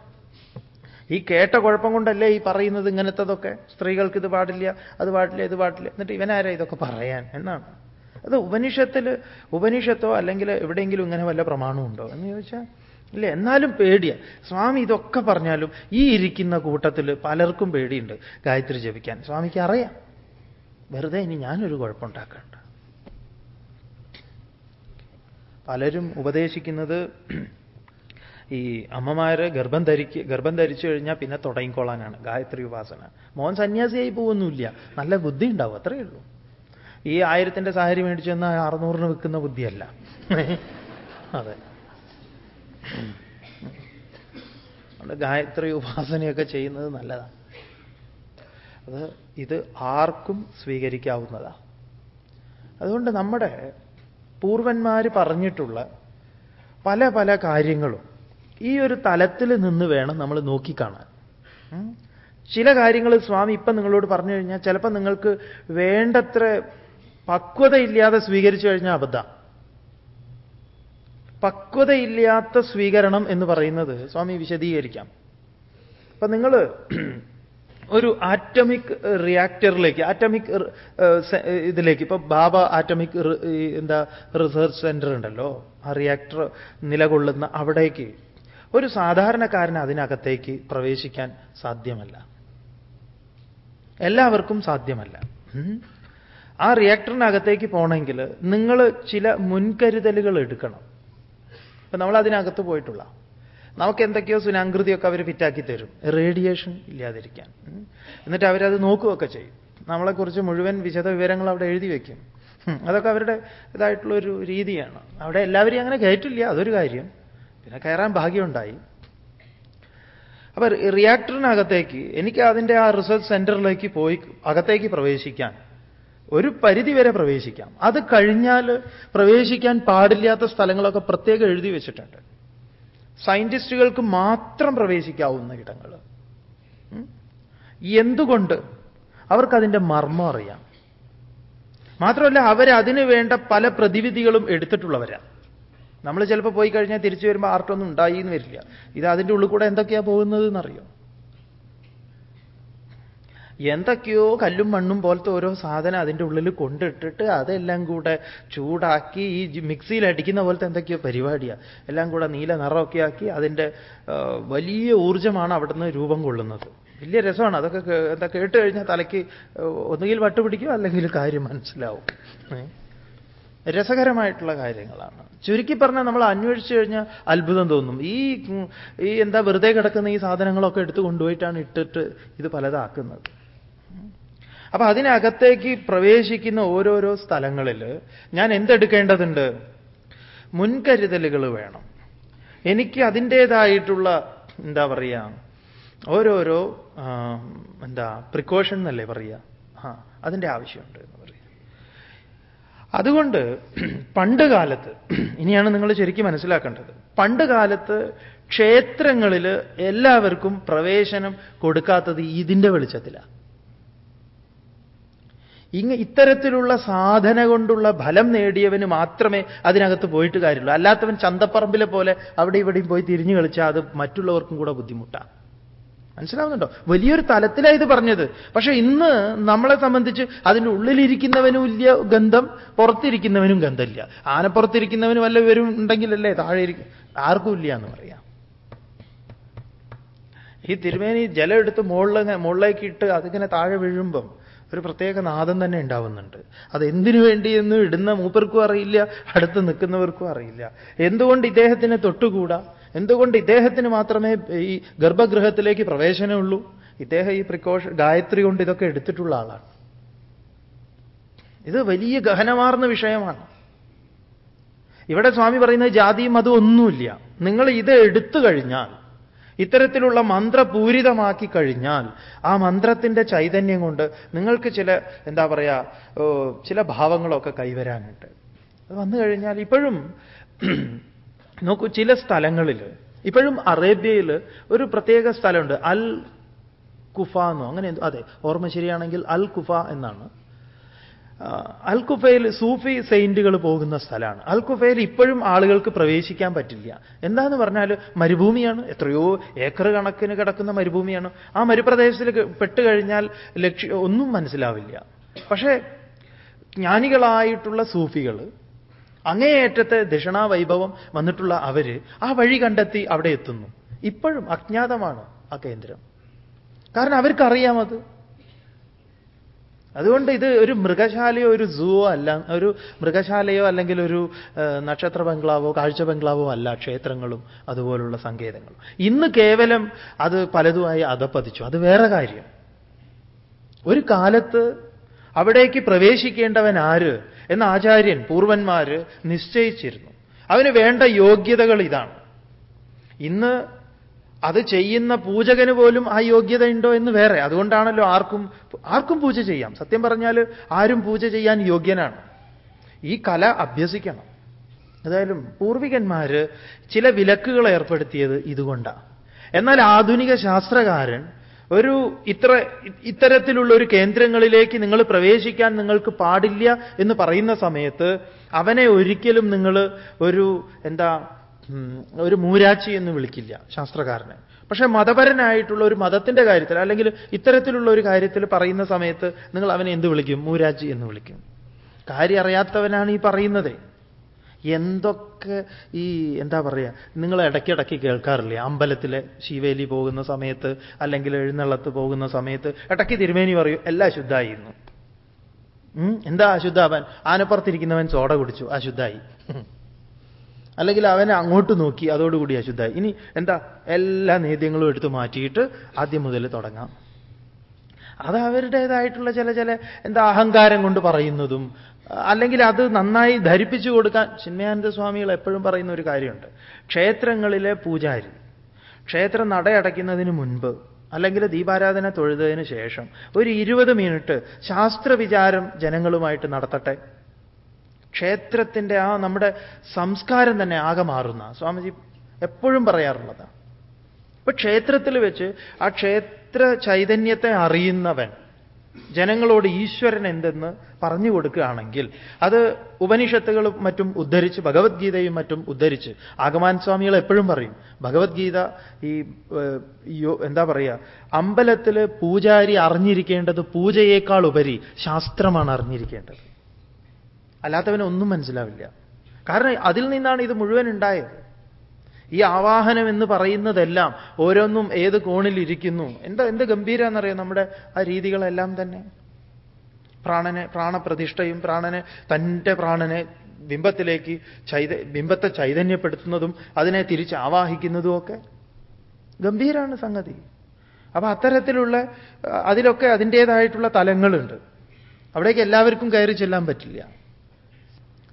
ഈ കേട്ട കുഴപ്പം കൊണ്ടല്ലേ ഈ പറയുന്നത് ഇങ്ങനത്തതൊക്കെ? സ്ത്രീകൾക്ക് ഇത് പാടില്ല അത് പാടില്ല ഇത് പാടില്ല. എന്നിട്ട് ഇവനാരാ ഇതൊക്കെ പറയാൻ? എന്നാണ്. അത് ഉപനിഷത്തിൽ ഉപനിഷത്തോ അല്ലെങ്കിൽ എവിടെയെങ്കിലും ഇങ്ങനെ വല്ല പ്രമാണമുണ്ടോ എന്ന് ചോദിച്ചാൽ ഇല്ല എന്നാലും പേടിയാ. സ്വാമി ഇതൊക്കെ പറഞ്ഞാലും ഈ ഇരിക്കുന്ന കൂട്ടത്തിൽ പലർക്കും പേടിയുണ്ട് ഗായത്രി ജപിക്കാൻ. സ്വാമിക്ക് അറിയാം. വെറുതെ ഇനി ഞാനൊരു കുഴപ്പമുണ്ടാക്കണ്ട. പലരും ഉപദേശിക്കുന്നത് ഈ അമ്മമാര് ഗർഭം ധരിക്ക് ഗർഭം ധരിച്ചു കഴിഞ്ഞാൽ പിന്നെ തുടങ്ങിക്കോളാനാണ് ഗായത്രി ഉപാസന. മോൻ സന്യാസിയായി പോകുന്നില്ല നല്ല ബുദ്ധി ഉണ്ടാവും അത്രയേ ഉള്ളൂ. ഈ ആയിരത്തിന്റെ സാഹചര്യം മേടിച്ചു എന്നാൽ അറുന്നൂറിന് വിൽക്കുന്ന ബുദ്ധിയല്ല. അതെ. അതുകൊണ്ട് ഗായത്രി ഉപാസനയൊക്കെ ചെയ്യുന്നത് നല്ലതാണ്. അത് ഇത് ആർക്കും സ്വീകരിക്കാവുന്നതാണ് അതുകൊണ്ട് നമ്മുടെ പൂർവന്മാർ പറഞ്ഞിട്ടുള്ള പല പല കാര്യങ്ങളും ഈ ഒരു തലത്തിൽ നിന്ന് വേണം നമ്മൾ നോക്കിക്കാണാൻ. ചില കാര്യങ്ങൾ സ്വാമി ഇപ്പം നിങ്ങളോട് പറഞ്ഞു കഴിഞ്ഞാൽ ചിലപ്പോൾ നിങ്ങൾക്ക് വേണ്ടത്ര പക്വതയില്ലാതെ സ്വീകരിച്ചു കഴിഞ്ഞാൽ അബദ്ധ. പക്വതയില്ലാത്ത സ്വീകരണം എന്ന് പറയുന്നത് സ്വാമി വിശദീകരിക്കാം. അപ്പൊ നിങ്ങൾ ഒരു ആറ്റമിക് റിയാക്ടറിലേക്ക് ആറ്റമിക് ഇതിലേക്ക് ഇപ്പൊ ബാബ ആറ്റമിക് എന്താ റിസർച്ച് സെന്റർ ഉണ്ടല്ലോ ആ റിയാക്ടർ നിലകൊള്ളുന്ന അവിടേക്ക് ഒരു സാധാരണക്കാരന് അതിനകത്തേക്ക് പ്രവേശിക്കാൻ സാധ്യമല്ല. എല്ലാവർക്കും സാധ്യമല്ല. ആ റിയാക്ടറിനകത്തേക്ക് പോകണമെങ്കിൽ നിങ്ങൾ ചില മുൻകരുതലുകൾ എടുക്കണം. ഇപ്പം നമ്മൾ അതിനകത്ത് പോയിട്ടുള്ള നമുക്ക് എന്തൊക്കെയോ സുനാങ്കൃതിയൊക്കെ അവർ ഫിറ്റാക്കി തരും. റേഡിയേഷൻ ഇല്ലാതിരിക്കാൻ. എന്നിട്ട് അവരത് നോക്കുകയൊക്കെ ചെയ്യും. നമ്മളെക്കുറിച്ച് മുഴുവൻ വിശദ വിവരങ്ങൾ അവിടെ എഴുതി വയ്ക്കും. അതൊക്കെ അവരുടെ ഇതായിട്ടുള്ള ഒരു രീതിയാണ്. അവിടെ എല്ലാവരെയും അങ്ങനെ കയറ്റില്ല അതൊരു കാര്യം. പിന്നെ കയറാൻ ഭാഗ്യമുണ്ടായി. അപ്പൊ റിയാക്ടറിനകത്തേക്ക് എനിക്ക് അതിന്റെ ആ റിസർച്ച് സെന്ററിലേക്ക് പോയി അകത്തേക്ക് പ്രവേശിക്കാൻ ഒരു പരിധി വരെ പ്രവേശിക്കാം. അത് കഴിഞ്ഞാൽ പ്രവേശിക്കാൻ പാടില്ലാത്ത സ്ഥലങ്ങളൊക്കെ പ്രത്യേകം എഴുതി വെച്ചിട്ടുണ്ട്. സയന്റിസ്റ്റുകൾക്ക് മാത്രം പ്രവേശിക്കാവുന്ന ഇടങ്ങൾ? എന്തുകൊണ്ട്? അവർക്കതിന്റെ മർമ്മം അറിയാം. മാത്രമല്ല അവരതിനു വേണ്ട പല പ്രതിവിധികളും എടുത്തിട്ടുള്ളവരാണ് നമ്മൾ ചിലപ്പോൾ പോയി കഴിഞ്ഞാൽ തിരിച്ചു വരുമ്പോൾ ആർട്ടൊന്നും ഉണ്ടായി എന്ന് വരില്ല. ഇത് അതിന്റെ ഉള്ളിൽ കൂടെ എന്തൊക്കെയാണ് പോകുന്നത് എന്നറിയോ എന്തൊക്കെയോ കല്ലും മണ്ണും പോലത്തെ ഓരോ സാധനം അതിന്റെ ഉള്ളിൽ കൊണ്ടിട്ടിട്ട് അതെല്ലാം കൂടെ ചൂടാക്കി ഈ മിക്സിയിൽ അടിക്കുന്ന പോലത്തെ എന്തൊക്കെയോ പരിപാടിയാണ് എല്ലാം കൂടെ നീല നിറമൊക്കെ ആക്കി അതിന്റെ വലിയ ഊർജമാണ് അവിടുന്ന് രൂപം കൊള്ളുന്നത്. വലിയ രസമാണ്. അതൊക്കെ എന്താ കേട്ട് കഴിഞ്ഞാൽ തലയ്ക്ക് ഒന്നുകിൽ വട്ടുപിടിക്കും അല്ലെങ്കിൽ കാര്യം മനസ്സിലാവും. രസകരമായിട്ടുള്ള കാര്യങ്ങളാണ്. ചുരുക്കി പറഞ്ഞാൽ നമ്മൾ അന്വേഷിച്ചു കഴിഞ്ഞാൽ അത്ഭുതം തോന്നും. ഈ ഈ എന്താ വെറുതെ കിടക്കുന്ന ഈ സാധനങ്ങളൊക്കെ എടുത്തു കൊണ്ടുപോയിട്ടാണ് ഇട്ടിട്ട് ഇത് പലതാക്കുന്നത്. അപ്പൊ അതിനകത്തേക്ക് പ്രവേശിക്കുന്ന ഓരോരോ സ്ഥലങ്ങളിൽ ഞാൻ എന്തെടുക്കേണ്ടതുണ്ട്? മുൻകരുതലുകൾ വേണം. എനിക്ക് അതിന്റേതായിട്ടുള്ള എന്താ പറയുക ഓരോരോ എന്താ പ്രിക്കോഷൻ എന്നല്ലേ പറയുക ആ അതിന്റെ ആവശ്യമുണ്ട് എന്ന് പറയുക അതുകൊണ്ട് പണ്ട് കാലത്ത് ഇനിയാണ് നിങ്ങൾ ശരിക്കും മനസ്സിലാക്കേണ്ടത്. പണ്ട് കാലത്ത് ക്ഷേത്രങ്ങളിൽ എല്ലാവർക്കും പ്രവേശനം കൊടുക്കാത്തത് ഇതിന്റെ വെളിച്ചത്തിലാണ് ഇങ്ങ ഇത്തരത്തിലുള്ള സാധന കൊണ്ടുള്ള ഫലം നേടിയവന് മാത്രമേ അതിനകത്ത് പോയിട്ട് കാര്യമുള്ളൂ. അല്ലാത്തവൻ ചന്തപ്പറമ്പിലെ പോലെ അവിടെ ഇവിടെയും പോയി തിരിഞ്ഞു കളിച്ചാൽ അത് മറ്റുള്ളവർക്കും കൂടെ ബുദ്ധിമുട്ടാണ് മനസ്സിലാവുന്നുണ്ടോ? വലിയൊരു തലത്തിലാണ് ഇത് പറഞ്ഞത്. പക്ഷെ ഇന്ന് നമ്മളെ സംബന്ധിച്ച് അതിന്റെ ഉള്ളിലിരിക്കുന്നവനും ഇല്ല ഗന്ധം പുറത്തിരിക്കുന്നവനും ഗന്ധമില്ല. ആനപ്പുറത്തിരിക്കുന്നവനും വല്ല വിവരം ഉണ്ടെങ്കിലല്ലേ താഴെ ആർക്കും ഇല്ല എന്ന് പറയാം. ഈ തിരുമേനി ജലം എടുത്ത് മുകളിൽ മുകളിലേക്ക് ഇട്ട് അതിങ്ങനെ താഴെ വീഴുമ്പം ഒരു പ്രത്യേക നാദം തന്നെ ഉണ്ടാവുന്നുണ്ട്. അത് എന്തിനു വേണ്ടി എന്ന് ഇടുന്ന മൂപ്പർക്കും അറിയില്ല അടുത്ത് നിൽക്കുന്നവർക്കും അറിയില്ല. എന്തുകൊണ്ട് ഇദ്ദേഹത്തിന് തൊട്ടുകൂടാ? എന്തുകൊണ്ട് ഇദ്ദേഹത്തിന് മാത്രമേ ഈ ഗർഭഗൃഹത്തിലേക്ക് പ്രവേശനമുള്ളൂ? ഇദ്ദേഹം ഈ പ്രിക്കോഷൻ ഗായത്രി കൊണ്ട് ഇതൊക്കെ എടുത്തിട്ടുള്ള ആളാണ്. ഇത് വലിയ ഗഹനമാർന്ന വിഷയമാണ്. ഇവിടെ സ്വാമി പറയുന്നത് ജാതിയും അതും ഒന്നുമില്ല. നിങ്ങൾ ഇത് എടുത്തു കഴിഞ്ഞാൽ ഇത്തരത്തിലുള്ള മന്ത്രപൂരിതമാക്കി കഴിഞ്ഞാൽ ആ മന്ത്രത്തിന്റെ ചൈതന്യം കൊണ്ട് നിങ്ങൾക്ക് ചില എന്താ പറയുക ചില ഭാവങ്ങളൊക്കെ കൈവരാനുണ്ട്. അത് വന്നു കഴിഞ്ഞാൽ ഇപ്പോഴും (clears throat) നോക്കൂ ചില സ്ഥലങ്ങളിൽ ഇപ്പോഴും അറേബ്യയിൽ ഒരു പ്രത്യേക സ്ഥലമുണ്ട്. അൽ കുഫ എന്നോ അങ്ങനെ എന്തോ അതെ ഓർമ്മ ശരിയാണെങ്കിൽ അൽ കുഫ എന്നാണ്. ആ, സൂഫി സെയിന്റുകൾ പോകുന്ന സ്ഥലമാണ്. അൽകുഫയിൽ ഇപ്പോഴും ആളുകൾക്ക് പ്രവേശിക്കാൻ പറ്റില്ല. എന്താന്ന് പറഞ്ഞാൽ മരുഭൂമിയാണ്. എത്രയോ ഏക്കർ കണക്കിന് കിടക്കുന്ന മരുഭൂമിയാണ്. ആ മരുപ്രദേശത്തിൽ പെട്ട് കഴിഞ്ഞാൽ ലക്ഷ്യ ഒന്നും മനസ്സിലാവില്ല. പക്ഷേ ജ്ഞാനികളായിട്ടുള്ള സൂഫികൾ അങ്ങേയറ്റത്തെ ദക്ഷിണാവൈഭവം വന്നിട്ടുള്ള അവർ ആ വഴി കണ്ടെത്തി അവിടെ എത്തുന്നു. ഇപ്പോഴും അജ്ഞാതമാണ് ആ കേന്ദ്രം. കാരണം അവർക്കറിയാം അത്. അതുകൊണ്ട് ഇത് ഒരു മൃഗശാലയോ ഒരു സൂവോ അല്ല ഒരു മൃഗശാലയോ അല്ലെങ്കിൽ ഒരു നക്ഷത്ര ബംഗ്ലാവോ കാഴ്ച ബംഗ്ലാവോ അല്ല ക്ഷേത്രങ്ങളും അതുപോലുള്ള സങ്കേതങ്ങളും. ഇന്ന് കേവലം അത് പലതുമായി അതപ്പതിച്ചു അത് വേറെ കാര്യം. ഒരു കാലത്ത് അവിടേക്ക് പ്രവേശിക്കേണ്ടവൻ ആര് എന്ന ആചാര്യൻ പൂർവന്മാര് നിശ്ചയിച്ചിരുന്നു. അവന് വേണ്ട യോഗ്യതകൾ ഇതാണ്. ഇന്ന് അത് ചെയ്യുന്ന പൂജകന് പോലും ആ യോഗ്യത ഉണ്ടോ എന്ന് വേറെ. അതുകൊണ്ടാണല്ലോ ആർക്കും ആർക്കും പൂജ ചെയ്യാം. സത്യം പറഞ്ഞാൽ ആരും പൂജ ചെയ്യാൻ യോഗ്യനാണ്. ഈ കല അഭ്യസിക്കണം. ഏതായാലും പൂർവികന്മാർ ചില വിലക്കുകൾ ഏർപ്പെടുത്തിയത് ഇതുകൊണ്ടാണ് എന്നാൽ ആധുനിക ശാസ്ത്രകാരൻ ഒരു ഇത്ര ഇത്തരത്തിലുള്ള ഒരു കേന്ദ്രങ്ങളിലേക്ക് നിങ്ങൾ പ്രവേശിക്കാൻ നിങ്ങൾക്ക് പാടില്ല എന്ന് പറയുന്ന സമയത്ത് അവനെ ഒരിക്കലും നിങ്ങൾ ഒരു എന്താ ഒരു മൂരാച്ചി എന്ന് വിളിക്കില്ല ശാസ്ത്രകാരനെ. പക്ഷേ മതപരനായിട്ടുള്ള ഒരു മതത്തിന്റെ കാര്യത്തിൽ അല്ലെങ്കിൽ ഇത്തരത്തിലുള്ള ഒരു കാര്യത്തിൽ പറയുന്ന സമയത്ത് നിങ്ങൾ അവനെ എന്ത് വിളിക്കും? മൂരാജി എന്ന് വിളിക്കും. കാര്യം അറിയാത്തവനാണ് ഈ പറയുന്നത്. എന്തൊക്കെ ഈ എന്താ പറയുക നിങ്ങൾ ഇടയ്ക്കിടയ്ക്ക് കേൾക്കാറില്ലേ? അമ്പലത്തിലെ ശിവേലി പോകുന്ന സമയത്ത് അല്ലെങ്കിൽ എഴുന്നള്ളത്ത് പോകുന്ന സമയത്ത് ഇടയ്ക്ക് തിരുമേനി പറയും എല്ലാം അശുദ്ധായിരുന്നു. എന്താ അശുദ്ധാവാൻ? ആനപ്പുറത്തിരിക്കുന്നവൻ സോഡ കുടിച്ചു അശുദ്ധായി. അല്ലെങ്കിൽ അവനെ അങ്ങോട്ട് നോക്കി അതോടുകൂടി അശുദ്ധായി ഇനി എന്താ? എല്ലാ നേദ്യങ്ങളും എടുത്തു മാറ്റിയിട്ട് ആദ്യം മുതൽ തുടങ്ങാം. അത് അവരുടേതായിട്ടുള്ള ചില ചില എന്താ അഹങ്കാരം കൊണ്ട് പറയുന്നതും അല്ലെങ്കിൽ അത് നന്നായി ധരിപ്പിച്ചു കൊടുക്കാൻ ചിന്മയാനന്ദ സ്വാമികൾ എപ്പോഴും പറയുന്ന ഒരു കാര്യമുണ്ട്. ക്ഷേത്രങ്ങളിലെ പൂജാരി ക്ഷേത്രം നടയടയ്ക്കുന്നതിന് മുൻപ് അല്ലെങ്കിൽ ദീപാരാധന തൊഴുതതിന് ശേഷം ഒരു ഇരുപത് മിനിറ്റ് ശാസ്ത്രവിചാരം ജനങ്ങളുമായിട്ട് നടത്തട്ടെ. ക്ഷേത്രത്തിന്റെ ആ നമ്മുടെ സംസ്കാരം തന്നെ ആകെ മാറുന്ന. സ്വാമിജി എപ്പോഴും പറയാറുള്ളതാണ് ഇപ്പൊ ക്ഷേത്രത്തിൽ വെച്ച് ആ ക്ഷേത്ര ചൈതന്യത്തെ അറിയുന്നവൻ ജനങ്ങളോട് ഈശ്വരൻ എന്തെന്ന് പറഞ്ഞു കൊടുക്കുകയാണെങ്കിൽ അത് ഉപനിഷത്തുകളും മറ്റും ഉദ്ധരിച്ച് ഭഗവത്ഗീതയും മറ്റും ഉദ്ധരിച്ച് ആഗമാൻ സ്വാമികൾ എപ്പോഴും പറയും ഭഗവത്ഗീത ഈ എന്താ പറയുക അമ്പലത്തിൽ പൂജാരി അറിഞ്ഞിരിക്കേണ്ടത് പൂജയേക്കാൾ ഉപരി ശാസ്ത്രമാണ് അറിഞ്ഞിരിക്കേണ്ടത്. അല്ലാത്തവന് ഒന്നും മനസ്സിലാവില്ല. കാരണം അതിൽ നിന്നാണ് ഇത് മുഴുവൻ ഉണ്ടായത്. ഈ ആവാഹനം എന്ന് പറയുന്നതെല്ലാം ഓരോന്നും ഏത് കോണിലിരിക്കുന്നു എന്താ എന്ത് ഗംഭീരാന്നറിയാം നമ്മുടെ ആ രീതികളെല്ലാം തന്നെ? പ്രാണനെ പ്രാണപ്രതിഷ്ഠയും പ്രാണനെ തന്റെ പ്രാണനെ ബിംബത്തിലേക്ക് ചൈത ബിംബത്തെ ചൈതന്യപ്പെടുത്തുന്നതും അതിനെ തിരിച്ച് ആവാഹിക്കുന്നതും ഒക്കെ ഗംഭീരാണ് സംഗതി. അപ്പൊ അത്തരത്തിലുള്ള അതിലൊക്കെ അതിന്റെതായിട്ടുള്ള തലങ്ങളുണ്ട്. അവിടേക്ക് എല്ലാവർക്കും കയറി ചെല്ലാൻ പറ്റില്ല.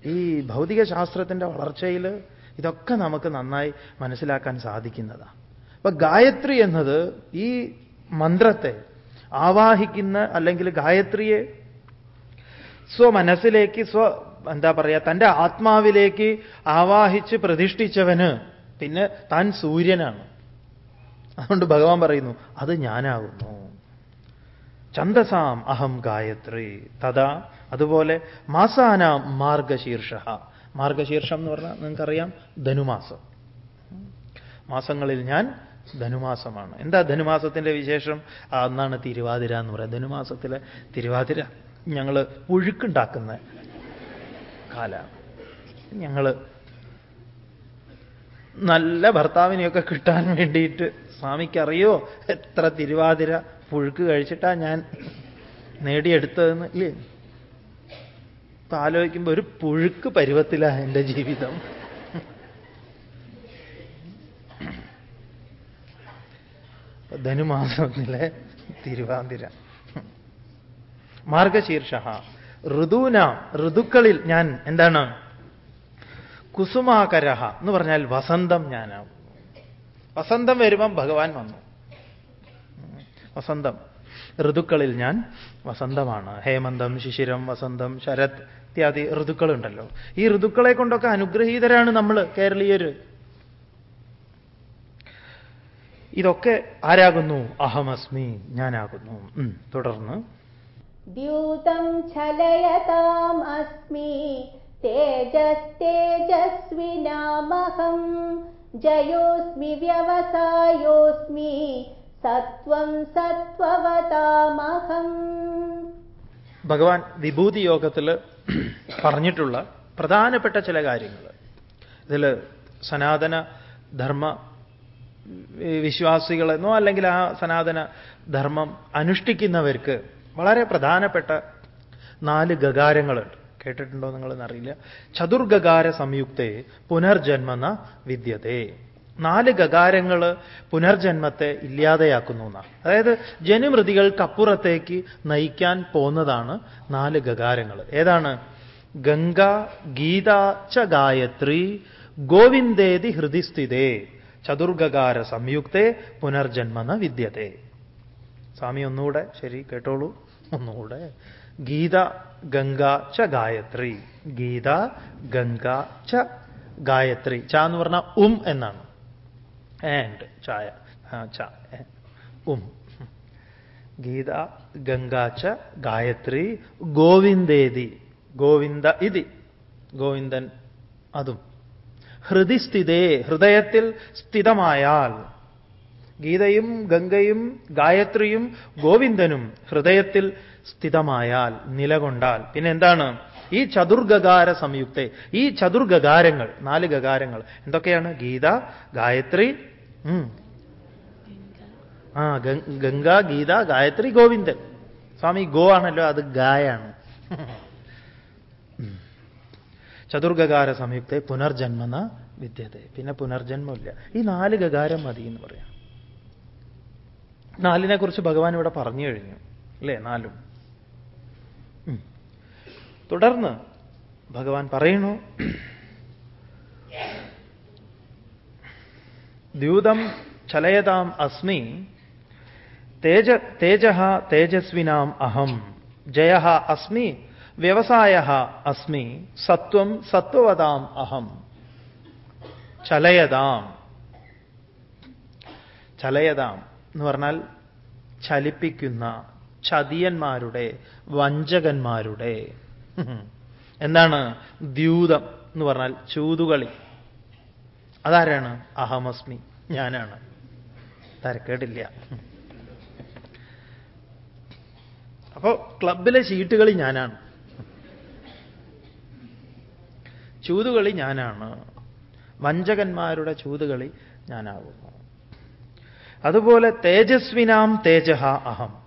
ഈ ഭൗതിക ശാസ്ത്രത്തിന്റെ വളർച്ചയിൽ ഇതൊക്കെ നമുക്ക് നന്നായി മനസ്സിലാക്കാൻ സാധിക്കുന്നതാണ് അപ്പൊ ഗായത്രി എന്നത് ഈ മന്ത്രത്തെ ആവാഹിക്കുന്ന അല്ലെങ്കിൽ ഗായത്രിയെ സ്വമനസ്സിലേക്ക് സ്വ എന്താ പറയുക തന്റെ ആത്മാവിലേക്ക് ആവാഹിച്ച് പ്രതിഷ്ഠിച്ചവന് പിന്നെ താൻ സൂര്യനാണ്. അതുകൊണ്ട് ഭഗവാൻ പറയുന്നു അത് ഞാനാകുന്നു. ചന്ദസാം അഹം ഗായത്രി. തഥാ അതുപോലെ മാസാന മാർഗശീർഷ മാർഗശീർഷം എന്ന് പറഞ്ഞാൽ നിങ്ങൾക്കറിയാം ധനുമാസം. മാസങ്ങളിൽ ഞാൻ ധനുമാസമാണ്. എന്താ ധനുമാസത്തിന്റെ വിശേഷം? അന്നാണ് തിരുവാതിര എന്ന് പറയുന്നത് ധനുമാസത്തിലെ തിരുവാതിര ഞങ്ങൾ പുഴുക്കുണ്ടാക്കുന്ന കാലമാണ് ഞങ്ങൾ നല്ല ഭർത്താവിനെയൊക്കെ കിട്ടാൻ വേണ്ടിയിട്ട് സ്വാമിക്കറിയോ എത്ര തിരുവാതിര പുഴുക്ക് കഴിച്ചിട്ടാ ഞാൻ നേടിയെടുത്തതെന്ന് ഇല്ലേ? ഇപ്പൊ ആലോചിക്കുമ്പോൾ ഒരു പുഴുക്ക് പരുവത്തിലാണ് എന്റെ ജീവിതം. ധനുമാസത്തിലെ തിരുവാതിര. മാർഗശീർഷ ഋതുന ഋതുക്കളിൽ ഞാൻ എന്താണ്? കുസുമാകരഹ എന്ന് പറഞ്ഞാൽ വസന്തം ഞാനാവും. വസന്തം വരുമ്പം ഭഗവാൻ വന്നു. വസന്തം. ഋതുക്കളിൽ ഞാൻ വസന്തമാണ്. ഹേമന്തം ശിശിരം വസന്തം ശരത് ഇത്യാദി ഋതുക്കളുണ്ടല്ലോ. ഈ ഋതുക്കളെ കൊണ്ടൊക്കെ അനുഗ്രഹീതരാണ് നമ്മൾ കേരളീയര്. ഇതൊക്കെ ആരാകുന്നു? അഹമസ്മി ഞാനാകുന്നു. തുടർന്ന്. ദ്യൂതം ചലയതാം അസ്മി തേജസ് തേജസ്വി നാമഹം. ജയോസ്മി വ്യവസായോസ്മി സത്വം സത്വവതാമഹം. ഭഗവാൻ വിഭൂതി യോഗത്തിൽ പറഞ്ഞിട്ടുള്ള പ്രധാനപ്പെട്ട ചില കാര്യങ്ങൾ. ഇതിൽ സനാതന ധർമ്മ വിശ്വാസികളെന്നോ അല്ലെങ്കിൽ ആ സനാതന ധർമ്മം അനുഷ്ഠിക്കുന്നവർക്ക് വളരെ പ്രധാനപ്പെട്ട നാല് ഗകാരങ്ങളുണ്ട്. കേട്ടിട്ടുണ്ടോ നിങ്ങളെന്നറിയില്ല ചതുർഗകാര സംയുക്തയെ പുനർജന്മന വിദ്യതേ. നാല് ഗകാരങ്ങൾ പുനർജന്മത്തെ ഇല്ലാതെയാക്കുന്നു എന്നാണ്. അതായത് ജനുമൃതികൾക്കപ്പുറത്തേക്ക് നയിക്കാൻ പോന്നതാണ് നാല് ഗകാരങ്ങൾ ഏതാണ്? ഗംഗ ഗീത ച ഗായത്രി ഗോവിന്ദേതി ഹൃദിസ്ഥിതേ ചതുർഗകാര സംയുക്തേ പുനർജന്മന വിദ്യതേ. സ്വാമി ഒന്നുകൂടെ ശരി കേട്ടോളൂ. ഒന്നുകൂടെ. ഗീത ഗംഗ ച ഗായത്രി. ഗീത ഗംഗ ച ഗായത്രി. ച എന്ന് പറഞ്ഞാൽ ഉം എന്നാണ്. ആൻഡ് ചായ. ച ഉം. ഗീത ച ഗായത്രി ഗോവിന്ദേതി. ഗോവിന്ദ ഇതി. ഗോവിന്ദൻ അതും. ഹൃദിസ്ഥിതേ ഹൃദയത്തിൽ സ്ഥിതമായാൽ. ഗീതയും ഗംഗയും ഗായത്രിയും ഗോവിന്ദനും ഹൃദയത്തിൽ സ്ഥിതമായാൽ നിലകൊണ്ടാൽ. പിന്നെ എന്താണ് ഈ ചതുർഗകാര സംയുക്തെ ഈ ചതുർഗകാരങ്ങൾ നാല് ഗകാരങ്ങൾ എന്തൊക്കെയാണ്? ഗീത ഗായത്രി. ആ ഗംഗ ഗീത ഗായത്രി ഗോവിന്ദൻ. സ്വാമി ഗോ ആണല്ലോ അത് ഗായാണ്. ചതുർഗകാര സംയുക്തെ പുനർജന്മന വിദ്യത. പിന്നെ പുനർജന്മമില്ല. ഈ നാല് ഗകാരം മതി എന്ന് പറയാം. നാലിനെ കുറിച്ച് ഭഗവാൻ ഇവിടെ പറഞ്ഞു കഴിഞ്ഞു. അല്ലേ നാലും? തുടർന്ന് ഭഗവാൻ പറയുന്നു ദ്യൂതം ചലയതാം അസ്മി തേജ തേജ തേജസ്വിനാം അഹം ജയ അസ്മി വ്യവസായ അസ്മി സത്വം സത്വവതാം അഹം. ചലയതാം. ചലയതാം എന്ന് പറഞ്ഞാൽ ചലിപ്പിക്കുന്ന ചതിയന്മാരുടെ വഞ്ചകന്മാരുടെ. എന്താണ് ദ്യൂതം എന്ന് പറഞ്ഞാൽ ചൂതുകളി. അതാരാണ്? അഹമസ്മി. ഞാനാണ്. തരക്കേടില്ല. അപ്പോ ക്ലബിലെ ഷീട്ടുകളി ഞാനാണ്. ചൂതുകളി ഞാനാണ്. വഞ്ചകന്മാരുടെ ചൂതുകളി ഞാനാകുന്നു. അതുപോലെ തേജസ്വിനാം തേജഹ അഹം.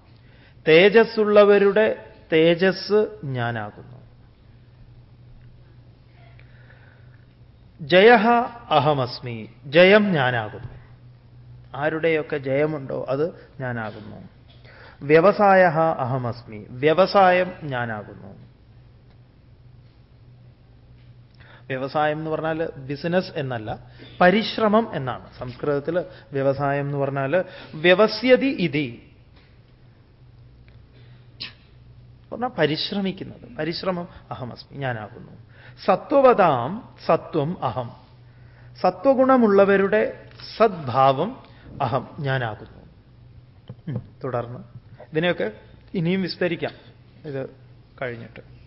തേജസ്സുള്ളവരുടെ തേജസ് ഞാനാകുന്നു. ജയ അഹമസ്മി ജയം ഞാനാകുന്നു. ആരുടെയൊക്കെ ജയമുണ്ടോ അത് ഞാനാകുന്നു. വ്യവസായ അഹമസ്മി വ്യവസായം ഞാനാകുന്നു. വ്യവസായം എന്ന് പറഞ്ഞാൽ ബിസിനസ് എന്നല്ല പരിശ്രമം എന്നാണ്. സംസ്കൃതത്തിൽ വ്യവസായം എന്ന് പറഞ്ഞാൽ വ്യവസ്യതി ഇതി. പറഞ്ഞാൽ പരിശ്രമിക്കുന്നത് പരിശ്രമം അഹമസ്മി ഞാനാകുന്നു. സത്വവതാം സത്വം അഹം. സത്വഗുണമുള്ളവരുടെ സദ്ഭാവം അഹം. ഞാനാകുന്നു. തുടർന്ന്. ഇതിനെയൊക്കെ ഇനിയും വിസ്തരിക്കാം. ഇത് കഴിഞ്ഞിട്ട്.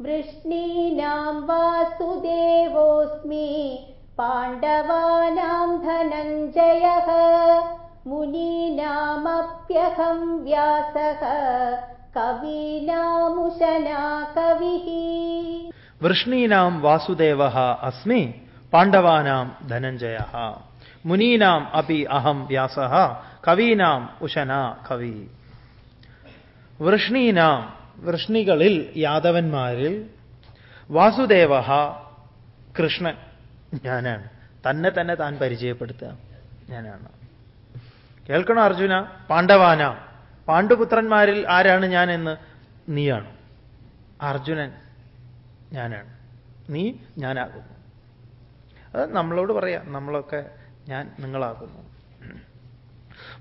വൃഷ്ണീനാം വാസുദേവോസ്മി പാണ്ഡവാനാം ധനഞ്ജയ മുനീനാമപ്യഹം വ്യാസ കവീനാമുശനാ കവി വൃഷ്ണീനാം വാസുദേവ അസ്മി പാണ്ഡവാനാം ധനഞ്ജയ മുനീനാം അപി അഹം വ്യാസ കവീനാം ഉശന കവി. വൃഷ്ണീനാം വൃഷ്ണികളിൽ യാദവന്മാരിൽ വാസുദേവ കൃഷ്ണൻ ഞാനാണ്. തന്നെ തന്നെ താൻ പരിചയപ്പെടുത്തുക ഞാനാണ്. കേൾക്കണോ അർജുന? പാണ്ഡവാനാം. പാണ്ഡുപുത്രന്മാരിൽ ആരാണ് ഞാൻ എന്ന് നീയാണ് അർജുനൻ. ഞാനാണ്. നീ ഞാനാകുന്നു. അത് നമ്മളോട് പറയാം നമ്മളൊക്കെ ഞാൻ നിങ്ങളാകുന്നു.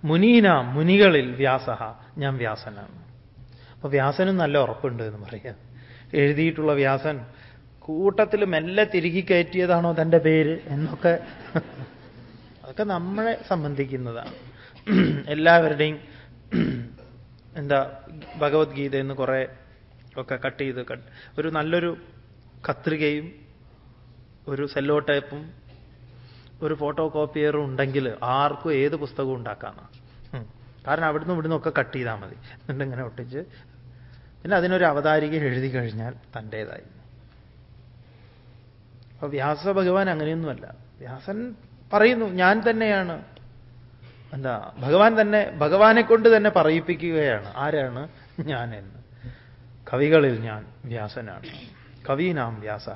മുനീനാം മുനികളിൽ വ്യാസ ഞാൻ വ്യാസനാണ്. അപ്പൊ വ്യാസനും നല്ല ഉറപ്പുണ്ട് എന്ന് പറയാം. എഴുതിയിട്ടുള്ള വ്യാസൻ കൂട്ടത്തിൽ മെല്ലെ തിരികി കയറ്റിയതാണോ തന്റെ പേര് എന്നൊക്കെ. അതൊക്കെ നമ്മളെ സംബന്ധിക്കുന്നതാണ്. എല്ലാവരുടെയും എന്താ ഭഗവത്ഗീത എന്ന് കുറെ ഒക്കെ കട്ട് ചെയ്ത് ഒരു നല്ലൊരു കത്രികയും ഒരു സെല്ലോ ടേപ്പും ഒരു ഫോട്ടോ കോപ്പിയറും ഉണ്ടെങ്കിൽ ആർക്കും ഏത് പുസ്തകവും ഉണ്ടാക്കാമെന്നാണ് കാരണം അവിടുന്ന് ഇവിടുന്ന് ഒക്കെ കട്ട് ചെയ്താൽ മതി. എന്നിട്ട് ഇങ്ങനെ ഒട്ടിച്ച് പിന്നെ അതിനൊരു അവതാരിക എഴുതി കഴിഞ്ഞാൽ തന്റേതായി. അപ്പൊ വ്യാസ ഭഗവാൻ അങ്ങനെയൊന്നുമല്ല. വ്യാസൻ പറയുന്നു ഞാൻ തന്നെയാണ്. എന്താ ഭഗവാൻ തന്നെ ഭഗവാനെ കൊണ്ട് തന്നെ പറയിപ്പിക്കുകയാണ്. ആരാണ്? ഞാൻ എന്ന് കവികളിൽ ഞാൻ വ്യാസനാണ്. കവീനാം വ്യാസ.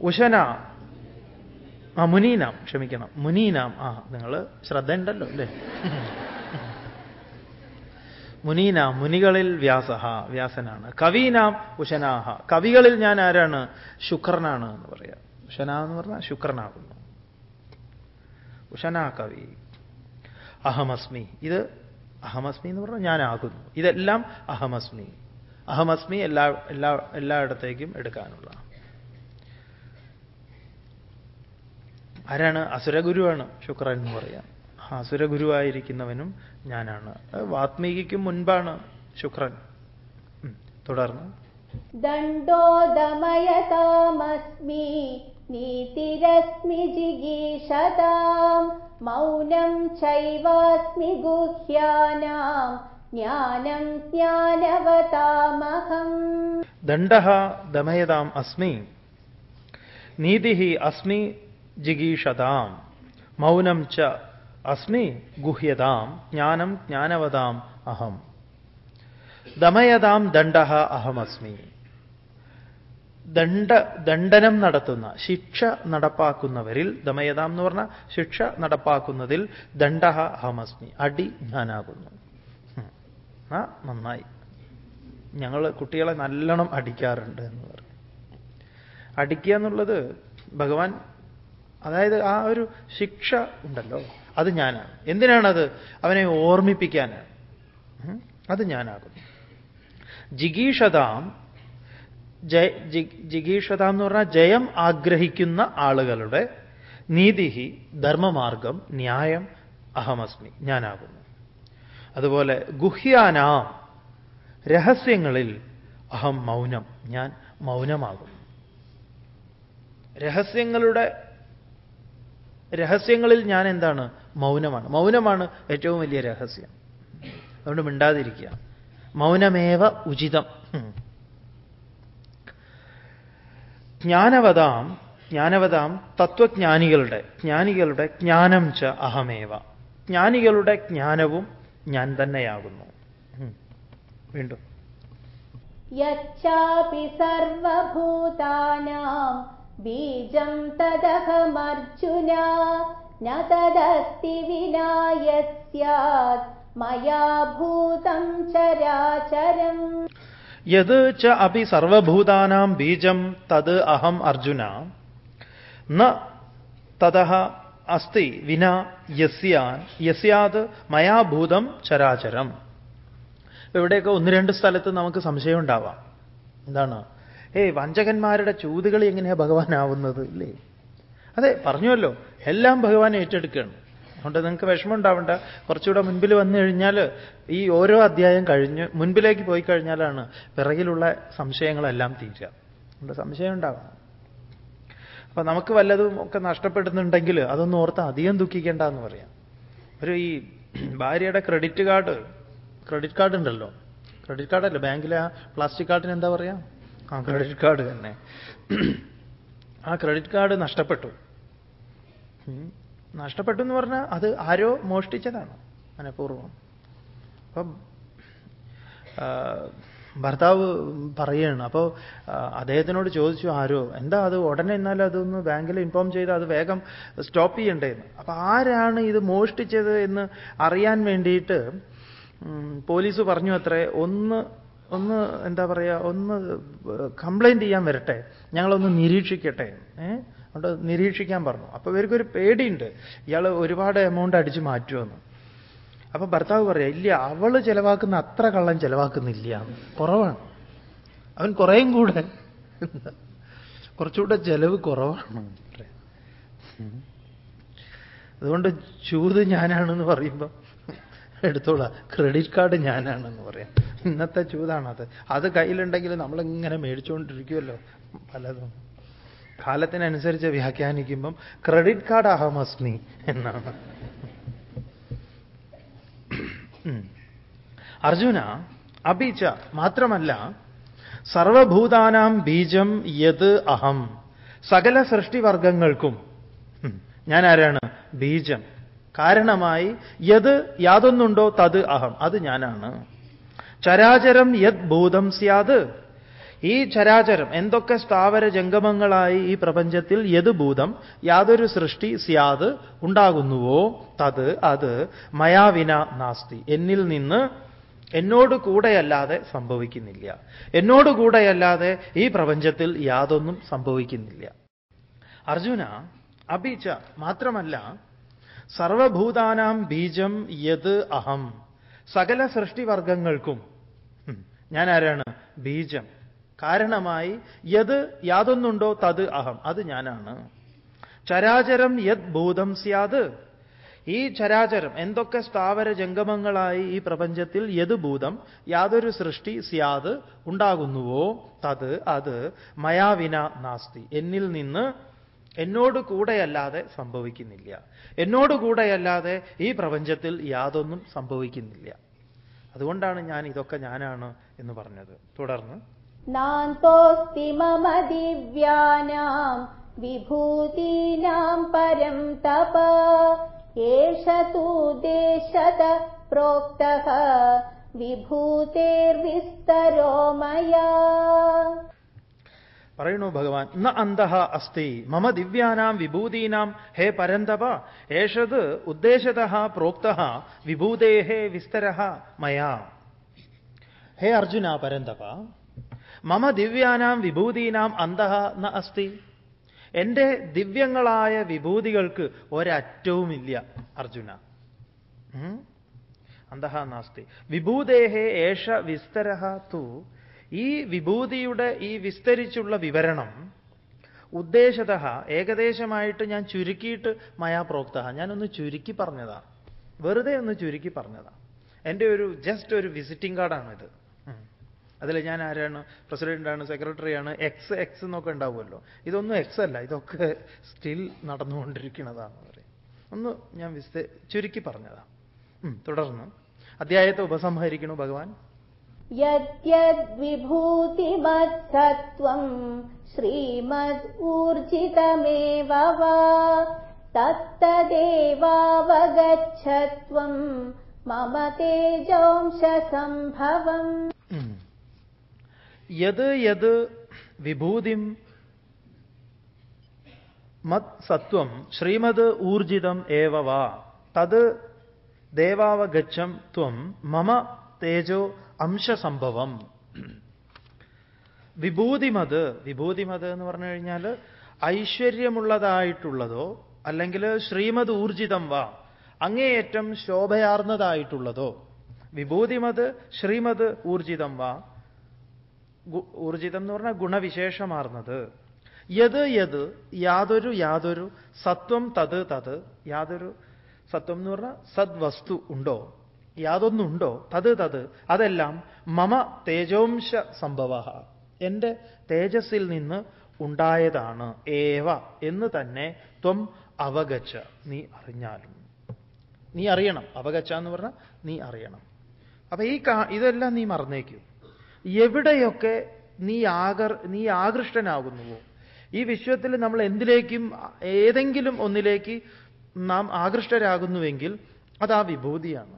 ഉശന ആ മുനീനാം ക്ഷമിക്കണം. മുനീനാം ആ നിങ്ങൾ ശ്രദ്ധ ഉണ്ടല്ലോ അല്ലേ? മുനീനാം മുനികളിൽ വ്യാസ വ്യാസനാണ്. കവീനാം ഉശനാഹ. കവികളിൽ ഞാൻ ആരാണ്? ശുക്രനാണ് എന്ന് പറയാം. ഉശന എന്ന് പറഞ്ഞാൽ ശുക്രനാകുന്നു. ഉശനാ കവി. അഹമസ്മി. ഇത് അഹമസ്മി എന്ന് പറഞ്ഞാൽ ഞാനാകുന്നു. ഇതെല്ലാം അഹമസ്മി. അഹമസ്മി എല്ലാ എല്ലാ എല്ലായിടത്തേക്കും എടുക്കാനുള്ള. ആരാണ്? അസുരഗുരുവാണ് ശുക്രൻ എന്ന് പറയാം. അസുരഗുരുവായിരിക്കുന്നവനും ഞാനാണ്. വാത്മീകിക്കും മുൻപാണ് ശുക്രൻ. തുടർന്ന്. ദണ്ഡോദമയതാമസ്മി നീതിരസ്മി ജിഗീഷതാം മൗനം ചൈവാസ്മി ഗുഹ്യാനാം ജ്ഞാനം ജ്ഞാനവതാമഹം. ദണ്ഡ ദമയതാം അസ്മി നീതി അസ്മി ജിഗീഷതാം മൗനം ച അസ്മി ഗുഹ്യതാം ജ്ഞാനം ജ്ഞാനവതാം അഹം. ദമയതാം ദണ്ഡ അഹമസ്മി. ദണ്ഡ ദണ്ഡനം നടത്തുന്ന ശിക്ഷ നടപ്പാക്കുന്നവരിൽ ദമയതാം എന്ന് പറഞ്ഞ ശിക്ഷ നടപ്പാക്കുന്നതിൽ ദണ്ഡ അഹമസ്മി അടി ഞാനാകുന്നു ആ നന്നായി. ഞങ്ങൾ കുട്ടികളെ നല്ലോണം അടിക്കാറുണ്ട് എന്ന് പറയും. അടിക്കുക എന്നുള്ളത് ഭഗവാൻ അതായത് ആ ഒരു ശിക്ഷ ഉണ്ടല്ലോ അത് ഞാനാണ്. എന്തിനാണത്? അവനെ ഓർമ്മിപ്പിക്കാനാണ്. അത് ഞാനാകുന്നു. ജിഗീഷതാം ജയ ജിഗീഷത എന്ന് പറഞ്ഞാൽ ജയം ആഗ്രഹിക്കുന്ന ആളുകളുടെ നീതി ധർമ്മമാർഗം ന്യായം അഹമസ്മി ഞാനാകുന്നു. അതുപോലെ ഗുഹ്യാന രഹസ്യങ്ങളിൽ അഹം മൗനം ഞാൻ മൗനമാകും. രഹസ്യങ്ങളുടെ രഹസ്യങ്ങളിൽ ഞാൻ എന്താണ്? മൗനമാണ്. മൗനമാണ് ഏറ്റവും വലിയ രഹസ്യം. അതുകൊണ്ട് മിണ്ടാതിരിക്കുക. മൗനമേവ ഉചിതം. ജ്ഞാനവതാം ജ്ഞാനവതാം തത്വജ്ഞാനികളുടെ ജ്ഞാനികളുടെ ജ്ഞാനം ച അഹമേവ. ജ്ഞാനികളുടെ ജ്ഞാനവും ഞാൻ തന്നെയാകുന്നു. വീണ്ടും. യച്ചാപി സർവഭൂതാനാം ബീജം തദഹമർജുന ന തദസ്തി വിനായസ്യാത് മയാ ഭൂതം ചരാചരം. യത് ച അപി സർവഭൂതാനാം ബീജം തത് അഹം അർജുന ന തതഃ അസ്തി വിന യസ്യാൻ യസ്യാത് മയാഭൂതം ചരാചരം. ഇവിടെയൊക്കെ ഒന്ന് രണ്ട് സ്ഥലത്ത് നമുക്ക് സംശയം ഉണ്ടാവാം. എന്താണ്? ഏയ് വഞ്ചകന്മാരുടെ ചൂതുകളി എങ്ങനെയാ ഭഗവാനാവുന്നത് ഇല്ലേ? അതെ പറഞ്ഞുവല്ലോ. എല്ലാം ഭഗവാൻ ഏറ്റെടുക്കുകയാണ്. അതുകൊണ്ട് നിങ്ങൾക്ക് വിഷമം ഉണ്ടാവണ്ട. കുറച്ചുകൂടെ മുൻപിൽ വന്നു കഴിഞ്ഞാൽ ഈ ഓരോ അധ്യായം കഴിഞ്ഞ് മുൻപിലേക്ക് പോയി കഴിഞ്ഞാലാണ് പിറകിലുള്ള സംശയങ്ങളെല്ലാം തീരുക. അതുകൊണ്ട് സംശയം ഉണ്ടാവണം. അപ്പൊ നമുക്ക് വല്ലതും ഒക്കെ നഷ്ടപ്പെടുന്നുണ്ടെങ്കിൽ അതൊന്നും ഓർത്ത് അധികം ദുഃഖിക്കേണ്ട എന്ന് പറയാം. ഒരു ഈ ഭാര്യയുടെ ക്രെഡിറ്റ് കാർഡ് ക്രെഡിറ്റ് കാർഡ് ഉണ്ടല്ലോ. ക്രെഡിറ്റ് കാർഡല്ല ബാങ്കിലെ ആ പ്ലാസ്റ്റിക് കാർഡിന് എന്താ പറയാ? ആ ക്രെഡിറ്റ് കാർഡ് തന്നെ. ആ ക്രെഡിറ്റ് കാർഡ് നഷ്ടപ്പെട്ടു. നഷ്ടപ്പെട്ടു എന്ന് പറഞ്ഞാൽ അത് ആരോ മോഷ്ടിച്ചതാണ് മനഃപൂർവം. അപ്പം ഭർത്താവ് പറയാണ് അപ്പോൾ അദ്ദേഹത്തിനോട് ചോദിച്ചു ആരോ എന്താ അത് ഉടനെ എന്നാൽ അതൊന്ന് ബാങ്കിൽ ഇൻഫോം ചെയ്ത് അത് വേഗം സ്റ്റോപ്പ് ചെയ്യണ്ടേന്ന്. അപ്പോൾ ആരാണ് ഇത് മോഷ്ടിച്ചത് എന്ന് അറിയാൻ വേണ്ടിയിട്ട് പോലീസ് പറഞ്ഞു അത്രേ ഒന്ന് ഒന്ന് എന്താ പറയുക ഒന്ന് കംപ്ലൈന്റ് ചെയ്യാൻ വരട്ടെ ഞങ്ങളൊന്ന് നിരീക്ഷിക്കട്ടെ. ഏഹ് അതുകൊണ്ട് നിരീക്ഷിക്കാൻ പറഞ്ഞു. അപ്പൊ ഇവർക്കൊരു പേടിയുണ്ട് ഇയാൾ ഒരുപാട് എമൗണ്ട് അടിച്ചു മാറ്റുമെന്ന് അപ്പൊ ഭർത്താവ് പറയാ ഇല്ല അവൾ ചെലവാക്കുന്ന അത്ര കള്ളം ചെലവാക്കുന്നില്ല. കുറവാണ്. അവൻ കുറേയും കൂടെ കുറച്ചുകൂടെ ചെലവ് കുറവാണ്. അതുകൊണ്ട് ചൂത് ഞാനാണെന്ന് പറയുമ്പോൾ എടുത്തോളാം. ക്രെഡിറ്റ് കാർഡ് ഞാനാണെന്ന് പറയാം. ഇന്നത്തെ ചൂതാണത്. അത് കയ്യിലുണ്ടെങ്കിൽ നമ്മളിങ്ങനെ മേടിച്ചുകൊണ്ടിരിക്കുമല്ലോ പലതും. കാലത്തിനനുസരിച്ച് വ്യാഖ്യാനിക്കുമ്പം ക്രെഡിറ്റ് കാർഡ് അഹമസ്മി എന്നാണ്. അർജുന അപീച്ച മാത്രമല്ല സർവഭൂതാനാം ബീജം യത് അഹം. സകല സൃഷ്ടിവർഗങ്ങൾക്കും ഞാൻ ആരാണ് ബീജം. കാരണമായി യത് യാതൊന്നുണ്ടോ തത് അഹം. അത് ഞാനാണ്. ചരാചരം യത് ഭൂതം സ്യാത്. ഈ ചരാചരം എന്തൊക്കെ സ്ഥാവര ജംഗമങ്ങളായി ഈ പ്രപഞ്ചത്തിൽ യത് ഭൂതം യാതൊരു സൃഷ്ടി സ്യാത് ഉണ്ടാകുന്നുവോ? തത് അത് മയാവിന നാസ്തി. എന്നിൽ നിന്ന് എന്നോട് കൂടെയല്ലാതെ സംഭവിക്കുന്നില്ല. എന്നോട് കൂടെയല്ലാതെ ഈ പ്രപഞ്ചത്തിൽ യാതൊന്നും സംഭവിക്കുന്നില്ല. അർജുന അബീച്ച മാത്രമല്ല സർവഭൂതാനാം ബീജം യത് അഹം. സകല സൃഷ്ടിവർഗങ്ങൾക്കും ഞാൻ ആരാണ്? ബീജം. കാരണമായി യത് യാതൊന്നുണ്ടോ തത് അഹം. അത് ഞാനാണ്. ചരാചരം യത് ഭൂതം സ്യാത്. ഈ ചരാചരം എന്തൊക്കെ സ്ഥാവര ജംഗമങ്ങളായി ഈ പ്രപഞ്ചത്തിൽ യത് ഭൂതം യാതൊരു സൃഷ്ടി സ്യാത് ഉണ്ടാകുന്നുവോ? തത് അത്. മയാവിന നാസ്തി. എന്നിൽ നിന്ന് എന്നോട് കൂടെയല്ലാതെ സംഭവിക്കുന്നില്ല. എന്നോട് കൂടെയല്ലാതെ ഈ പ്രപഞ്ചത്തിൽ യാതൊന്നും സംഭവിക്കുന്നില്ല. അതുകൊണ്ടാണ് ഞാൻ ഇതൊക്കെ ഞാനാണ് എന്ന് പറഞ്ഞത്. തുടർന്ന് നാന്തോസ്തി मम ദിവ്യാനാം വിഭൂതീനാം പരം തപ. ഏഷ തൂദേശത प्रोक्तः വിഭൂതേർവിസ്തരോ മയാ. പറയണു ഭഗവാൻ ന അന്തഃ അസ്തി മമ ദിവ്യാനാം വിഭൂതീനാം ഹേ പരന്തപ ഏഷത് ഉദ്ദേശത പ്രോക്ത വിഭൂതേ വിസ്തര മയാ. ഹേ അർജുന പരന്തപ മമ ദിവ്യാനാം വിഭൂതീനാം അന്തഃ ന അസ്തി. എന്റെ ദിവ്യങ്ങളായ വിഭൂതികൾക്ക് ഒരറ്റവുമില്ല അർജുന. അന്തഃ നാസ്തി വിഭൂതേഹേ ഏഷ വിസ്തര തു. ഈ വിഭൂതിയുടെ ഈ വിസ്തരിച്ചുള്ള വിവരണം ഉദ്ദേശത ഏകദേശമായിട്ട് ഞാൻ ചുരുക്കിയിട്ട് മയാപ്രോക്ത. ഞാനൊന്ന് ചുരുക്കി പറഞ്ഞതാണ് വെറുതെ ഒന്ന് ചുരുക്കി പറഞ്ഞതാണ് എന്റെ ഒരു ജസ്റ്റ് ഒരു വിസിറ്റിംഗ് കാർഡാണിത് അതിൽ ഞാൻ ആരാണ്? പ്രസിഡന്റാണ് സെക്രട്ടറിയാണ്. എക്സ് എക്സ് എന്നൊക്കെ ഉണ്ടാവുമല്ലോ. ഇതൊന്നും എക്സ് അല്ല. ഇതൊക്കെ സ്റ്റിൽ നടന്നുകൊണ്ടിരിക്കുന്നതാണെന്ന് പറയും ഒന്ന് ഞാൻ വിസ്ത ചുരുക്കി പറഞ്ഞതാണ് തുടർന്ന്. അധ്യായത്തെ ഉപസംഹരിക്കണു ഭഗവാൻ. യദ്യദ്വിഭൂതിമത്സത്വം ശ്രീമദ് ഊർജിതമേവ തത്തദേവാവഗച്ഛത്വം മമ തേജോംശ സംഭവം യത് യത് വിഭൂതിം മത് സത്വം ശ്രീമത് ഊർജിതം ഏവ വാ. തത് ദേവാവഗച്ഛം ത്വം മമ തേജോ അംശസംഭവം. വിഭൂതിമത് വിഭൂതിമത് എന്ന് പറഞ്ഞു കഴിഞ്ഞാൽ ഐശ്വര്യമുള്ളതായിട്ടുള്ളതോ അല്ലെങ്കിൽ ശ്രീമത് ഊർജിതം വാ അങ്ങേയറ്റം ശോഭയാർന്നതായിട്ടുള്ളതോ. വിഭൂതിമത് ശ്രീമത് ഊർജിതം വാ. ഊർജിതം എന്ന് പറഞ്ഞാൽ ഗുണവിശേഷമാർന്നത്. യത് യത് യാതൊരു യാതൊരു സത്വം തത് തത് യാതൊരു സത്വം എന്ന് പറഞ്ഞാൽ സദ്വസ്തു ഉണ്ടോ? യാതൊന്നുണ്ടോ? തത് തത്. അതെല്ലാം മമ തേജോംശ സംഭവ. എന്റെ തേജസ്സിൽ നിന്ന് ഉണ്ടായതാണ് ഏവ എന്ന് തന്നെ ത്വം അവഗച്ച നീ അറിഞ്ഞാലും. നീ അറിയണം. അവഗച്ച എന്ന് പറഞ്ഞാൽ നീ അറിയണം. അപ്പൊ ഈ ഇതെല്ലാം നീ മറന്നേക്കൂ. എവിടെയൊക്കെ നീ ആകർ നീ ആകൃഷ്ടനാകുന്നുവോ? ഈ വിശ്വത്തിൽ നമ്മൾ എന്തിലേക്കും ഏതെങ്കിലും ഒന്നിലേക്ക് നാം ആകൃഷ്ടരാകുന്നുവെങ്കിൽ അത് ആ വിഭൂതിയാണ്.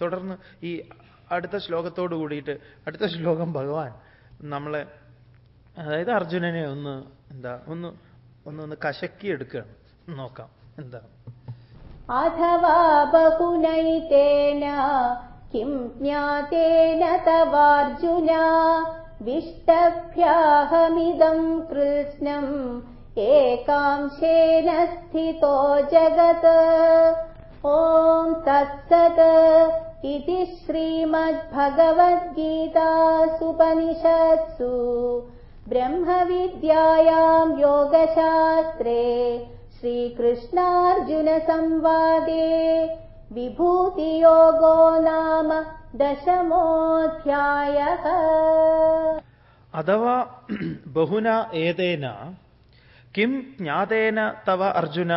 തുടർന്ന് ഈ അടുത്ത ശ്ലോകത്തോട് കൂടിയിട്ട് അടുത്ത ശ്ലോകം ഭഗവാൻ നമ്മളെ അതായത് അർജുനനെ ഒന്ന് എന്താ ഒന്ന് ഒന്ന് ഒന്ന് കശക്കി എടുക്കുകയാണ് നോക്കാം എന്താ. അഥവാ किम् ज्ञातेन तवार्जुन? विष्टभ्याहमिदम् कृत्स्नम् एकांशेन स्थितो जगत्। ॐ तत्सत् इति श्रीमद्भगवद्गीतासुपनिषत्सु। ब्रह्मविद्यायाम् योगशास्त्रे श्रीकृष्णार्जुनसंवादे വിഭൂതിയോഗോ നാമ ദശമോധ്യായ അഥവാ ബഹുന ഏതേന കിം ജ്ഞാതേന തവ അർജുന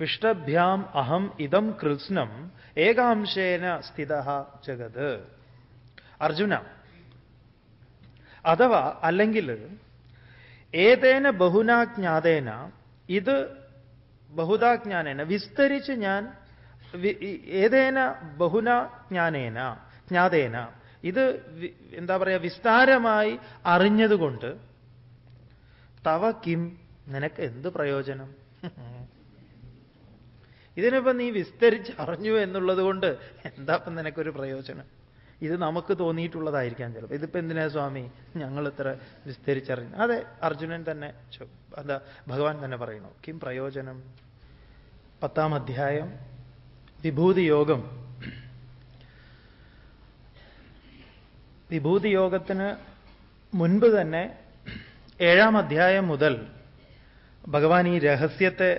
വിഷ്ടഭ്യാം അഹം ഇതം കൃത്സ്നം ഏകാംശേന സ്ഥിത ജഗത് അർജുന അഥവാ അല്ലെങ്കിൽ ഏതേന ബഹുനാജ്ഞാതേന ഇത് ബഹുതാജ്ഞാനേന വിസ്തരിച്ച് ഞാൻ ഏതേന ബഹുന ജ്ഞാനേന ജ്ഞാതേന. ഇത് എന്താ പറയുക വിസ്താരമായി അറിഞ്ഞതുകൊണ്ട് തവ കിം നിനക്ക് എന്ത് പ്രയോജനം? (laughs) ഇതിനിപ്പം നീ വിസ്തരിച്ച് അറിഞ്ഞു എന്നുള്ളത് കൊണ്ട് എന്താ ഇപ്പം നിനക്കൊരു പ്രയോജനം? ഇത് നമുക്ക് തോന്നിയിട്ടുള്ളതായിരിക്കാം ചിലപ്പോൾ. ഇതിപ്പോ എന്തിനാ സ്വാമി ഞങ്ങൾ ഇത്ര വിസ്തരിച്ചറിഞ്ഞു? അതെ അർജുനൻ തന്നെ എന്താ ഭഗവാൻ തന്നെ പറയണു കിം പ്രയോജനം? പത്താം അധ്യായം വിഭൂതി യോഗം വിഭൂതി യോഗത്തിന് മുൻപ് തന്നെ ഏഴാം അധ്യായം മുതൽ ഭഗവാൻ ഈ രഹസ്യത്തെ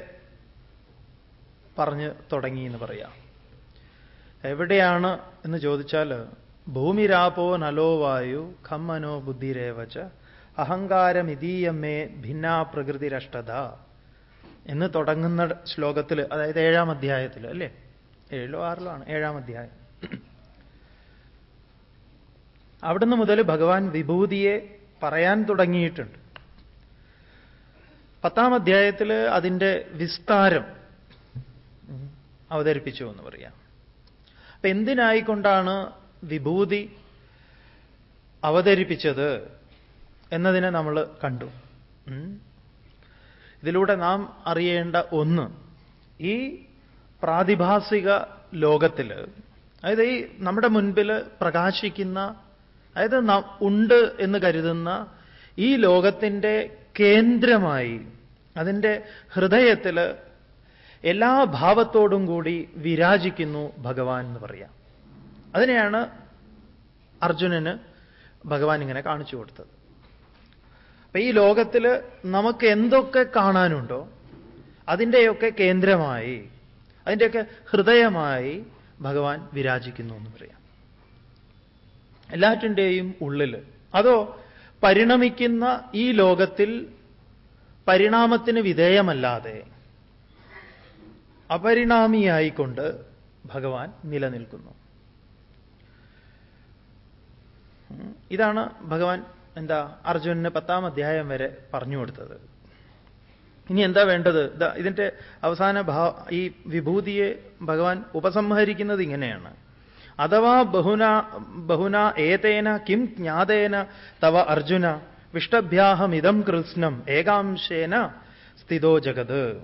പറഞ്ഞ് തുടങ്ങി എന്ന് പറയാം. എവിടെയാണ് എന്ന് ചോദിച്ചാൽ ഭൂമിരാപോ നലോ വായു ഖമ്മനോ ബുദ്ധിരേവച്ച അഹങ്കാരമിതീയമ്മേ ഭിന്നാ പ്രകൃതിരഷ്ടത എന്ന് തുടങ്ങുന്ന ശ്ലോകത്തിൽ അതായത് ഏഴാം അധ്യായത്തിൽ അല്ലേ? ഏഴിലോ ആറിലോ ആണ്. ഏഴാം അധ്യായം. അവിടുന്ന് മുതൽ ഭഗവാൻ വിഭൂതിയെ പറയാൻ തുടങ്ങിയിട്ടുണ്ട്. പത്താം അധ്യായത്തിൽ അതിന്റെ വിസ്താരം അവതരിപ്പിച്ചു എന്ന് പറയാം. അപ്പൊ എന്തിനായിക്കൊണ്ടാണ് വിഭൂതി അവതരിപ്പിച്ചത് എന്നതിനെ നമ്മൾ കണ്ടു. ഇതിലൂടെ നാം അറിയേണ്ട ഒന്ന് ഈ പ്രാതിഭാസിക ലോകത്തിൽ അതായത് ഈ നമ്മുടെ മുൻപിൽ പ്രകാശിക്കുന്ന അതായത് ഉണ്ട് എന്ന് കരുതുന്ന ഈ ലോകത്തിന്റെ കേന്ദ്രമായി അതിന്റെ ഹൃദയത്തിൽ എല്ലാ ഭാവത്തോടും കൂടി വിരാജിക്കുന്നു ഭഗവാൻ എന്ന് പറയാം. അതിനെയാണ് അർജുനന് ഭഗവാൻ ഇങ്ങനെ കാണിച്ചു കൊടുത്തത്. അപ്പൊ ഈ ലോകത്തിൽ നമുക്ക് എന്തൊക്കെ കാണാനുണ്ടോ അതിന്റെയൊക്കെ കേന്ദ്രമായി അതിന്റെയൊക്കെ ഹൃദയമായി ഭഗവാൻ വിരാജിക്കുന്നു എന്ന് പറയാം. എല്ലാറ്റിന്റെയും ഉള്ളിൽ അതോ പരിണമിക്കുന്ന ഈ ലോകത്തിൽ പരിണാമത്തിന് വിധേയമല്ലാതെ അപരിണാമിയായിക്കൊണ്ട് ഭഗവാൻ നിലനിൽക്കുന്നു. ഇതാണ് ഭഗവാൻ എന്താ അർജുനന് പത്താം അധ്യായം വരെ പറഞ്ഞു കൊടുത്തത്. ഇനി എന്താ വേണ്ടത്? ഇതിന്റെ അവസാന ഭാ ഈ വിഭൂതിയെ ഭഗവാൻ ഉപസംഹരിക്കുന്നത് ഇങ്ങനെയാണ്. അഥവാ ബഹുന ബഹുന ഏതേന കിം ജ്ഞാതേന തവ അർജുന വിഷ്ടഭ്യാഹമിതം കൃത്സ്നം ഏകാംശേന സ്ഥിതോ ജഗത്.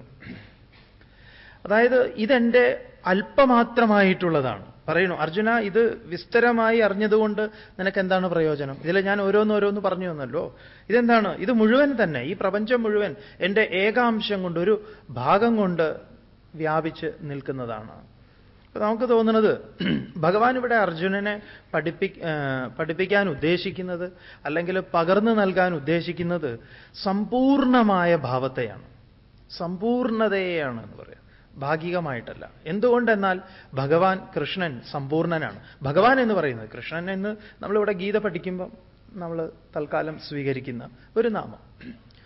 അതായത് ഇതെന്റെ അല്പമാത്രമായിട്ടുള്ളതാണ്. പറയണു അർജുന ഇത് വിസ്തരമായി അറിഞ്ഞതുകൊണ്ട് നിനക്ക് എന്താണ് പ്രയോജനം? ഇതിൽ ഞാൻ ഓരോന്നോരോന്ന് പറഞ്ഞു തന്നല്ലോ. ഇതെന്താണ്? ഇത് മുഴുവൻ തന്നെ ഈ പ്രപഞ്ചം മുഴുവൻ എന്റെ ഏകാംശം കൊണ്ട് ഒരു ഭാഗം കൊണ്ട് വ്യാപിച്ച് നിൽക്കുന്നതാണ്. അപ്പൊ നമുക്ക് തോന്നുന്നത് ഭഗവാൻ ഇവിടെ അർജുനനെ പഠിപ്പി പഠിപ്പിക്കാൻ ഉദ്ദേശിക്കുന്നത് അല്ലെങ്കിൽ പകർന്നു നൽകാൻ ഉദ്ദേശിക്കുന്നത് സമ്പൂർണമായ ഭാവത്തെയാണ്. സമ്പൂർണതയെയാണ് എന്ന് പറയാം. ഭാഗികമായിട്ടല്ല. എന്തുകൊണ്ടെന്നാൽ ഭഗവാൻ കൃഷ്ണൻ സമ്പൂർണനാണ് ഭഗവാൻ എന്ന് പറയുന്നത് കൃഷ്ണൻ എന്ന് നമ്മളിവിടെ ഗീത പഠിക്കുമ്പം നമ്മൾ തൽക്കാലം സ്വീകരിക്കുന്ന ഒരു നാമം.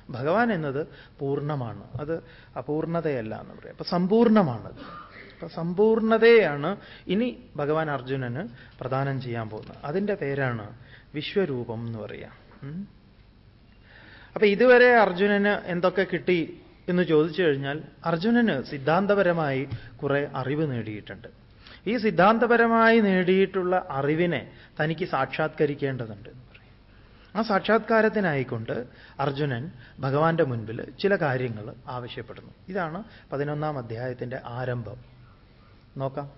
ഭഗവാൻ എന്നത് പൂർണമാണ് അത് അപൂർണതയല്ല എന്ന് പറയാം. അപ്പൊ സമ്പൂർണമാണ് അപ്പൊ സമ്പൂർണതയാണ് ഇനി ഭഗവാൻ അർജുനന് പ്രദാനം ചെയ്യാൻ പോകുന്നത്. അതിന്റെ പേരാണ് വിശ്വരൂപം എന്ന് പറയാം. അപ്പൊ ഇതുവരെ അർജുനന് എന്തൊക്കെ കിട്ടി? എന്ന് ചോദിച്ചു കഴിഞ്ഞാൽ അർജുനന് സിദ്ധാന്തപരമായി കുറെ അറിവ് നേടിയിട്ടുണ്ട്. ഈ സിദ്ധാന്തപരമായി നേടിയിട്ടുള്ള അറിവിനെ തനിക്ക് സാക്ഷാത്കരിക്കേണ്ടതുണ്ട്. എന്ന് പറയും ആ സാക്ഷാത്കാരത്തിനായിക്കൊണ്ട് അർജുനൻ ഭഗവാന്റെ മുൻപിൽ ചില കാര്യങ്ങൾ ആവശ്യപ്പെടുന്നു. ഇതാണ് പതിനൊന്നാം അധ്യായത്തിന്റെ ആരംഭം. നോക്കാം.